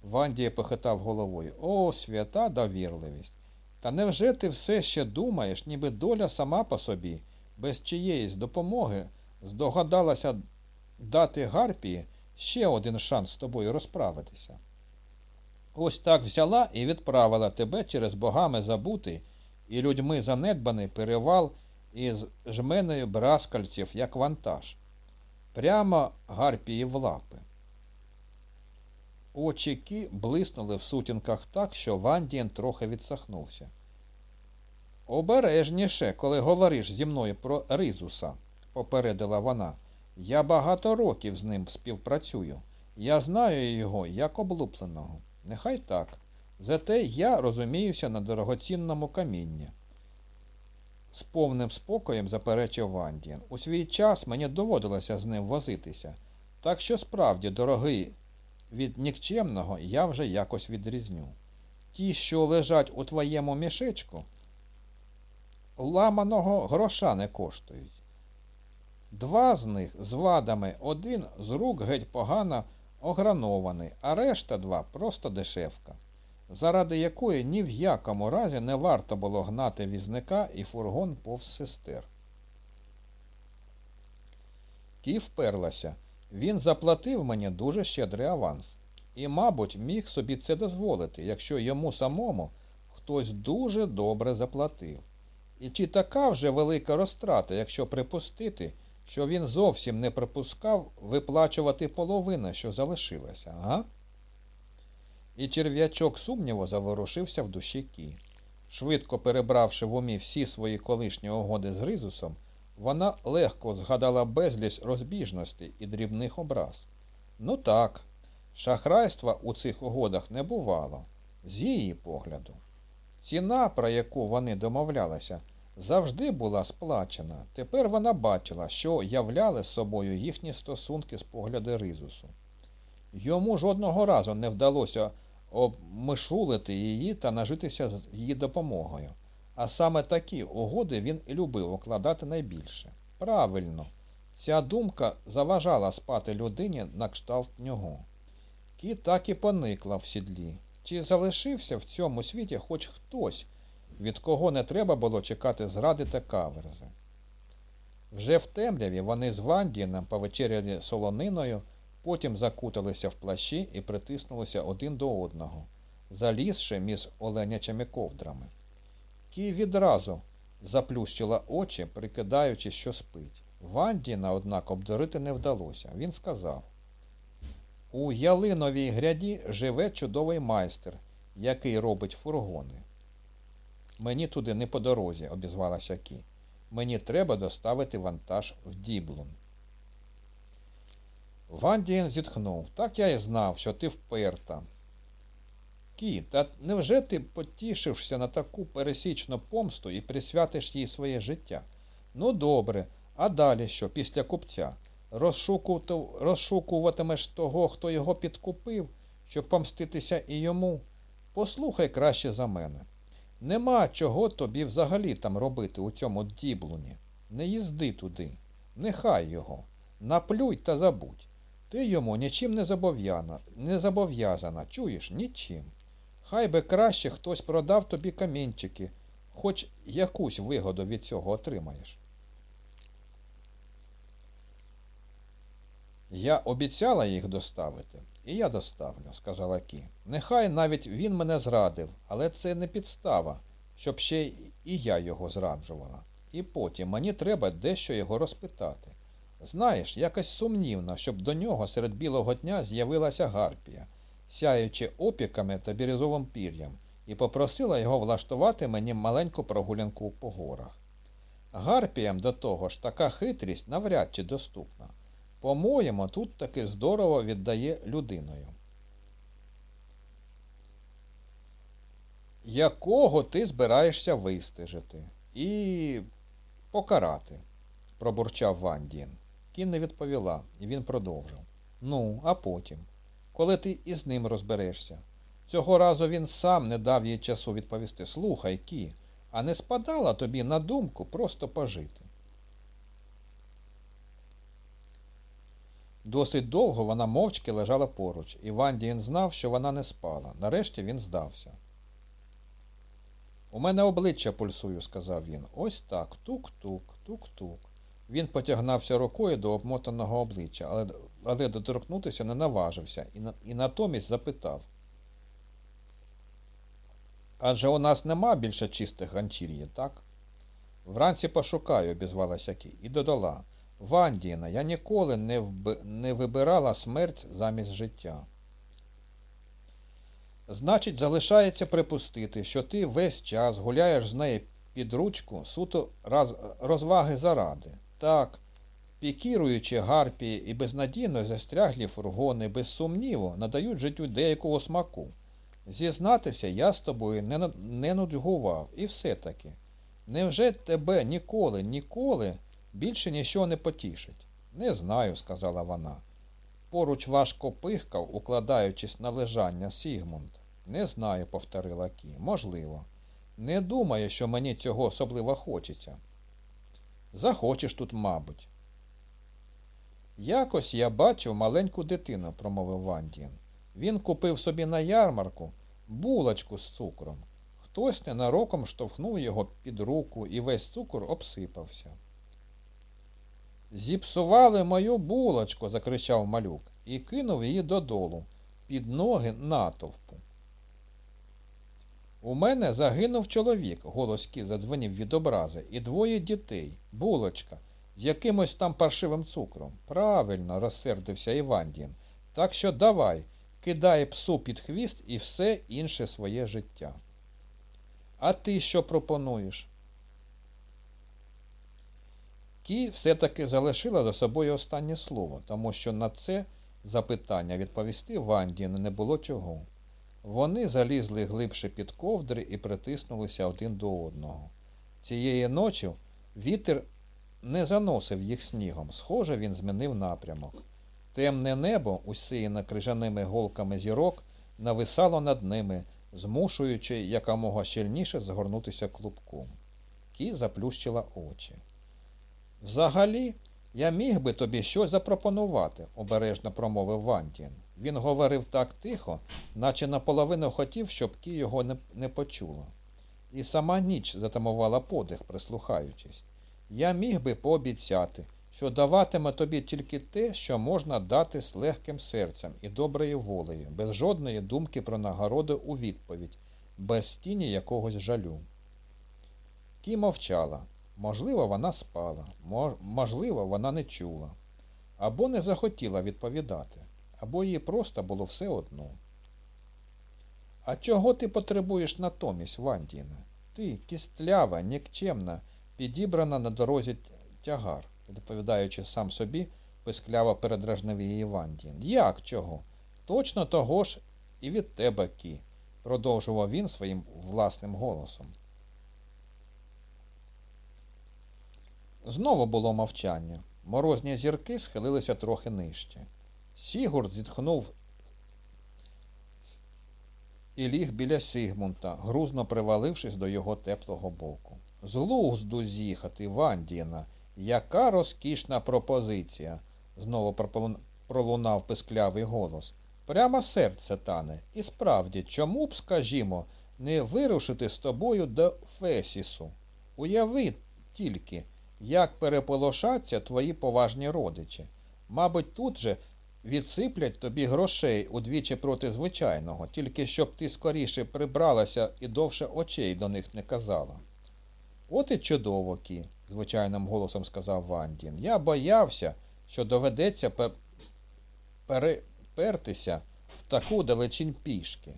Вандія похитав головою. О, свята довірливість. Та невже ти все ще думаєш, ніби доля сама по собі, без чиєїсь допомоги, здогадалася дати Гарпії ще один шанс з тобою розправитися? Ось так взяла і відправила тебе через богами забутий і людьми занедбаний перевал із жменою браскальців, як вантаж. Прямо Гарпії в лапи. Очі Кі блиснули в сутінках так, що Вандієн трохи відсахнувся. Обережніше, коли говориш зі мною про Ризуса, попередила вона. Я багато років з ним співпрацюю. Я знаю його як облупленого. Нехай так. Зате я розуміюся на дорогоцінному камінні. З повним спокоєм заперечив Вандієн. У свій час мені доводилося з ним возитися. Так що справді, дорогий, від нікчемного я вже якось відрізню. Ті, що лежать у твоєму мішечку, ламаного гроша не коштують. Два з них з вадами, один з рук геть погано огранований, а решта два просто дешевка, заради якої ні в якому разі не варто було гнати візника і фургон повз сестер. Ті вперлася. Він заплатив мені дуже щедрий аванс. І, мабуть, міг собі це дозволити, якщо йому самому хтось дуже добре заплатив. І чи така вже велика розтрата, якщо припустити, що він зовсім не припускав виплачувати половину, що залишилася, ага? І черв'ячок сумніву заворушився в душі Кі. Швидко перебравши в умі всі свої колишні угоди з Ризусом, вона легко згадала безліч розбіжностей і дрібних образ. Ну так, шахрайства у цих угодах не бувало, з її погляду. Ціна, про яку вони домовлялися, завжди була сплачена. Тепер вона бачила, що являли собою їхні стосунки з погляду Ризусу. Йому жодного разу не вдалося обмишулити її та нажитися з її допомогою. А саме такі угоди він і любив укладати найбільше. Правильно, ця думка заважала спати людині на кшталт нього. Кіт так і поникла в сідлі. Чи залишився в цьому світі хоч хтось, від кого не треба було чекати зради та каверзи? Вже в темряві вони з Вандіном повечеряли солониною, потім закуталися в плащі і притиснулися один до одного, залізши між оленячими ковдрами. Кі відразу заплющила очі, прикидаючи, що спить. Вандіна, однак, обдурити не вдалося. Він сказав У ялиновій гряді живе чудовий майстер, який робить фургони. Мені туди не по дорозі, обізвалася Кі. Мені треба доставити вантаж в Діблун. Вандієн зітхнув. Так я й знав, що ти вперта. Кі, та невже ти потішишся на таку пересічну помсту і присвятиш їй своє життя? Ну, добре, а далі що, після купця? Розшукуватимеш того, хто його підкупив, щоб помститися і йому? Послухай краще за мене. Нема чого тобі взагалі там робити у цьому діблуні. Не їзди туди. Нехай його. Наплюй та забудь. Ти йому нічим не зобов'язана, не зобов'язана, чуєш, нічим. Хай би краще хтось продав тобі камінчики, хоч якусь вигоду від цього отримаєш. Я обіцяла їх доставити, і я доставлю, сказала Кі. Нехай навіть він мене зрадив, але це не підстава, щоб ще і я його зраджувала. І потім мені треба дещо його розпитати. Знаєш, якось сумнівно, щоб до нього серед білого дня з'явилася гарпія, сяючи опіками та бірюзовим пір'ям, і попросила його влаштувати мені маленьку прогулянку по горах. Гарпіям до того ж така хитрість навряд чи доступна. По-моєму, тут таки здорово віддає людиною. Якого ти збираєшся вистежити? І Покарати, пробурчав Вандін. Кін не відповіла, і він продовжив. Ну, а потім, коли ти із ним розберешся. Цього разу він сам не дав їй часу відповісти. Слухай, Кі, а не спадала тобі на думку просто пожити. Досить довго вона мовчки лежала поруч, і Вандіїн знав, що вона не спала. Нарешті він здався. У мене обличчя пульсую, сказав він. Ось так. Тук-тук, тук-тук. Він потягнався рукою до обмотаного обличчя, але, але доторкнутися не наважився і, на, і натомість запитав. Адже у нас нема більше чистих ганчір'їв, так? Вранці пошукаю, обізвалася Кі, і додала. Вандіна, я ніколи не, вби... не вибирала смерть замість життя. Значить, залишається припустити, що ти весь час гуляєш з нею під ручку суто раз... розваги заради. Так, пікіруючи гарпії і безнадійно застряглі фургони, без сумніву, надають життю деякого смаку. Зізнатися, я з тобою не, не нудьгував, і все-таки. Невже тебе ніколи, ніколи більше нічого не потішить? Не знаю, сказала вона. Поруч важко пихкав, укладаючись на лежання Сігмунд. Не знаю, повторила Кі. Можливо. Не думаю, що мені цього особливо хочеться. Захочеш тут, мабуть. Якось я бачив маленьку дитину, промовив Вандін. Він купив собі на ярмарку булочку з цукром. Хтось ненароком штовхнув його під руку і весь цукор обсипався. Зіпсували мою булочку, закричав малюк і кинув її додолу, під ноги натовпу. У мене загинув чоловік, голос Кі задзвонив від образи, і двоє дітей, булочка, з якимось там паршивим цукром. Правильно, розсердився Івандін. Так що давай, кидай псу під хвіст і все інше своє життя. А ти що пропонуєш? Кі все-таки залишила за собою останнє слово, тому що на це запитання відповісти Вандін не було чого. Вони залізли глибше під ковдри і притиснулися один до одного. Цієї ночі вітер не заносив їх снігом. Схоже, він змінив напрямок. Темне небо, усіяне крижаними голками зірок, нависало над ними, змушуючи якомога щільніше згорнутися клубком. Кі заплющила очі. Взагалі, я міг би тобі щось запропонувати, обережно промовив Вантін. Він говорив так тихо, наче наполовину хотів, щоб Кі його не, не почула. І сама ніч затамувала подих, прислухаючись. Я міг би пообіцяти, що даватиме тобі тільки те, що можна дати з легким серцем і доброю волею, без жодної думки про нагороду у відповідь, без тіні якогось жалю. Кі мовчала. Можливо, вона спала, можливо, вона не чула, або не захотіла відповідати, або їй просто було все одно. А чого ти потребуєш натомість, Вандіна? Ти кістлява, нікчемна, підібрана на дорозі тягар, відповідаючи сам собі, пискляво передражнив її Вандін. Як чого? Точно того ж і від тебе, Кі, продовжував він своїм власним голосом. Знову було мовчання. Морозні зірки схилилися трохи нижче. Сігурд зітхнув і ліг біля Сигмунта, грузно привалившись до його теплого боку. З лузду з'їхати, Вандіна, яка розкішна пропозиція, знову пролунав писклявий голос. Прямо серце тане. І справді, чому б, скажімо, не вирушити з тобою до Фесісу? Уяви тільки. Як переполошаться твої поважні родичі? Мабуть, тут же відсиплять тобі грошей удвічі проти звичайного, тільки щоб ти скоріше прибралася і довше очей до них не казала. От і чудово, Кі, звичайним голосом сказав Вандін. Я боявся, що доведеться перепертися в таку далечінь пішки.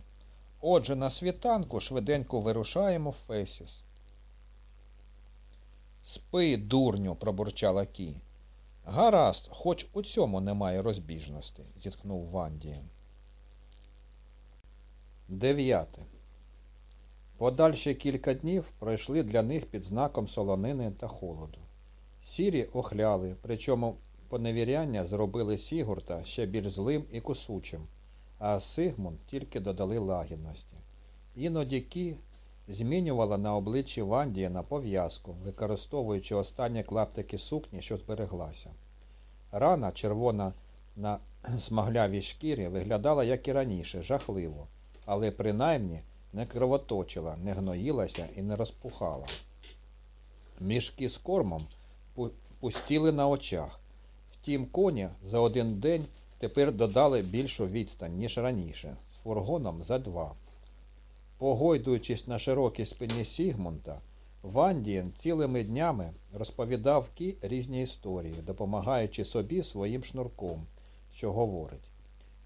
Отже, на світанку швиденько вирушаємо в Фесіс. Спи, дурню, пробурчала Кі. Гаразд, хоч у цьому немає розбіжності, зіткнув Ванді. Дев'яте. Подальші кілька днів пройшли для них під знаком солонини та холоду. Сірі охляли, причому поневіряння зробили Сігурта ще більш злим і кусучим, а Сигмунд тільки додали лагідності. Іноді Кі змінювала на обличчі Вандія на пов'язку, використовуючи останні клаптики сукні, що збереглася. Рана, червона на <clears throat> смаглявій шкірі, виглядала, як і раніше, жахливо, але принаймні не кровоточила, не гноїлася і не розпухала. Мішки з кормом пустіли на очах. Втім, коні за один день тепер додали більшу відстань, ніж раніше, з фургоном за два. Погойдуючись на широкій спині Сігмунта, Вандієн цілими днями розповідав Кі різні історії, допомагаючи собі своїм шнурком, що говорить.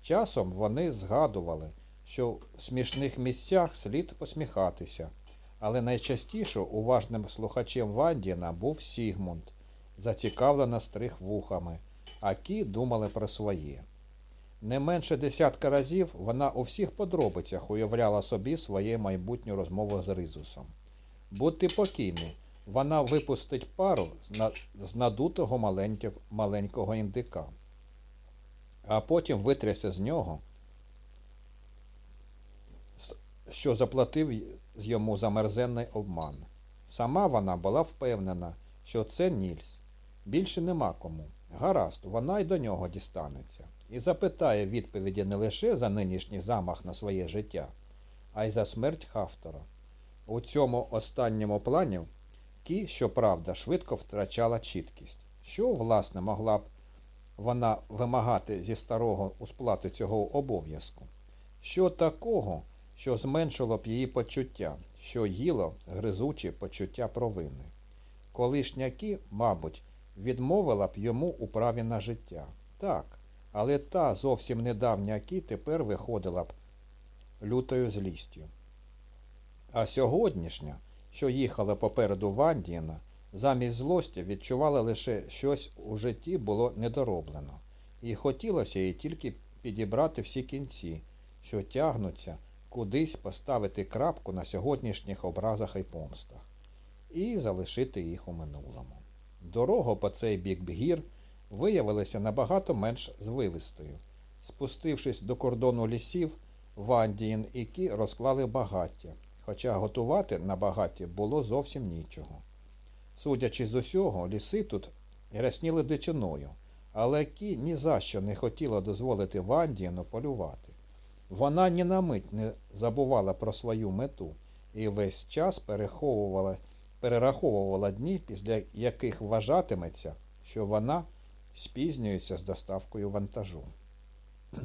Часом вони згадували, що в смішних місцях слід посміхатися, але найчастіше уважним слухачем Вандіна був Сігмунд, зацікавлено стриг вухами, а Кі думали про своє. Не менше десятка разів вона у всіх подробицях уявляла собі своє майбутню розмову з Ризусом. Будьте покійні, вона випустить пару з, надутого маленького, індика, а потім витрясе з нього, що заплатив йому за мерзенний обман. Сама вона була впевнена, що це Нільс. Більше нема кому. Гаразд, вона й до нього дістанеться. І запитає відповіді не лише за нинішній замах на своє життя, а й за смерть Хафтора. У цьому останньому плані Кі, щоправда, швидко втрачала чіткість. Що, власне, могла б вона вимагати зі старого у сплати цього обов'язку? Що такого, що зменшило б її почуття, що їло гризучі почуття провини? Колишня Кі, мабуть, відмовила б йому у праві на життя. Так, але та зовсім недавня Кі тепер виходила б лютою злістю. А сьогоднішня, що їхала попереду Вандіна, замість злості відчувала лише щось у житті було недороблено, і хотілося їй тільки підібрати всі кінці, що тягнуться кудись поставити крапку на сьогоднішніх образах і помстах, і залишити їх у минулому. Дорога по цей бік гір виявилася набагато менш звивистою. Спустившись до кордону лісів, Вандіїн і Кі розклали багаття, хоча готувати на багатті було зовсім нічого. Судячи з усього, ліси тут рясніли дичиною, але Кі ні за що не хотіла дозволити Вандіїну полювати. Вона ні на мить не забувала про свою мету і весь час переховувала, перераховувала дні, після яких вважатиметься, що вона спізнюється з доставкою вантажу. <clears throat>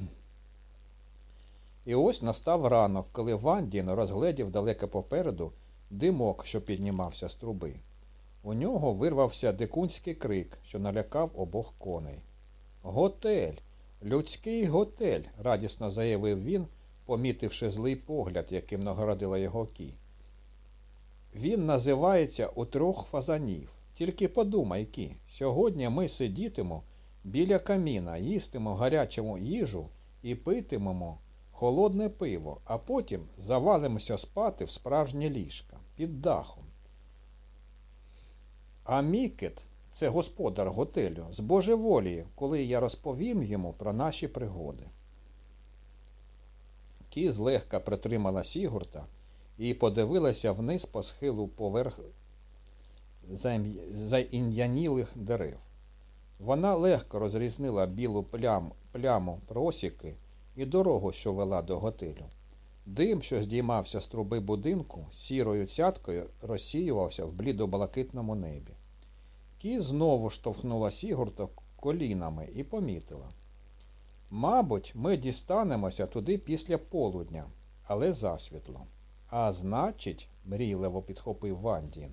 І ось настав ранок, коли Вандін розгледів далеко попереду димок, що піднімався з труби. У нього вирвався дикунський крик, що налякав обох коней. Готель! Людський готель! радісно заявив він, помітивши злий погляд, яким нагородила його кі. Він називається у фазанів. Тільки подумай, кі, сьогодні ми сидітимо біля каміна, їстимо гарячому їжу і питимемо холодне пиво, а потім завалимося спати в справжнє ліжка під дахом. А Мікет, це господар готелю, збожеволіє, коли я розповім йому про наші пригоди. Кі злегка притримала Сігурта і подивилася вниз по схилу поверх заін'янілих дерев. Вона легко розрізнила білу плям, пляму просіки і дорогу, що вела до готелю. Дим, що здіймався з труби будинку, сірою цяткою розсіювався в блідо-блакитному небі. Кі знову штовхнула Сігурта колінами і помітила. Мабуть, ми дістанемося туди після полудня, але засвітло. А значить, мрійливо підхопив Вандін,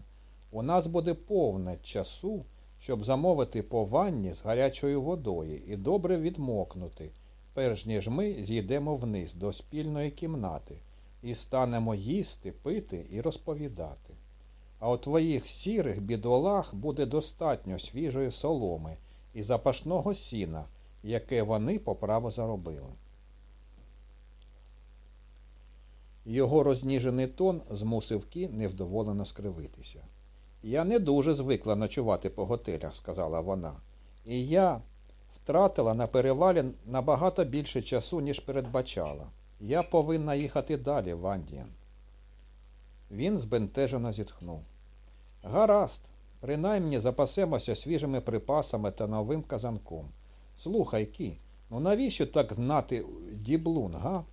у нас буде повне часу, щоб замовити по ванні з гарячою водою і добре відмокнути, перш ніж ми зійдемо вниз до спільної кімнати і станемо їсти, пити і розповідати. А у твоїх сірих бідолах буде достатньо свіжої соломи і запашного сіна, яке вони по праву заробили. Його розніжений тон змусив Кі невдоволено скривитися. Я не дуже звикла ночувати по готелях, сказала вона. І я втратила на перевалі набагато більше часу, ніж передбачала. Я повинна їхати далі, Вандіан. Він збентежено зітхнув. Гаразд, принаймні запасемося свіжими припасами та новим казанком. Слухай, Кі, ну навіщо так гнати діблун, га?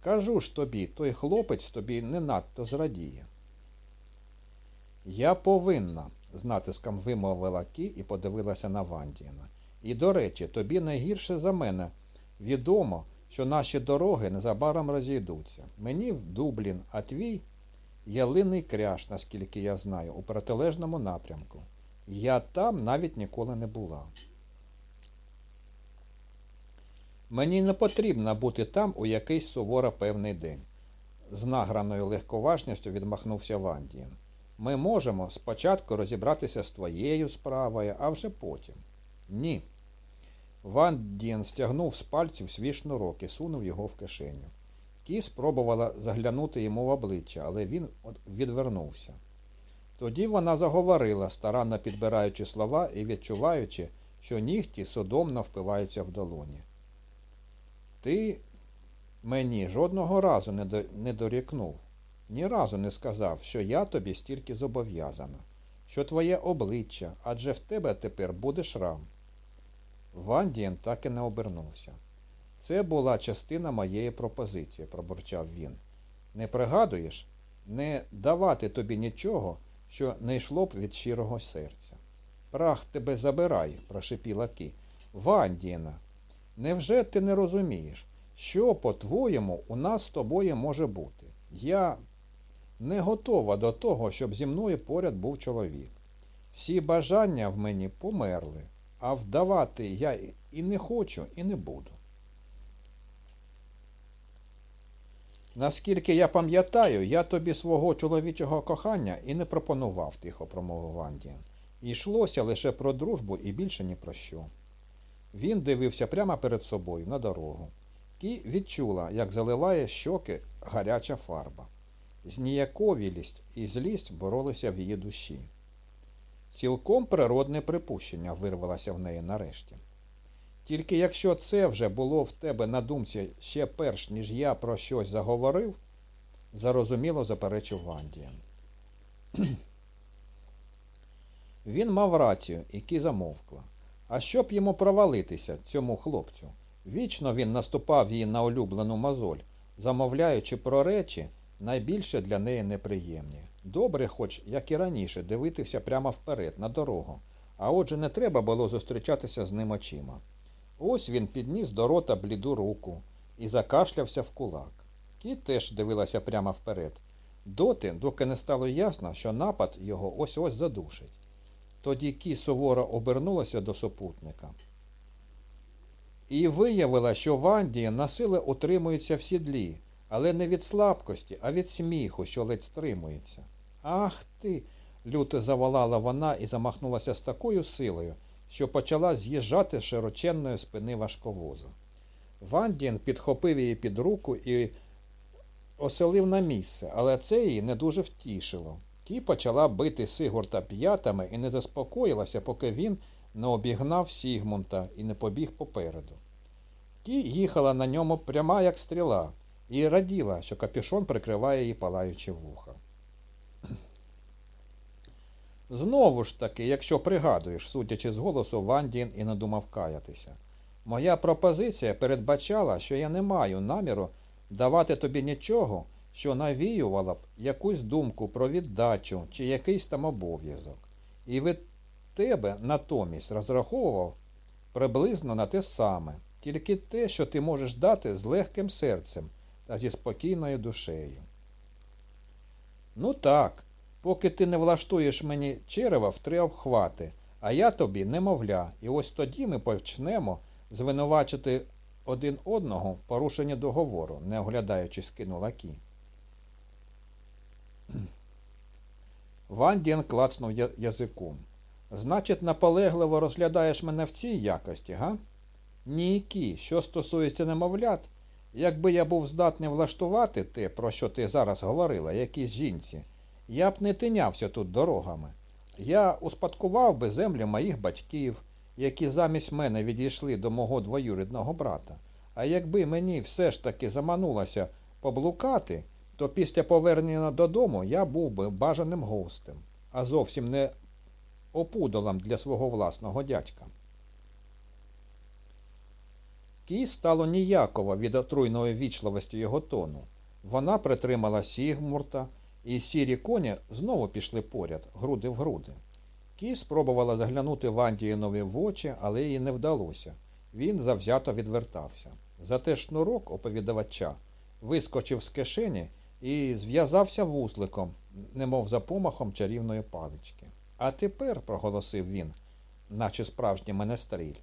Кажу ж тобі, той хлопець тобі не надто зрадіє. Я повинна, з натиском вимовила Кі і подивилася на Вандіна. І, до речі, тобі не гірше за мене. Відомо, що наші дороги незабаром розійдуться. Мені в Дублін, а твій ялиний кряж, наскільки я знаю, у протилежному напрямку. Я там навіть ніколи не була. Мені не потрібно бути там у якийсь суворо певний день. З награною легковажністю відмахнувся Вандієн. Ми можемо спочатку розібратися з твоєю справою, а вже потім. Ні. Ван Дін стягнув з пальців свій шнурок і сунув його в кишеню. Кі спробувала заглянути йому в обличчя, але він відвернувся. Тоді вона заговорила, старанно підбираючи слова і відчуваючи, що нігті судомно впиваються в долоні. Ти мені жодного разу не, дорікнув, ні разу не сказав, що я тобі стільки зобов'язана, що твоє обличчя, адже в тебе тепер буде шрам. Вандієн так і не обернувся. Це була частина моєї пропозиції, пробурчав він. Не пригадуєш, не давати тобі нічого, що не йшло б від щирого серця. Прах тебе забирай, прошепіла Кі. Вандіна, невже ти не розумієш, що, по-твоєму, у нас з тобою може бути? Я не готова до того, щоб зі мною поряд був чоловік. Всі бажання в мені померли, а вдавати я і не хочу, і не буду. Наскільки я пам'ятаю, я тобі свого чоловічого кохання і не пропонував, тихо промовив Вандіан. Йшлося лише про дружбу і більше ні про що. Він дивився прямо перед собою на дорогу. Кі відчула, як заливає щоки гаряча фарба. Зніяковілість і злість боролися в її душі. Цілком природне припущення вирвалося в неї нарешті. Тільки якщо це вже було в тебе на думці ще перш, ніж я про щось заговорив, зарозуміло заперечив Вандіан. <clears throat> Він мав рацію, і замовкла. А щоб йому провалитися, цьому хлопцю? Вічно він наступав їй на улюблену мозоль, замовляючи про речі, найбільше для неї неприємні. Добре, хоч, як і раніше, дивитися прямо вперед, на дорогу, а отже не треба було зустрічатися з ним очима. Ось він підніс до рота бліду руку і закашлявся в кулак. Кіт теж дивилася прямо вперед. Доти, доки не стало ясно, що напад його ось ось задушить. Тоді Кі суворо обернулася до супутника. І виявила, що Вандія насиле утримується в сідлі, але не від слабкості, а від сміху, що ледь стримується. Ах ти. люто заволала вона і замахнулася з такою силою, що почала з'їжджати з широченної спини важковоза. Вандін підхопив її під руку і оселив на місце, але це її не дуже втішило. Ті почала бити Сигурта п'ятами і не заспокоїлася, поки він не обігнав Сігмунта і не побіг попереду. Ті їхала на ньому пряма, як стріла, і раділа, що капюшон прикриває її палаючі вуха. Знову ж таки, якщо пригадуєш, судячи з голосу, Вандін і не думав каятися. Моя пропозиція передбачала, що я не маю наміру давати тобі нічого, що навіювала б якусь думку про віддачу чи якийсь там обов'язок. І від тебе натомість розраховував приблизно на те саме, тільки те, що ти можеш дати з легким серцем та зі спокійною душею. Ну так, поки ти не влаштуєш мені черева в три обхвати, а я тобі немовля, і ось тоді ми почнемо звинувачити один одного в порушенні договору, не оглядаючись кинула Кі. <clears throat> Вандін клацнув язиком. Значить, наполегливо розглядаєш мене в цій якості, га? Ні, Кі, що стосується немовлят, якби я був здатний влаштувати те, про що ти зараз говорила, якійсь жінці, я б не тинявся тут дорогами. Я успадкував би землі моїх батьків, які замість мене відійшли до мого двоюрідного брата. А якби мені все ж таки заманулося поблукати, то після повернення додому я був би бажаним гостем, а зовсім не опудолом для свого власного дядька. Кій стало ніяково від отруйної вічливості його тону. Вона притримала Сігмурта, і сірі коні знову пішли поряд, груди в груди. Кій спробувала заглянути Вандієнові в очі, але їй не вдалося. Він завзято відвертався. Зате шнурок оповідувача вискочив з кишені і зв'язався вузликом, немов за помахом чарівної палички. А тепер, проголосив він, наче справжній менестріль,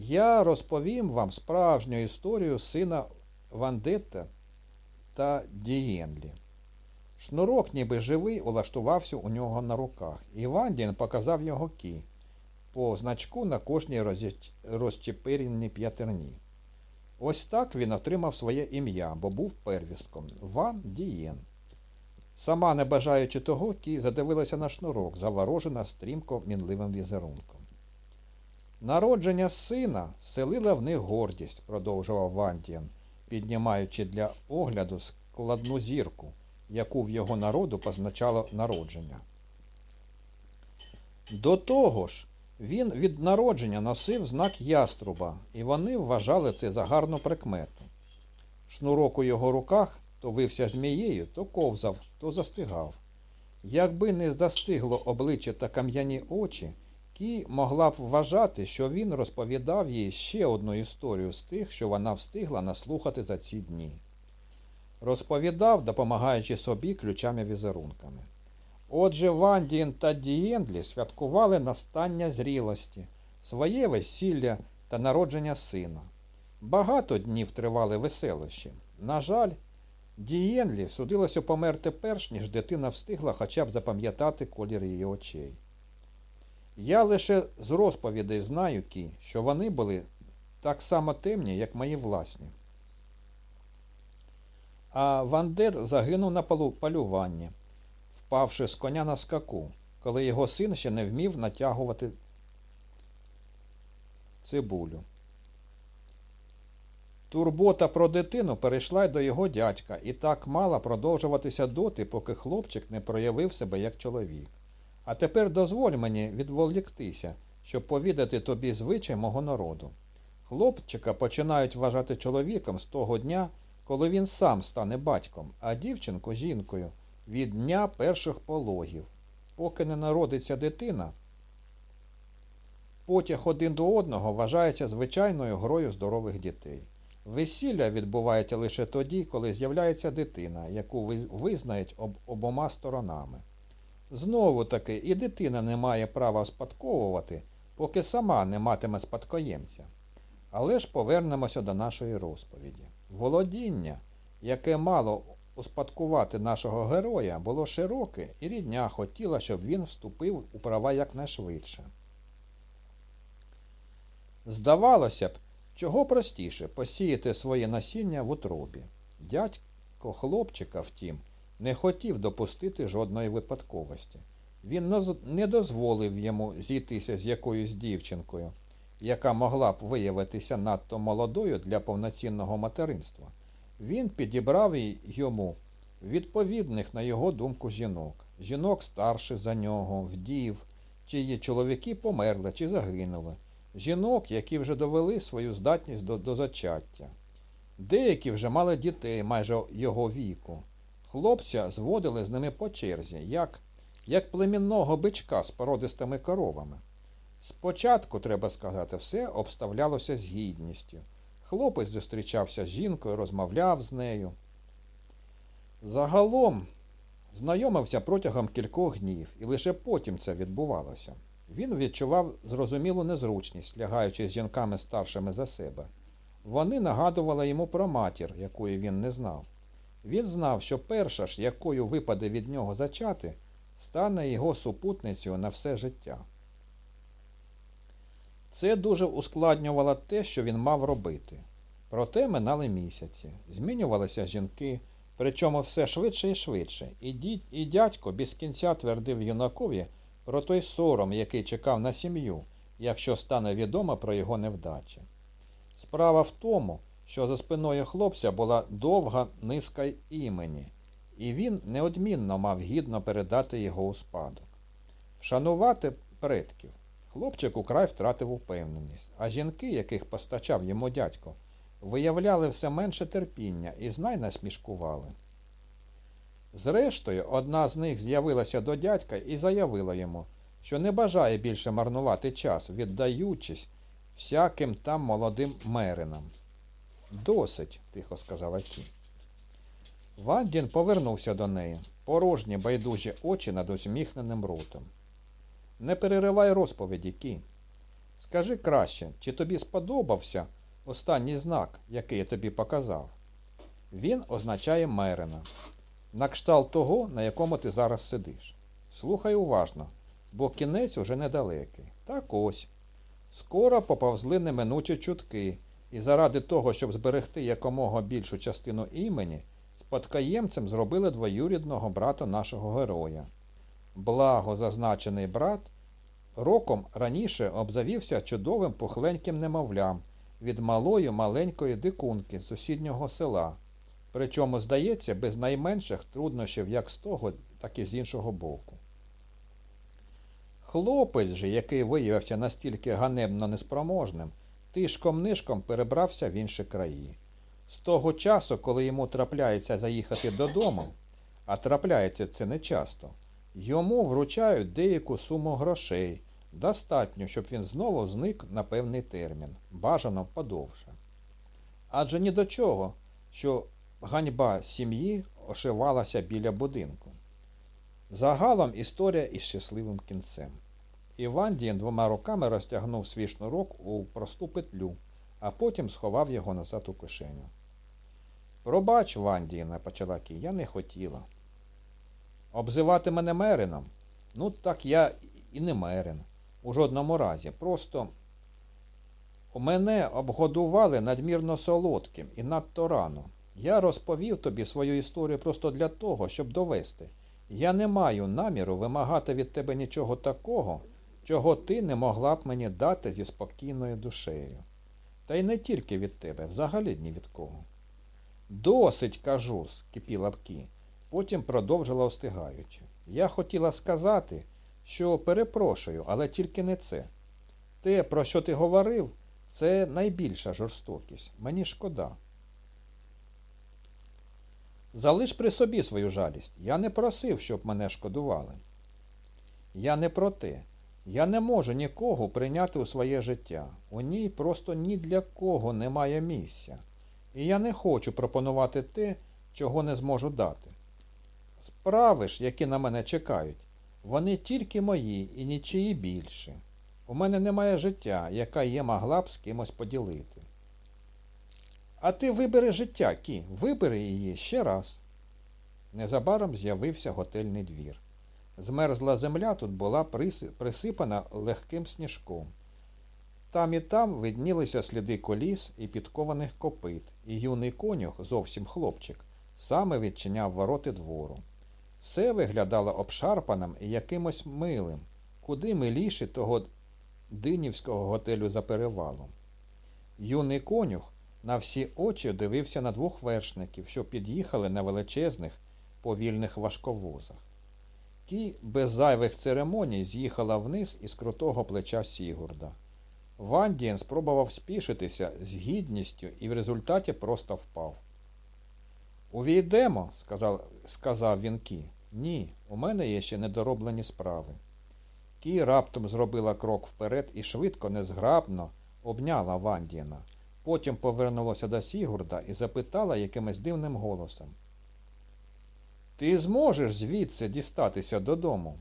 я розповім вам справжню історію сина Вандетта та Дієнлі. Шнурок, ніби живий, улаштувався у нього на руках, і Вандін показав його кі по значку на кожній розчепиреній п'ятерні. Ось так він отримав своє ім'я, бо був первістком Ван Дієн. Сама, не бажаючи того, кі задивилася на шнурок, заворожена стрімко мінливим візерунком. Народження сина селило в них гордість, продовжував Вандієн, піднімаючи для огляду складну зірку, яку в його народу позначало народження. До того ж, він від народження носив знак яструба, і вони вважали це за гарну прикмету. Шнурок у його руках то вився змією, то ковзав, то застигав. Якби не застигло обличчя та кам'яні очі, Кі могла б вважати, що він розповідав їй ще одну історію з тих, що вона встигла наслухати за ці дні. Розповідав, допомагаючи собі ключами візерунками. Отже, Вандін та Дієндлі святкували настання зрілості, своє весілля та народження сина. Багато днів тривали веселощі. На жаль, Дієнлі судилося померти перш, ніж дитина встигла хоча б запам'ятати колір її очей. Я лише з розповідей знаю кі, що вони були так само темні, як мої власні. А Вандер загинув на полюванні, впавши з коня на скаку, коли його син ще не вмів натягувати цибулю. Турбота про дитину перейшла й до його дядька і так мала продовжуватися доти, поки хлопчик не проявив себе як чоловік. А тепер дозволь мені відволіктися, щоб повідати тобі звичай мого народу. Хлопчика починають вважати чоловіком з того дня, коли він сам стане батьком, а дівчинку жінкою від дня перших пологів. Поки не народиться дитина, потяг один до одного вважається звичайною грою здорових дітей. Весілля відбувається лише тоді, коли з'являється дитина, яку визнають об обома сторонами. Знову таки, і дитина не має права спадковувати, поки сама не матиме спадкоємця. Але ж повернемося до нашої розповіді. Володіння, яке мало успадкувати нашого героя, було широке, і рідня хотіла, щоб він вступив у права якнайшвидше. Здавалося б, чого простіше посіяти своє насіння в утробі. Дядько хлопчика, втім, не хотів допустити жодної випадковості. Він не дозволив йому зійтися з якоюсь дівчинкою, яка могла б виявитися надто молодою для повноцінного материнства. Він підібрав йому відповідних, на його думку, жінок, жінок старших за нього, вдів, чиї чоловіки померли чи загинули, жінок, які вже довели свою здатність до, до зачаття. Деякі вже мали дітей майже його віку. Хлопця зводили з ними по черзі, як як племінного бичка з породистими коровами. Спочатку, треба сказати, все обставлялося з гідністю. Хлопець зустрічався з жінкою, розмовляв з нею. Загалом знайомився протягом кількох днів, і лише потім це відбувалося. Він відчував зрозумілу незручність, лягаючи з жінками старшими за себе. Вони нагадували йому про матір, якої він не знав. Він знав, що перша ж, якою випаде від нього зачати, стане його супутницею на все життя. Це дуже ускладнювало те, що він мав робити. Проте минали місяці, змінювалися жінки, причому все швидше і швидше, і, дід, і дядько без кінця твердив юнакові про той сором, який чекав на сім'ю, якщо стане відомо про його невдачі. Справа в тому, що за спиною хлопця була довга низка імені, і він неодмінно мав гідно передати його у спадок. Вшанувати предків. Хлопчик украй втратив упевненість, а жінки, яких постачав йому дядько, виявляли все менше терпіння і знай насмішкували. Зрештою, одна з них з'явилася до дядька і заявила йому, що не бажає більше марнувати час, віддаючись всяким там молодим меринам. Досить, тихо сказала Ті. Вандін повернувся до неї, порожні байдужі очі над усміхненим ротом. Не переривай розповіді, Кі. Скажи краще, чи тобі сподобався останній знак, який я тобі показав? Він означає Мерина. На кшталт того, на якому ти зараз сидиш. Слухай уважно, бо кінець уже недалекий. Так ось. Скоро поповзли неминучі чутки, і заради того, щоб зберегти якомога більшу частину імені, спадкоємцем зробили двоюрідного брата нашого героя. Благо зазначений брат роком раніше обзавівся чудовим пухленьким немовлям від малої маленької дикунки сусіднього села, причому, здається, без найменших труднощів як з того, так і з іншого боку. Хлопець же, який виявився настільки ганебно неспроможним, тишком-нишком перебрався в інші краї. З того часу, коли йому трапляється заїхати додому, а трапляється це нечасто, йому вручають деяку суму грошей, достатньо, щоб він знову зник на певний термін, бажано подовше. Адже ні до чого, що ганьба сім'ї ошивалася біля будинку. Загалом історія із щасливим кінцем. Івандієн двома руками розтягнув свій шнурок у просту петлю, а потім сховав його назад у кишеню. Пробач, Вандієна, почала Кі, я не хотіла. Обзивати мене Мерином? Ну, так я і не Мерин. У жодному разі. Просто мене обгодували надмірно солодким і надто рано. Я розповів тобі свою історію просто для того, щоб довести. Я не маю наміру вимагати від тебе нічого такого, чого ти не могла б мені дати зі спокійною душею. Та й не тільки від тебе, взагалі ні від кого. Досить, кажу, скипіла Бкі, потім продовжила остигаючи. Я хотіла сказати, що перепрошую, але тільки не це. Те, про що ти говорив, це найбільша жорстокість. Мені шкода. Залиш при собі свою жалість. Я не просив, щоб мене шкодували. Я не про те. Я не можу нікого прийняти у своє життя. У ній просто ні для кого немає місця. І я не хочу пропонувати те, чого не зможу дати. Справи ж, які на мене чекають, вони тільки мої і нічиї більше. У мене немає життя, яке я могла б з кимось поділити. А ти вибери життя, Кі, вибери її ще раз. Незабаром з'явився готельний двір. Змерзла земля тут була присипана легким сніжком. Там і там виднілися сліди коліс і підкованих копит, і юний конюх, зовсім хлопчик, саме відчиняв вороти двору. Все виглядало обшарпаним і якимось милим, куди миліше того динівського готелю за перевалом. Юний конюх на всі очі дивився на двох вершників, що під'їхали на величезних повільних важковозах. Кі без зайвих церемоній з'їхала вниз із крутого плеча Сігурда. Вандієн спробував спішитися з гідністю і в результаті просто впав. Увійдемо, сказав сказав він Кі. Ні, у мене є ще недороблені справи. Кі раптом зробила крок вперед і швидко, незграбно обняла Вандієна. Потім повернулася до Сігурда і запитала якимось дивним голосом. Ти зможеш звідси дістатися додому?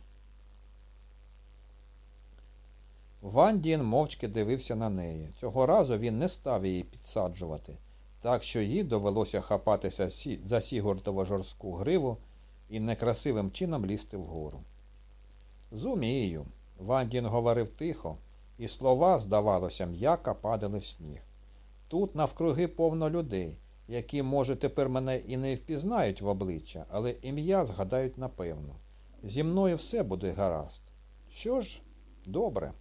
Вандін мовчки дивився на неї. Цього разу він не став її підсаджувати, так що їй довелося хапатися за Сігурдову жорстку гриву і некрасивим чином лізти вгору. Зумію. Вандін говорив тихо, і слова, здавалося, м'яко падали в сніг. Тут навкруги повно людей, які, може, тепер мене і не впізнають в обличчя, але ім'я згадають напевно. Зі мною все буде гаразд. Що ж, добре,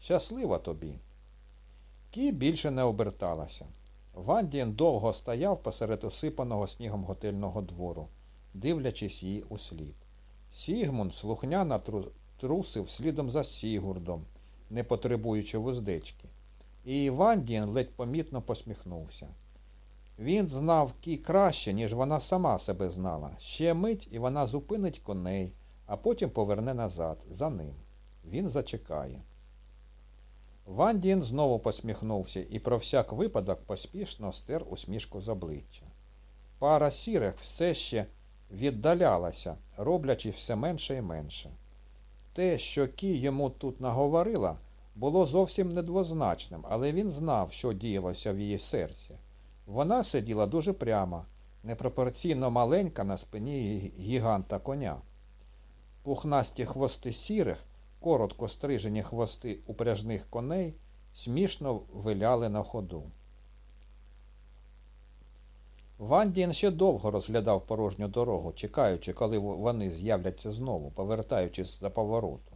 щаслива тобі. Кі більше не оберталася. Вандін довго стояв посеред осипаного снігом готельного двору, дивлячись їй услід. Сігмунд слухняно трусив слідом за Сігурдом, не потребуючи вуздечки. І Вандін ледь помітно посміхнувся. Він знав Кі краще, ніж вона сама себе знала. Ще мить, і вона зупинить коней, а потім поверне назад, за ним. Він зачекає. Вандін знову посміхнувся і про всяк випадок поспішно стер усмішку з обличчя. Пара сірих все ще віддалялася, роблячи все менше і менше. Те, що Кі йому тут наговорила, було зовсім недвозначним, але він знав, що діялося в її серці. Вона сиділа дуже прямо, непропорційно маленька на спині гіганта коня. Пухнасті хвости сірих, коротко стрижені хвости упряжних коней, смішно виляли на ходу. Вандін ще довго розглядав порожню дорогу, чекаючи, коли вони з'являться знову, повертаючись за повороту.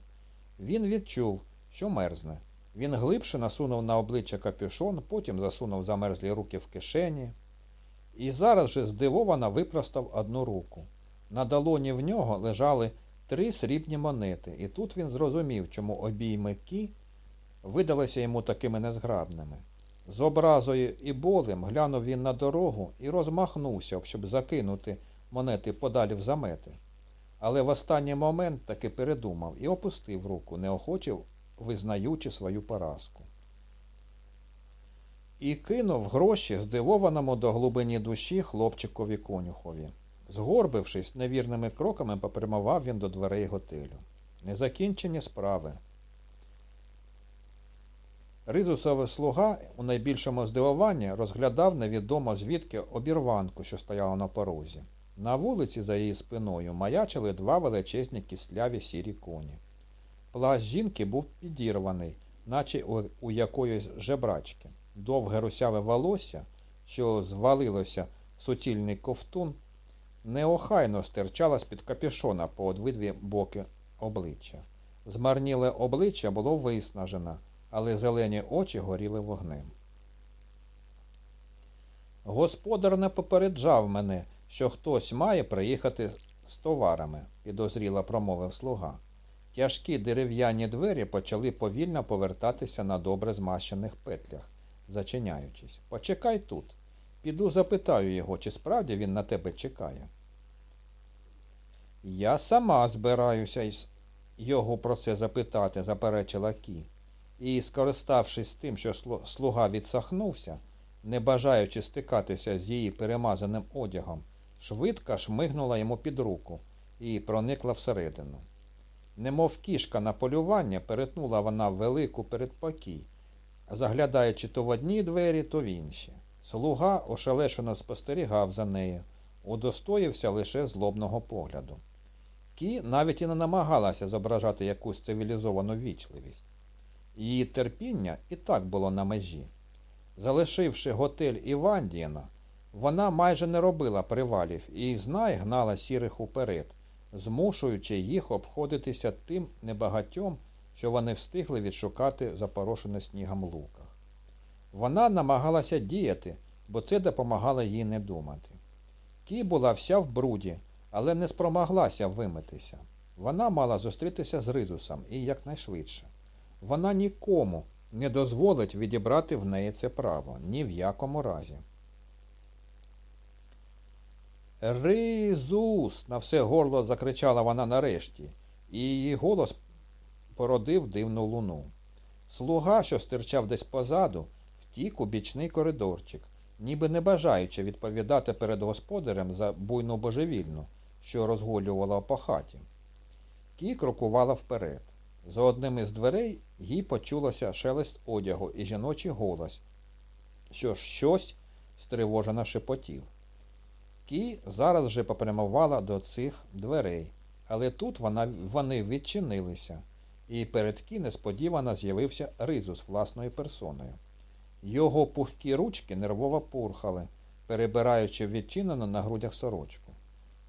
Він відчув, що мерзне. Він глибше насунув на обличчя капюшон, потім засунув замерзлі руки в кишені і зараз же здивовано випростав одну руку. На долоні в нього лежали три срібні монети, і тут він зрозумів, чому обійми Кі видалися йому такими незграбними. З образою і болем глянув він на дорогу і розмахнувся, щоб закинути монети подалі в замети. Але в останній момент таки передумав і опустив руку, неохоче визнаючи свою поразку. І кинув гроші здивованому до глибині душі хлопчикові конюхові. Згорбившись, невірними кроками попрямував він до дверей готелю. Незакінчені справи. Ризусовий слуга у найбільшому здивуванні розглядав невідомо звідки обірванку, що стояла на порозі. На вулиці за її спиною маячили два величезні кістляві сірі коні. Плащ жінки був підірваний, наче у, якоїсь жебрачки. Довге русяве волосся, що звалилося в суцільний ковтун, неохайно стирчало з-під капюшона по обидві боки обличчя. Змарніле обличчя було виснажено, але зелені очі горіли вогнем. Господар не попереджав мене, що хтось має приїхати з товарами, підозріло промовив слуга. Тяжкі дерев'яні двері почали повільно повертатися на добре змащених петлях, зачиняючись. Почекай тут. Піду запитаю його, чи справді він на тебе чекає. Я сама збираюся його про це запитати, заперечила Кі. І, скориставшись тим, що слуга відсахнувся, не бажаючи стикатися з її перемазаним одягом, швидко шмигнула йому під руку і проникла всередину. Немов кішка на полювання, перетнула вона велику передпокій, заглядаючи то в одні двері, то в інші. Слуга ошелешено спостерігав за нею, удостоївся лише злобного погляду. Кі навіть і не намагалася зображати якусь цивілізовану вічливість. Її терпіння і так було на межі. Залишивши готель Івандіна, вона майже не робила привалів і знай гнала сірих уперед, змушуючи їх обходитися тим небагатьом, що вони встигли відшукати запорошене снігом луках. Вона намагалася діяти, бо це допомагало їй не думати. Кі була вся в бруді, але не спромоглася вимитися. Вона мала зустрітися з Ризусом і якнайшвидше. Вона нікому не дозволить відібрати в неї це право, ні в якому разі. Ризус! на все горло закричала вона нарешті, і її голос породив дивну луну. Слуга, що стирчав десь позаду, втік у бічний коридорчик, ніби не бажаючи відповідати перед господарем за буйну божевільну, що розгулювала по хаті. Кі крокувала вперед. За одним із дверей їй почулося шелест одягу і жіночий голос, що щось стривожено шепотів. Кі зараз же попрямувала до цих дверей, але тут вона, вони відчинилися, і перед Кі несподівано з'явився Ризус власною персоною. Його пухкі ручки нервово пурхали, перебираючи відчинену на грудях сорочку.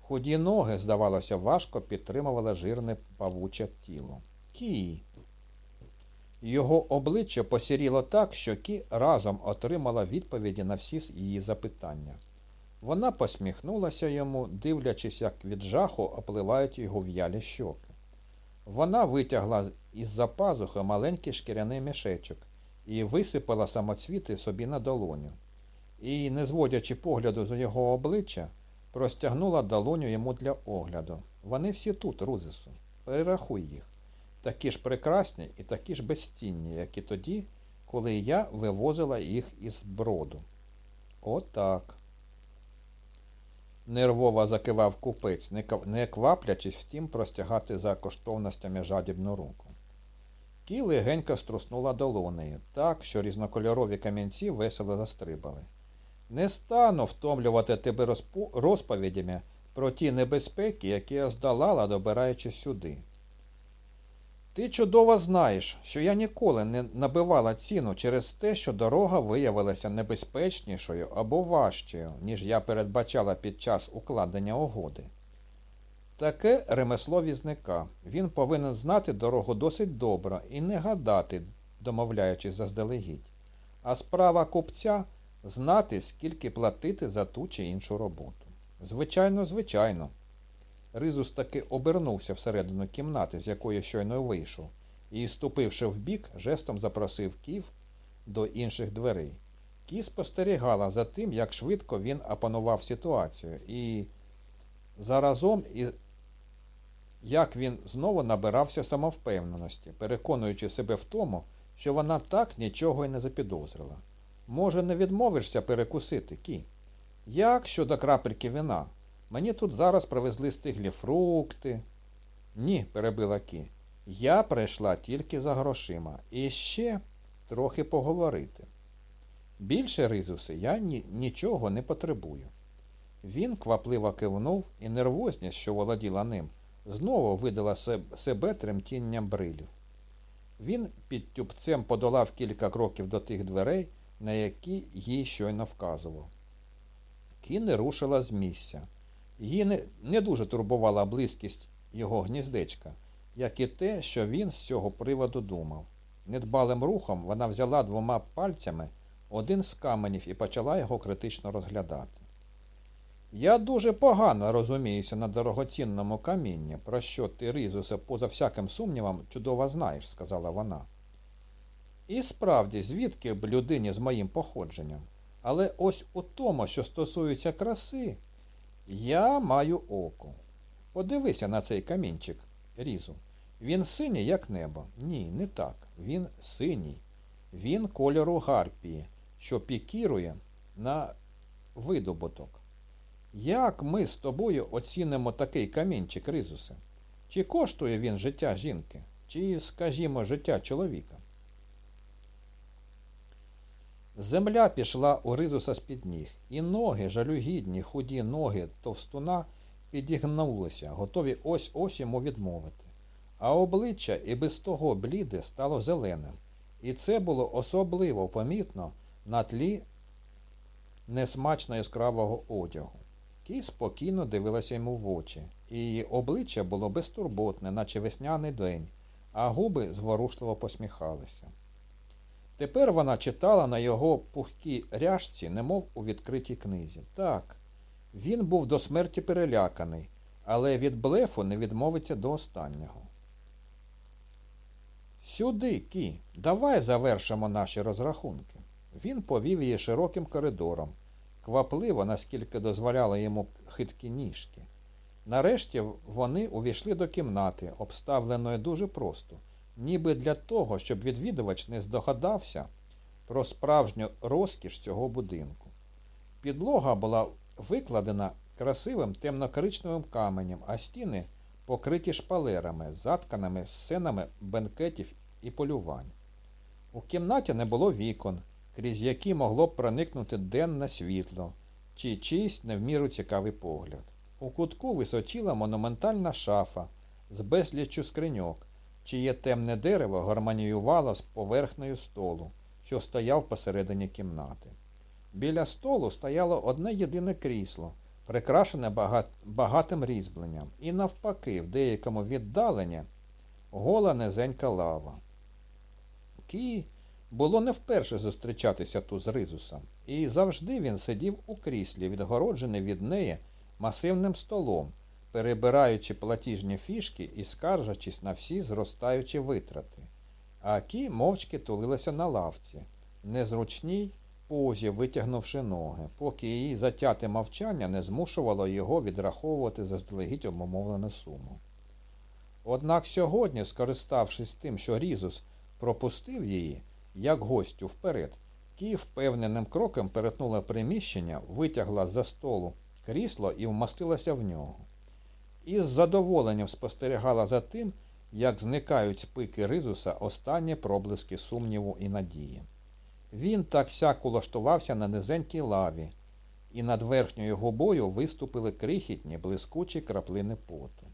Худі ноги, здавалося, важко підтримували жирне павуче тіло. Кі. Його обличчя посіріло так, що Кі разом отримала відповіді на всі її запитання. Вона посміхнулася йому, дивлячись, як від жаху опливають його в'ялі щоки. Вона витягла із-за пазухи маленький шкіряний мішечок і висипала самоцвіти собі на долоню. І, не зводячи погляду з його обличчя, простягнула долоню йому для огляду. Вони всі тут, Рузису. Перерахуй їх. Такі ж прекрасні і такі ж безцінні, як і тоді, коли я вивозила їх із броду. Отак. Нервово закивав купець, не кваплячись втім простягати за коштовностями жадібну руку. Кі легенько струснула долонею, так, що різнокольорові камінці весело застрибали. Не стану втомлювати тебе розповідями про ті небезпеки, які я здолала, добираючись сюди. Ти чудово знаєш, що я ніколи не набивала ціну через те, що дорога виявилася небезпечнішою або важчою, ніж я передбачала під час укладення угоди. Таке ремесло візника. Він повинен знати дорогу досить добре і не гадати, домовляючись заздалегідь. А справа купця знати, скільки платити за ту чи іншу роботу. Звичайно, звичайно. Ризус таки обернувся всередину кімнати, з якої щойно вийшов, і, ступивши вбік, жестом запросив ків до інших дверей. Кі спостерігала за тим, як швидко він опанував ситуацію, і заразом і як він знову набирався самовпевненості, переконуючи себе в тому, що вона так нічого й не запідозрила. Може, не відмовишся перекусити, Кі? Як щодо крапельки вина? Мені тут зараз привезли стиглі фрукти. Ні, перебила Кі. Я прийшла тільки за грошима. І ще трохи поговорити. Більше ризуси я ні, нічого не потребую. Він квапливо кивнув і нервозність, що володіла ним, знову видала себе тремтінням брилів. Він під тюбцем подолав кілька кроків до тих дверей, на які їй щойно вказував. Кі не рушила з місця. Її не, не дуже турбувала близькість його гніздечка, як і те, що він з цього приводу думав. Недбалим рухом вона взяла двома пальцями один з каменів і почала його критично розглядати. Я дуже погано розуміюся на дорогоцінному камінні, про що ти, Різусе, поза всяким сумнівом, чудово знаєш, сказала вона. І справді, звідки б людині з моїм походженням? Але ось у тому, що стосується краси, я маю око. Подивися на цей камінчик, різу. Він синій, як небо. Ні, не так. Він синій. Він кольору гарпії, що пікірує на видобуток. Як ми з тобою оцінимо такий камінчик, Ризусе? Чи коштує він життя жінки, чи, скажімо, життя чоловіка? Земля пішла у Ризуса з-під ніг, і ноги, жалюгідні, худі ноги товстуна підігнулися, готові ось ось йому відмовити. А обличчя і без того бліде стало зеленим, і це було особливо помітно на тлі несмачно яскравого одягу. Кі спокійно дивилася йому в очі, і її обличчя було безтурботне, наче весняний день, а губи зворушливо посміхалися. Тепер вона читала на його пухкій ряжці, немов у відкритій книзі. Так, він був до смерті переляканий, але від блефу не відмовиться до останнього. Сюди, Кі, давай завершимо наші розрахунки. Він повів її широким коридором, квапливо, наскільки дозволяли йому хиткі ніжки. Нарешті вони увійшли до кімнати, обставленої дуже просто ніби для того, щоб відвідувач не здогадався про справжню розкіш цього будинку. Підлога була викладена красивим темно-коричневим каменем, а стіни покриті шпалерами, затканими сценами бенкетів і полювань. У кімнаті не було вікон, крізь які могло б проникнути денне світло чи чийсь невміру цікавий погляд. У кутку височила монументальна шафа з безліччю скриньок, чиє темне дерево гармоніювало з поверхнею столу, що стояв посередині кімнати. Біля столу стояло одне єдине крісло, прикрашене багат... багатим різьбленням, і навпаки, в деякому віддаленні гола низенька лава. Кі було не вперше зустрічатися тут з Ризусом, і завжди він сидів у кріслі, відгороджений від неї масивним столом, перебираючи платіжні фішки і скаржачись на всі зростаючі витрати. А Кі мовчки тулилася на лавці, незручній позі, витягнувши ноги, поки її затяте мовчання не змушувало його відраховувати заздалегідь обумовлену суму. Однак сьогодні, скориставшись тим, що Різус пропустив її, як гостю вперед, Кі впевненим кроком перетнула приміщення, витягла з-за столу крісло і вмостилася в нього. І з задоволенням спостерігала за тим, як зникають з пики Ризуса останні проблиски сумніву і надії. Він так сяк улаштувався на низенькій лаві, і над верхньою губою виступили крихітні, блискучі краплини поту.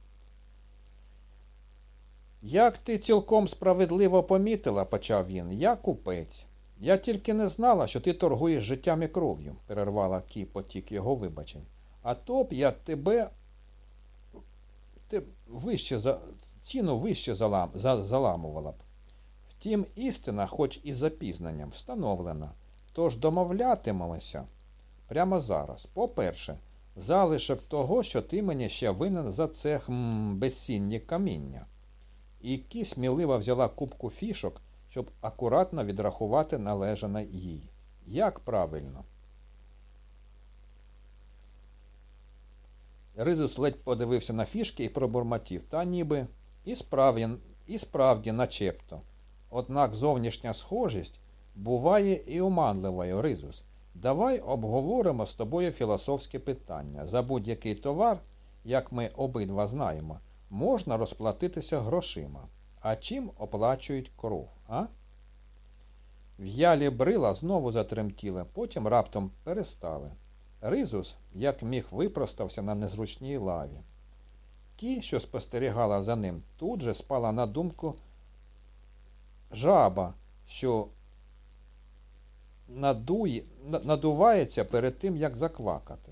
Як ти цілком справедливо помітила, почав він, я купець. Я тільки не знала, що ти торгуєш життям і кров'ю, перервала Кі потік його вибачень. А то б я тебе ти вище за ціну вище залам, за, заламувала б. Втім, істина, хоч і з запізненням, встановлена. Тож домовлятимемося прямо зараз. По-перше, залишок того, що ти мені ще винен за цех м, безцінні каміння. І Кі сміливо взяла кубку фішок, щоб акуратно відрахувати належане їй. Як правильно? Ризус ледь подивився на фішки і пробурмотів, та ніби і справді, і справді начебто. Однак зовнішня схожість буває і оманливою, Ризус. Давай обговоримо з тобою філософське питання. За будь-який товар, як ми обидва знаємо, можна розплатитися грошима. А чим оплачують кров, а? В'ялі брила знову затремтіли, потім раптом перестали. Ризус, як міг, випростався на незручній лаві. Ті, що спостерігала за ним, тут же спала на думку жаба, що надує, надувається перед тим, як заквакати.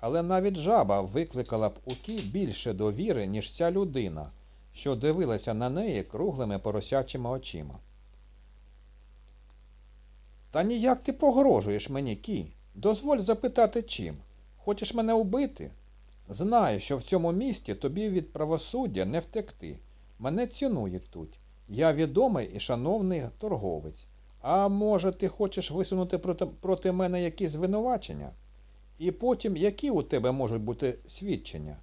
Але навіть жаба викликала б у Кі більше довіри, ніж ця людина, що дивилася на неї круглими поросячими очима. Та ніяк ти погрожуєш мені, Кі. Дозволь запитати чим. Хочеш мене убити? Знаю, що в цьому місті тобі від правосуддя не втекти. Мене цінують тут. Я відомий і шановний торговець. А може, ти хочеш висунути проти, мене якісь звинувачення? І потім, які у тебе можуть бути свідчення?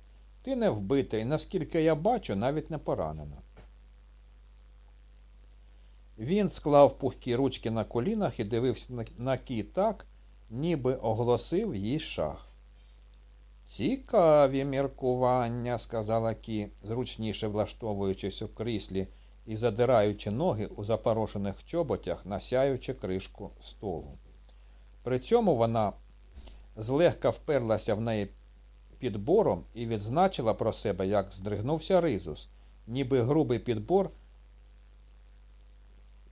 Ти не вбитий, наскільки я бачу, навіть не поранено. Він склав пухкі ручки на колінах і дивився на, на кі так, ніби оголосив їй шах. Цікаві міркування, сказала Кі, зручніше влаштовуючись у кріслі і задираючи ноги у запорошених чоботях, насяючи кришку столу. При цьому вона злегка вперлася в неї підбором і відзначила про себе, як здригнувся ризус, ніби грубий підбор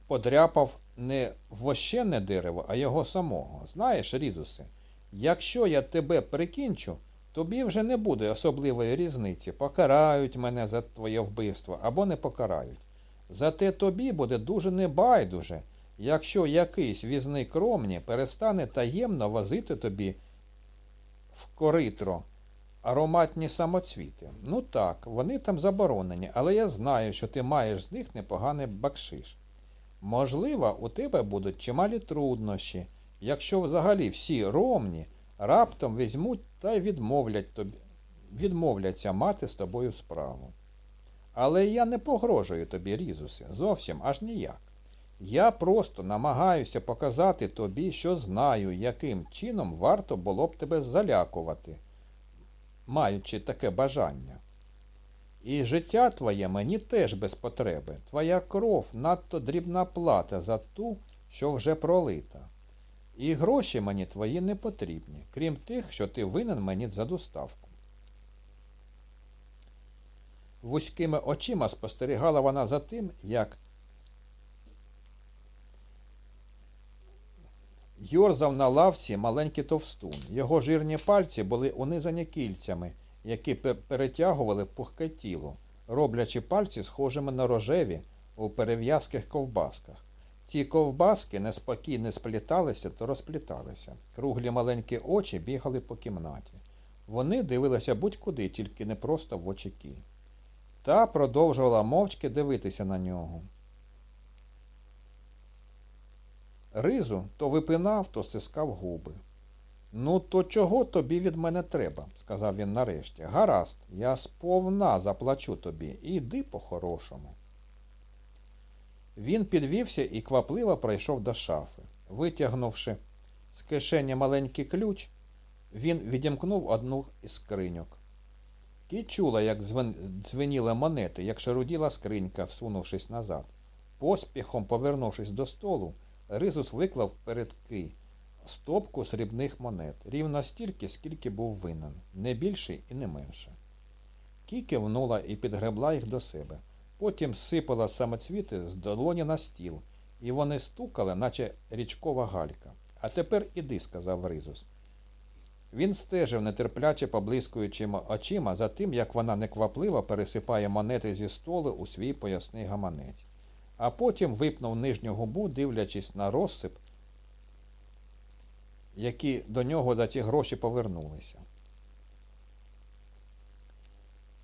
подряпав не вощене дерево, а його самого. Знаєш, Різусе, якщо я тебе прикінчу, тобі вже не буде особливої різниці. Покарають мене за твоє вбивство або не покарають. Зате тобі буде дуже небайдуже, якщо якийсь візний кромні перестане таємно возити тобі в коритро ароматні самоцвіти. Ну так, вони там заборонені, але я знаю, що ти маєш з них непоганий бакшиш. Можливо, у тебе будуть чималі труднощі, якщо взагалі всі ромні раптом візьмуть та й відмовлять тобі, відмовляться мати з тобою справу. Але я не погрожую тобі, Різусе, зовсім аж ніяк. Я просто намагаюся показати тобі, що знаю, яким чином варто було б тебе залякувати, маючи таке бажання. І життя твоє мені теж без потреби. Твоя кров надто дрібна плата за ту, що вже пролита. І гроші мені твої не потрібні, крім тих, що ти винен мені за доставку. Вузькими очима спостерігала вона за тим, як йорзав на лавці маленький товстун. Його жирні пальці були унизані кільцями які перетягували пухке тіло. роблячи пальці схожими на рожеві у перев'язких ковбасках. Ті ковбаски неспокійно спліталися то розпліталися. Круглі маленькі очі бігали по кімнаті. Вони дивилися будь-куди, тільки не просто в очі Та продовжувала мовчки дивитися на нього. Ризу то випинав, то стискав губи. Ну, то чого тобі від мене треба? сказав він нарешті. Гаразд, я сповна заплачу тобі. Іди по-хорошому. Він підвівся і квапливо пройшов до шафи. Витягнувши з кишені маленький ключ, він відімкнув одну із скриньок. Кі чула, як дзвеніли монети, як шаруділа скринька, всунувшись назад. Поспіхом, повернувшись до столу, Ризус виклав перед Ки стопку срібних монет, рівно стільки, скільки був винен, не більше і не менше. Кі кивнула і підгребла їх до себе. Потім сипала самоцвіти з долоні на стіл, і вони стукали, наче річкова галька. А тепер іди, сказав Ризус. Він стежив, нетерпляче поблискуючи очима за тим, як вона неквапливо пересипає монети зі столу у свій поясний гаманець, а потім випнув нижню губу, дивлячись на розсип, які до нього за ці гроші повернулися.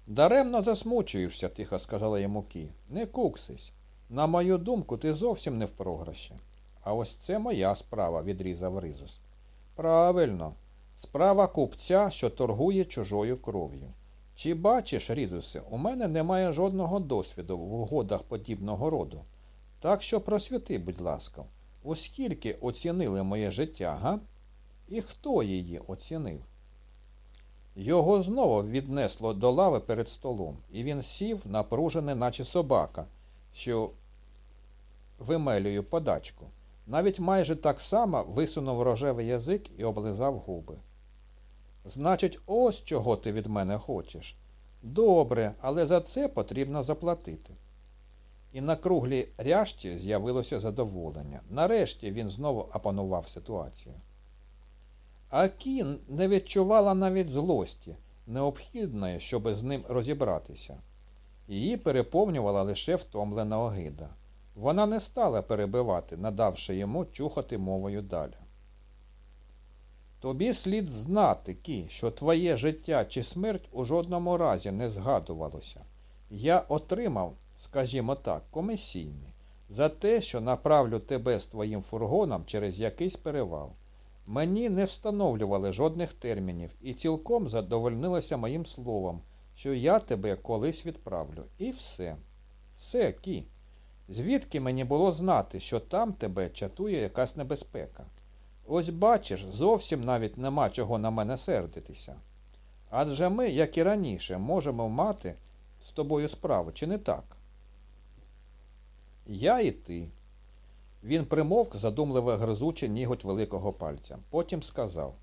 Даремно засмучуєшся, тихо сказала йому Кі. Не куксись. На мою думку, ти зовсім не в програші. А ось це моя справа, відрізав Ризус. Правильно, справа купця, що торгує чужою кров'ю. Чи бачиш, Різусе, у мене немає жодного досвіду в угодах подібного роду. Так що просвіти, будь ласка, оскільки оцінили моє життя, га? І хто її оцінив? Його знову віднесло до лави перед столом, і він сів, напружений, наче собака, що вимелює подачку. Навіть майже так само висунув рожевий язик і облизав губи. Значить, ось чого ти від мене хочеш. Добре, але за це потрібно заплатити. І на круглій ряшті з'явилося задоволення. Нарешті він знову опанував ситуацію. А Кін не відчувала навіть злості, необхідної, щоб з ним розібратися. Її переповнювала лише втомлена огида. Вона не стала перебивати, надавши йому чухати мовою далі. Тобі слід знати, Кі, що твоє життя чи смерть у жодному разі не згадувалося. Я отримав, скажімо так, комісійні, за те, що направлю тебе з твоїм фургоном через якийсь перевал. Мені не встановлювали жодних термінів і цілком задовольнилося моїм словом, що я тебе колись відправлю. І все. Все, Кі. Звідки мені було знати, що там тебе чатує якась небезпека? Ось бачиш, зовсім навіть нема чого на мене сердитися. Адже ми, як і раніше, можемо мати з тобою справу, чи не так? Я і ти. Він примовк, задумливо гризучи ніготь великого пальця. Потім сказав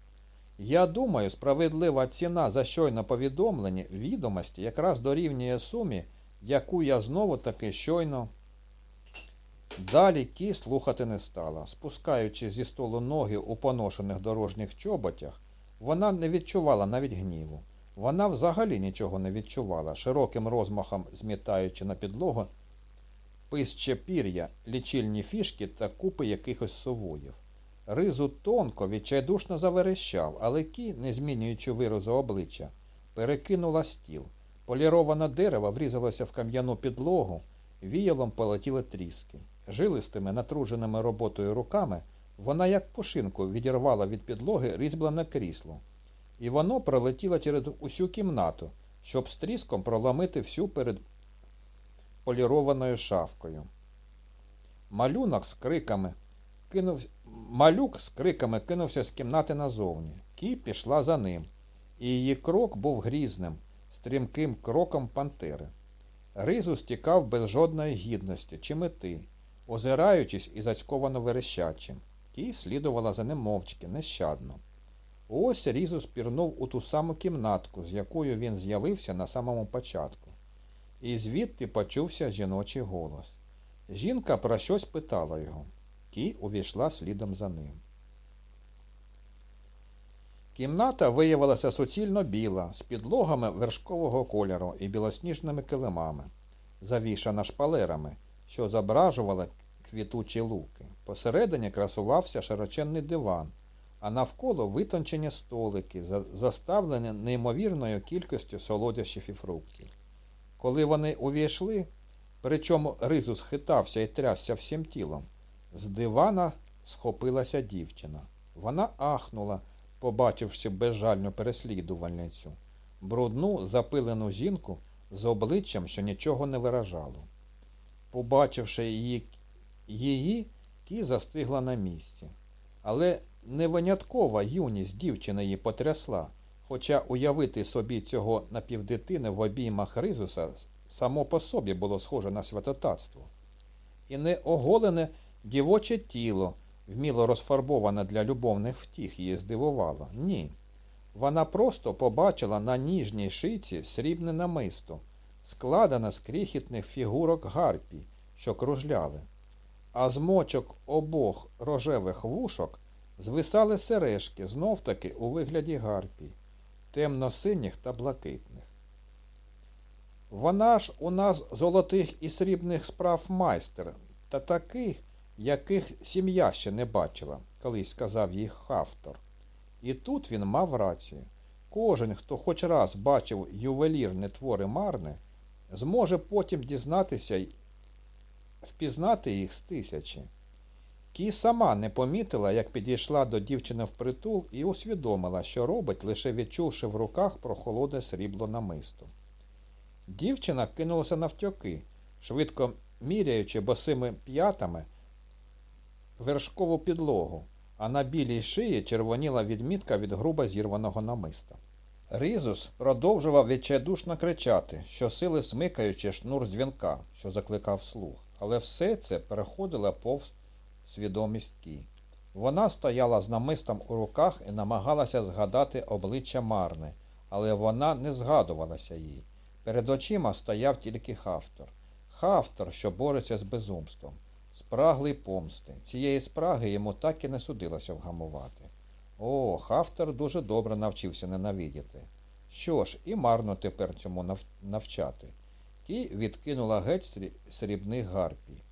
Я думаю, справедлива ціна за щойно повідомлені відомості якраз дорівнює сумі, яку я знову таки щойно. Далі Кі слухати не стала. Спускаючи зі столу ноги у поношених дорожніх чоботях, вона не відчувала навіть гніву. Вона взагалі нічого не відчувала, широким розмахом змітаючи на підлогу писче пір'я, лічильні фішки та купи якихось совоїв. Ризу тонко, відчайдушно заверещав, але кі, не змінюючи виразу обличчя, перекинула стіл. Поліроване дерево врізалося в кам'яну підлогу, віялом полетіли тріски. Жилистими, натруженими роботою руками вона, як пушинку, відірвала від підлоги різьблене крісло. І воно пролетіло через усю кімнату, щоб з тріском проломити всю перед полірованою шавкою. Малюнок з криками кинув... Малюк з криками кинувся з кімнати назовні. Кі пішла за ним, і її крок був грізним, стрімким кроком пантери. Ризу стікав без жодної гідності чи мети, озираючись і зацьковано верещачим. Кі слідувала за ним мовчки, нещадно. Ось Різу спірнув у ту саму кімнатку, з якою він з'явився на самому початку і звідти почувся жіночий голос. Жінка про щось питала його. Кі увійшла слідом за ним. Кімната виявилася суцільно біла, з підлогами вершкового кольору і білосніжними килимами, завішана шпалерами, що зображували квітучі луки. Посередині красувався широченний диван, а навколо витончені столики, заставлені неймовірною кількістю солодощів і фруктів. Коли вони увійшли, причому ризус хитався і трясся всім тілом, з дивана схопилася дівчина. Вона ахнула, побачивши безжальну переслідувальницю, брудну, запилену жінку з обличчям, що нічого не виражало. Побачивши її, її Кі застигла на місці. Але не виняткова юність дівчини її потрясла, хоча уявити собі цього напівдитини в обіймах Ризуса само по собі було схоже на святотатство. І не оголене дівоче тіло, вміло розфарбоване для любовних втіх, її здивувало. Ні. Вона просто побачила на ніжній шиці срібне намисто, складене з крихітних фігурок гарпій, що кружляли. А з мочок обох рожевих вушок звисали сережки, знов-таки у вигляді гарпій, темно-синіх та блакитних. Вона ж у нас золотих і срібних справ майстер, та таких, яких сім'я ще не бачила, колись сказав їй Хафтор. І тут він мав рацію. Кожен, хто хоч раз бачив ювелірне твори Марни, зможе потім дізнатися впізнати їх з тисячі. Кі сама не помітила, як підійшла до дівчини впритул і усвідомила, що робить, лише відчувши в руках прохолоде срібло намисто. Дівчина кинулася навтьоки, швидко міряючи босими п'ятами вершкову підлогу, а на білій шиї червоніла відмітка від грубо зірваного намиста. Різус продовжував відчайдушно кричати, що сили смикаючи шнур дзвінка, що закликав слух, але все це переходило повз свідомість. Вона стояла з намистом у руках і намагалася згадати обличчя Марни, але вона не згадувалася їй. Перед очима стояв тільки Хафтор. Хафтор, що бореться з безумством, спраглий помсти. Цієї спраги йому так і не судилося вгамувати. О, Хафтор дуже добре навчився ненавидіти. Що ж, і марно тепер цьому нав- навчати. Кі відкинула геть срі- срібних гарпій.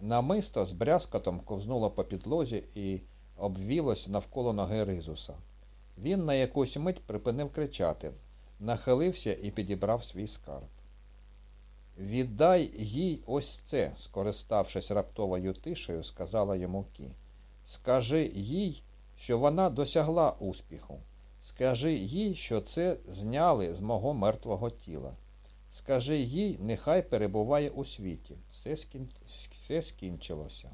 Намисто з брязкотом ковзнуло по підлозі і обвілось навколо ноги Ризуса. Він на якусь мить припинив кричати, нахилився і підібрав свій скарб. Віддай їй ось це, скориставшись раптовою тишею, сказала йому Кі. Скажи їй, що вона досягла успіху. Скажи їй, що це зняли з мого мертвого тіла. Скажи їй, нехай перебуває у світі. Все, скін... Все скінчилося.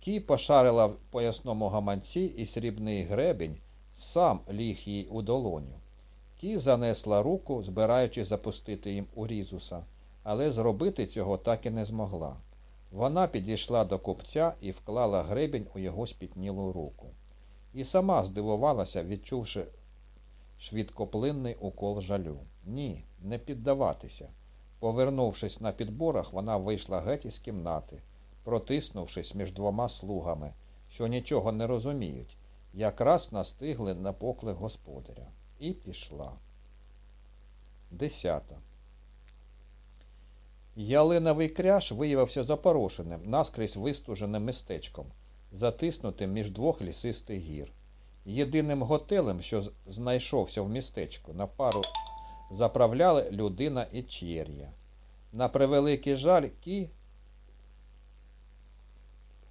Кі пошарила в поясному гаманці і срібний гребінь сам ліг їй у долоню. Кі занесла руку, збираючись запустити їм у різуса, але зробити цього так і не змогла. Вона підійшла до купця і вклала гребінь у його спітнілу руку. І сама здивувалася, відчувши швидкоплинний укол жалю. Ні, не піддаватися. Повернувшись на підборах, вона вийшла геть із кімнати, протиснувшись між двома слугами, що нічого не розуміють, якраз настигли на поклик господаря, і пішла. Десята. Ялиновий кряж виявився запорошеним, наскрізь вистуженим містечком, затиснутим між двох лісистих гір. Єдиним готелем, що знайшовся в містечку, на пару заправляли людина і чер'я. На превеликий жаль, кі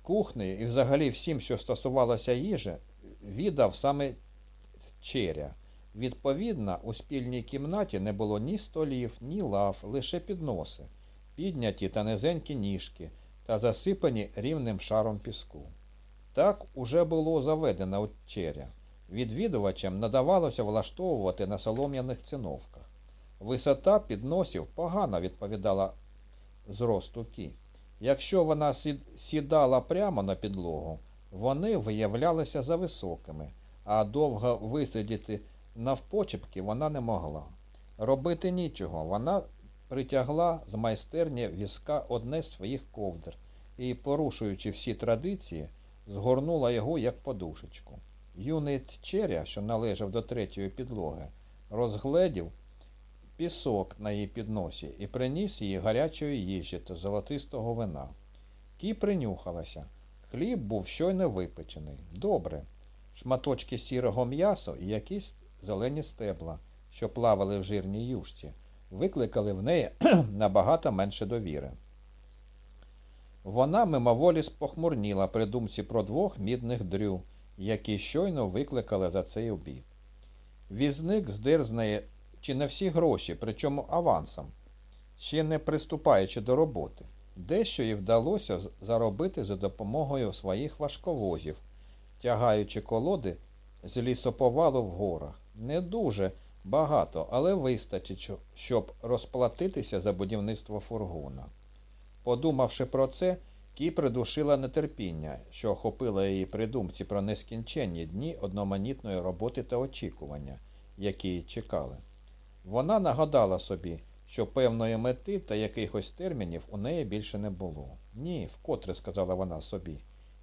кухні і взагалі всім, що стосувалося їжі, віддав саме черя. Відповідно, у спільній кімнаті не було ні столів, ні лав, лише підноси, підняті та низенькі ніжки та засипані рівним шаром піску. Так уже було заведено черя. Відвідувачам надавалося влаштовувати на солом'яних циновках. Висота підносів погано відповідала зросту кі. Якщо вона сідала прямо на підлогу, вони виявлялися зависокими, а довго висидіти навпочепки вона не могла. Робити нічого, вона притягла з майстерні візка одне з своїх ковдр і, порушуючи всі традиції, згорнула його як подушечку. Юний Черя, що належав до третьої підлоги, розгледів пісок на її підносі і приніс їй гарячої їжі та золотистого вина. Кі принюхалася. Хліб був щойно випечений. Добре. Шматочки сірого м'яса і якісь зелені стебла, що плавали в жирній юшці, викликали в неї <clears throat> набагато менше довіри. Вона мимоволі спохмурніла при думці про двох мідних дрю, які щойно викликали за цей обід. Візник здер з неї чи не всі гроші, причому авансом, ще не приступаючи до роботи. Дещо їй вдалося заробити за допомогою своїх важковозів, тягаючи колоди з лісоповалу в горах. Не дуже багато, але вистачить, щоб розплатитися за будівництво фургона. Подумавши про це, Кі придушила нетерпіння, що охопило її при думці про нескінченні дні одноманітної роботи та очікування, які її чекали. Вона нагадала собі, що певної мети та якихось термінів у неї більше не було. Ні, вкотре сказала вона собі,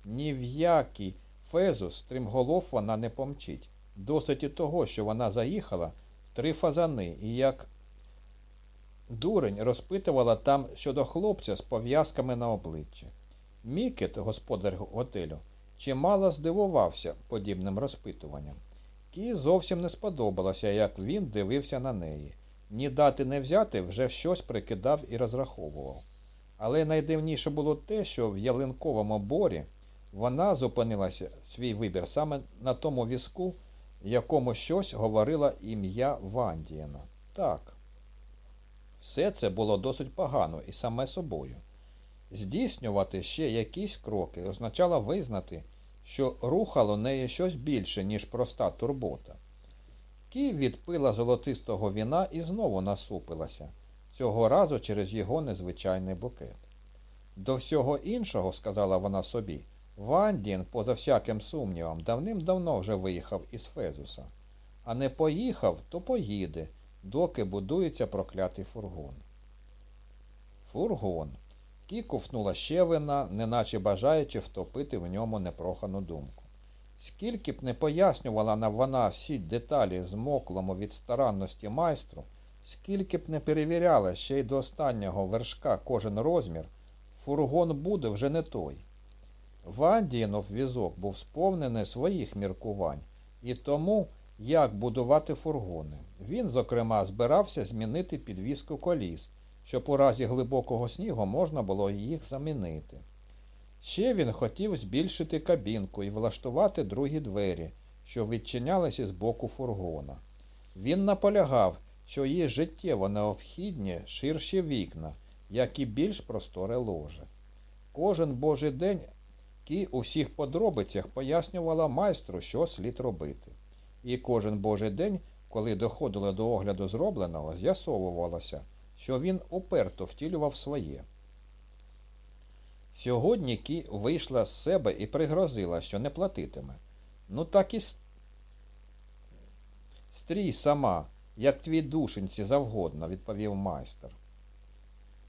ні в який фезус стрімголов вона не помчить. Досить і того, що вона заїхала в три фазани і як дурень розпитувала там щодо хлопця з пов'язками на обличчі. Мікет, господар готелю, чимало здивувався подібним розпитуванням. Кі зовсім не сподобалося, як він дивився на неї. Ні дати не взяти вже щось прикидав і розраховував. Але найдивніше було те, що в ялинковому борі вона зупинилася свій вибір саме на тому візку, якому щось говорила ім'я Вандієна. Так, все це було досить погано і саме собою. Здійснювати ще якісь кроки означало визнати, що рухало неї щось більше, ніж проста турбота. Кі відпила золотистого віна і знову насупилася, цього разу через його незвичайний букет. До всього іншого, сказала вона собі, Вандін, поза всяким сумнівом, давним-давно вже виїхав із Фезуса. А не поїхав, то поїде, доки будується проклятий фургон. Фургон. Кі ковтнула ще вина, неначе бажаючи втопити в ньому непрохану думку. Скільки б не пояснювала нам вона всі деталі змоклому від старанності майстру, скільки б не перевіряла ще й до останнього вершка кожен розмір, фургон буде вже не той. Вандієнов візок був сповнений своїх міркувань і тому, як будувати фургони. Він, зокрема, збирався змінити підвіску коліс, щоб у разі глибокого снігу можна було їх замінити. Ще він хотів збільшити кабінку і влаштувати другі двері, що відчинялися з боку фургона. Він наполягав, що їй життєво необхідні ширші вікна, як і більш просторе ложе. Кожен божий день Кі у всіх подробицях пояснювала майстру, що слід робити. І кожен божий день, коли доходило до огляду зробленого, з'ясовувалося, що він уперто втілював своє. Сьогодні Кі вийшла з себе і пригрозила, що не платитиме. Ну так і стрій сама, як твій душенці завгодно, відповів майстер.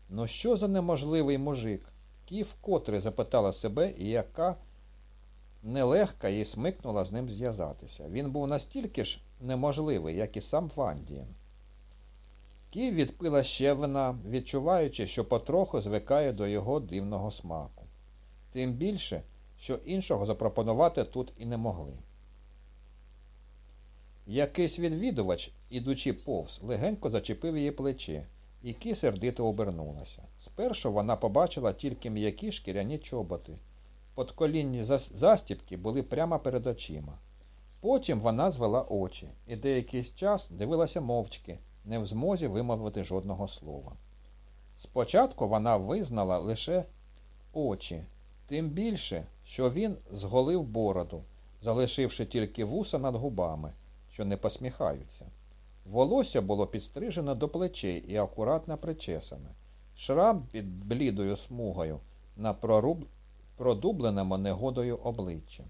Ну що за неможливий мужик? Кі вкотре запитала себе, і яка нелегка їй смикнула з ним зв'язатися. Він був настільки ж неможливий, як і сам Вандієн. Кі відпила ще вина, відчуваючи, що потроху звикає до його дивного смаку. Тим більше, що іншого запропонувати тут і не могли. Якийсь відвідувач, ідучи повз, легенько зачепив її плече, і Кі сердито обернулася. Спершу вона побачила тільки м'які шкіряні чоботи. Подколінні застіпки були прямо перед очима. Потім вона звела очі і деякий час дивилася мовчки, не в змозі вимовити жодного слова. Спочатку вона визнала лише очі, тим більше, що він зголив бороду, залишивши тільки вуса над губами, що не посміхаються. Волосся було підстрижено до плечей і акуратно причесане. Шрам під блідою смугою на проруб... продубленому негодою обличчі.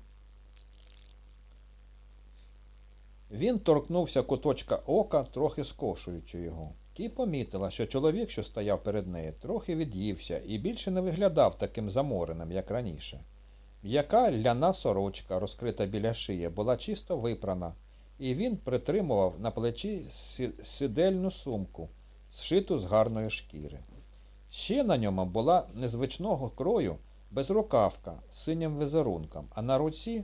Він торкнувся куточка ока, трохи скошуючи його. Кі помітила, що чоловік, що стояв перед нею, трохи від'ївся і більше не виглядав таким замореним, як раніше. М'яка ляна сорочка, розкрита біля шиї, була чисто випрана, і він притримував на плечі сидельну сумку, зшиту з гарної шкіри. Ще на ньому була незвичного крою безрукавка з синім візерунком, а на руці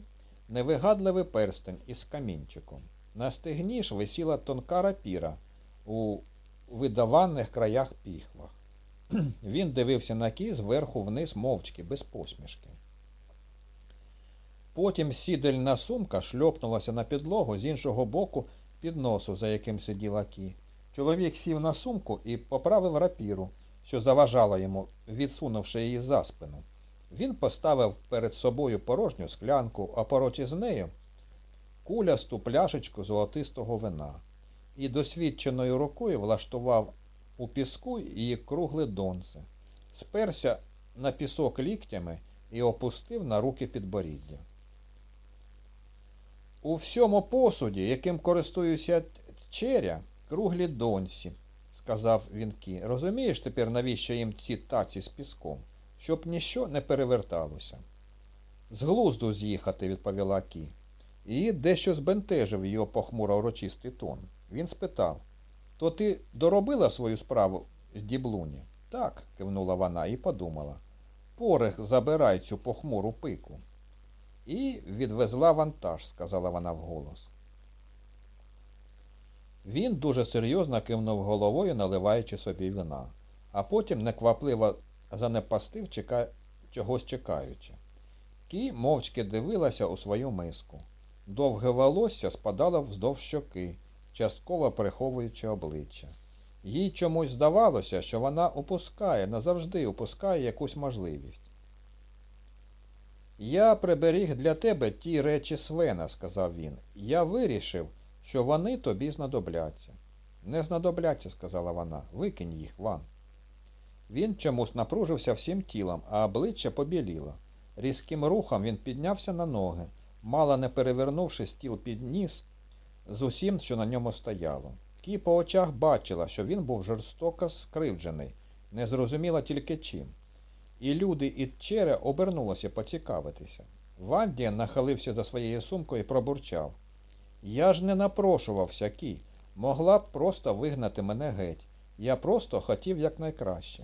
невигадливий перстень із камінчиком. На стегні ж висіла тонка рапіра у видаваних краях піхвах. <clears throat> Він дивився на кі зверху вниз мовчки, без посмішки. Потім сідельна сумка шльопнулася на підлогу з іншого боку підносу, за яким сиділа кі. Чоловік сів на сумку і поправив рапіру, що заважала йому, відсунувши її за спину. Він поставив перед собою порожню склянку, а поруч із нею кулясту пляшечку золотистого вина і досвідченою рукою влаштував у піску її кругле донце, сперся на пісок ліктями і опустив на руки підборіддя. У всьому посуді, яким користуюся черя, круглі донці, сказав він Кі. Розумієш тепер, навіщо їм ці таці з піском, щоб ніщо не переверталося? З глузду з'їхати, відповіла Кі. І дещо збентежив його похмуро урочистий тон. Він спитав То ти доробила свою справу діблуні? Так, кивнула вона і подумала. Порех забирай цю похмуру пику. І відвезла вантаж, сказала вона вголос. Він дуже серйозно кивнув головою, наливаючи собі вина, а потім неквапливо занепастив, чека... чогось чекаючи. Кі мовчки дивилася у свою миску. Довге волосся спадало вздовж щоки, частково приховуючи обличчя. Їй чомусь здавалося, що вона упускає, назавжди упускає якусь можливість. Я приберіг для тебе ті речі Свена, сказав він. Я вирішив, що вони тобі знадобляться. Не знадобляться, сказала вона. Викинь їх, Ван. Він чомусь напружився всім тілом, а обличчя побіліло. Різким рухом він піднявся на ноги, мало не перевернувши стіл під ніс з усім, що на ньому стояло. Кі по очах бачила, що він був жорстоко скривджений, не зрозуміла тільки чим. І люди і чере обернулося поцікавитися. Вандія нахилився за своєю сумкою і пробурчав. Я ж не напрошувався, Кі. Могла б просто вигнати мене геть. Я просто хотів якнайкраще.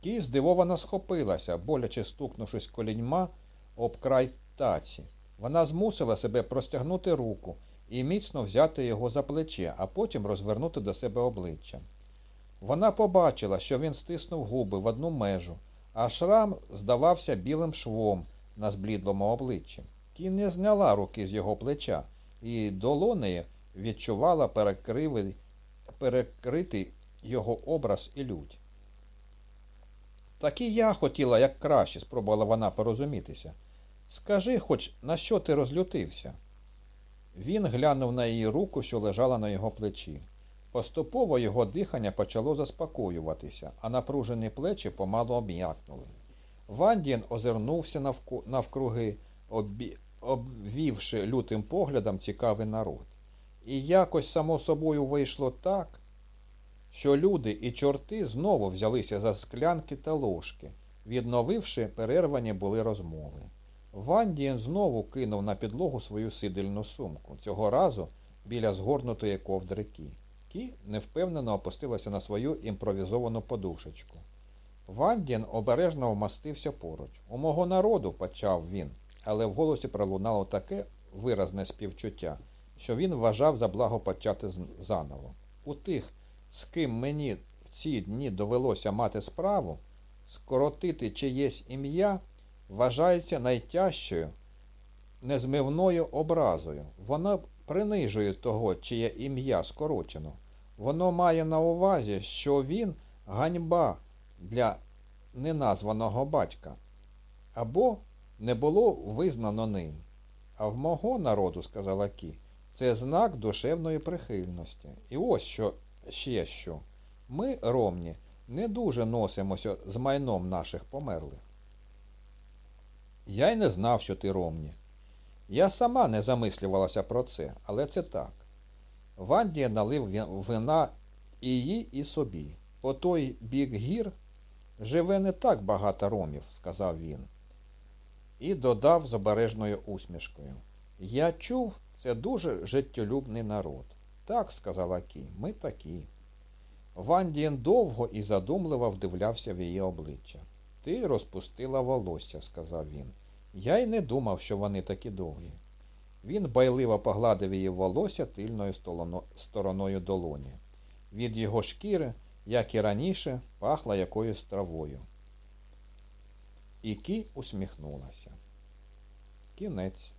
Кі здивовано схопилася, боляче стукнувшись коліньма об край таці. Вона змусила себе простягнути руку і міцно взяти його за плече, а потім розвернути до себе обличчя. Вона побачила, що він стиснув губи в одну межу, а шрам здавався білим швом на зблідлому обличчі. Кі не зняла руки з його плеча і долонею відчувала перекритий його образ і лють. Так і я хотіла як краще, спробувала вона порозумітися. Скажи хоч, на що ти розлютився? Він глянув на її руку, що лежала на його плечі. Поступово його дихання почало заспокоюватися, а напружені плечі помало обм'якнули. Вандін озирнувся навкруги, обі... обвівши лютим поглядом цікавий народ. І якось само собою вийшло так, що люди і чорти знову взялися за склянки та ложки, відновивши перервані були розмови. Вандієн знову кинув на підлогу свою сидельну сумку, цього разу біля згорнутої ковдри Кі. Кі невпевнено опустилася на свою імпровізовану подушечку. Вандін обережно вмастився поруч. У мого народу, почав він, але в голосі пролунало таке виразне співчуття, що він вважав за благо почати заново. У тих, з ким мені в ці дні довелося мати справу, скоротити чиєсь ім'я вважається найтяжчою незмивною образою. Вона принижує того, чиє ім'я скорочено. Воно має на увазі, що він ганьба для неназваного батька, або не було визнано ним. А в мого народу, сказала Кі, це знак душевної прихильності. І ось що ще що. Ми, ромні, не дуже носимося з майном наших померлих. Я й не знав, що ти ромні. Я сама не замислювалася про це, але це так. Вандія налив вина і їй, і собі. По той бік гір живе не так багато ромів, сказав він. і додав з обережною усмішкою. Я чув, це дуже життєлюбний народ. Так, сказала Кі, ми такі. Вандієн довго і задумливо вдивлявся в її обличчя. Ти розпустила волосся, сказав він. Я й не думав, що вони такі довгі. Він байливо погладив її волосся тильною стороною долоні. Від його шкіри, як і раніше, пахла якоюсь травою. І Кі усміхнулася. Кінець.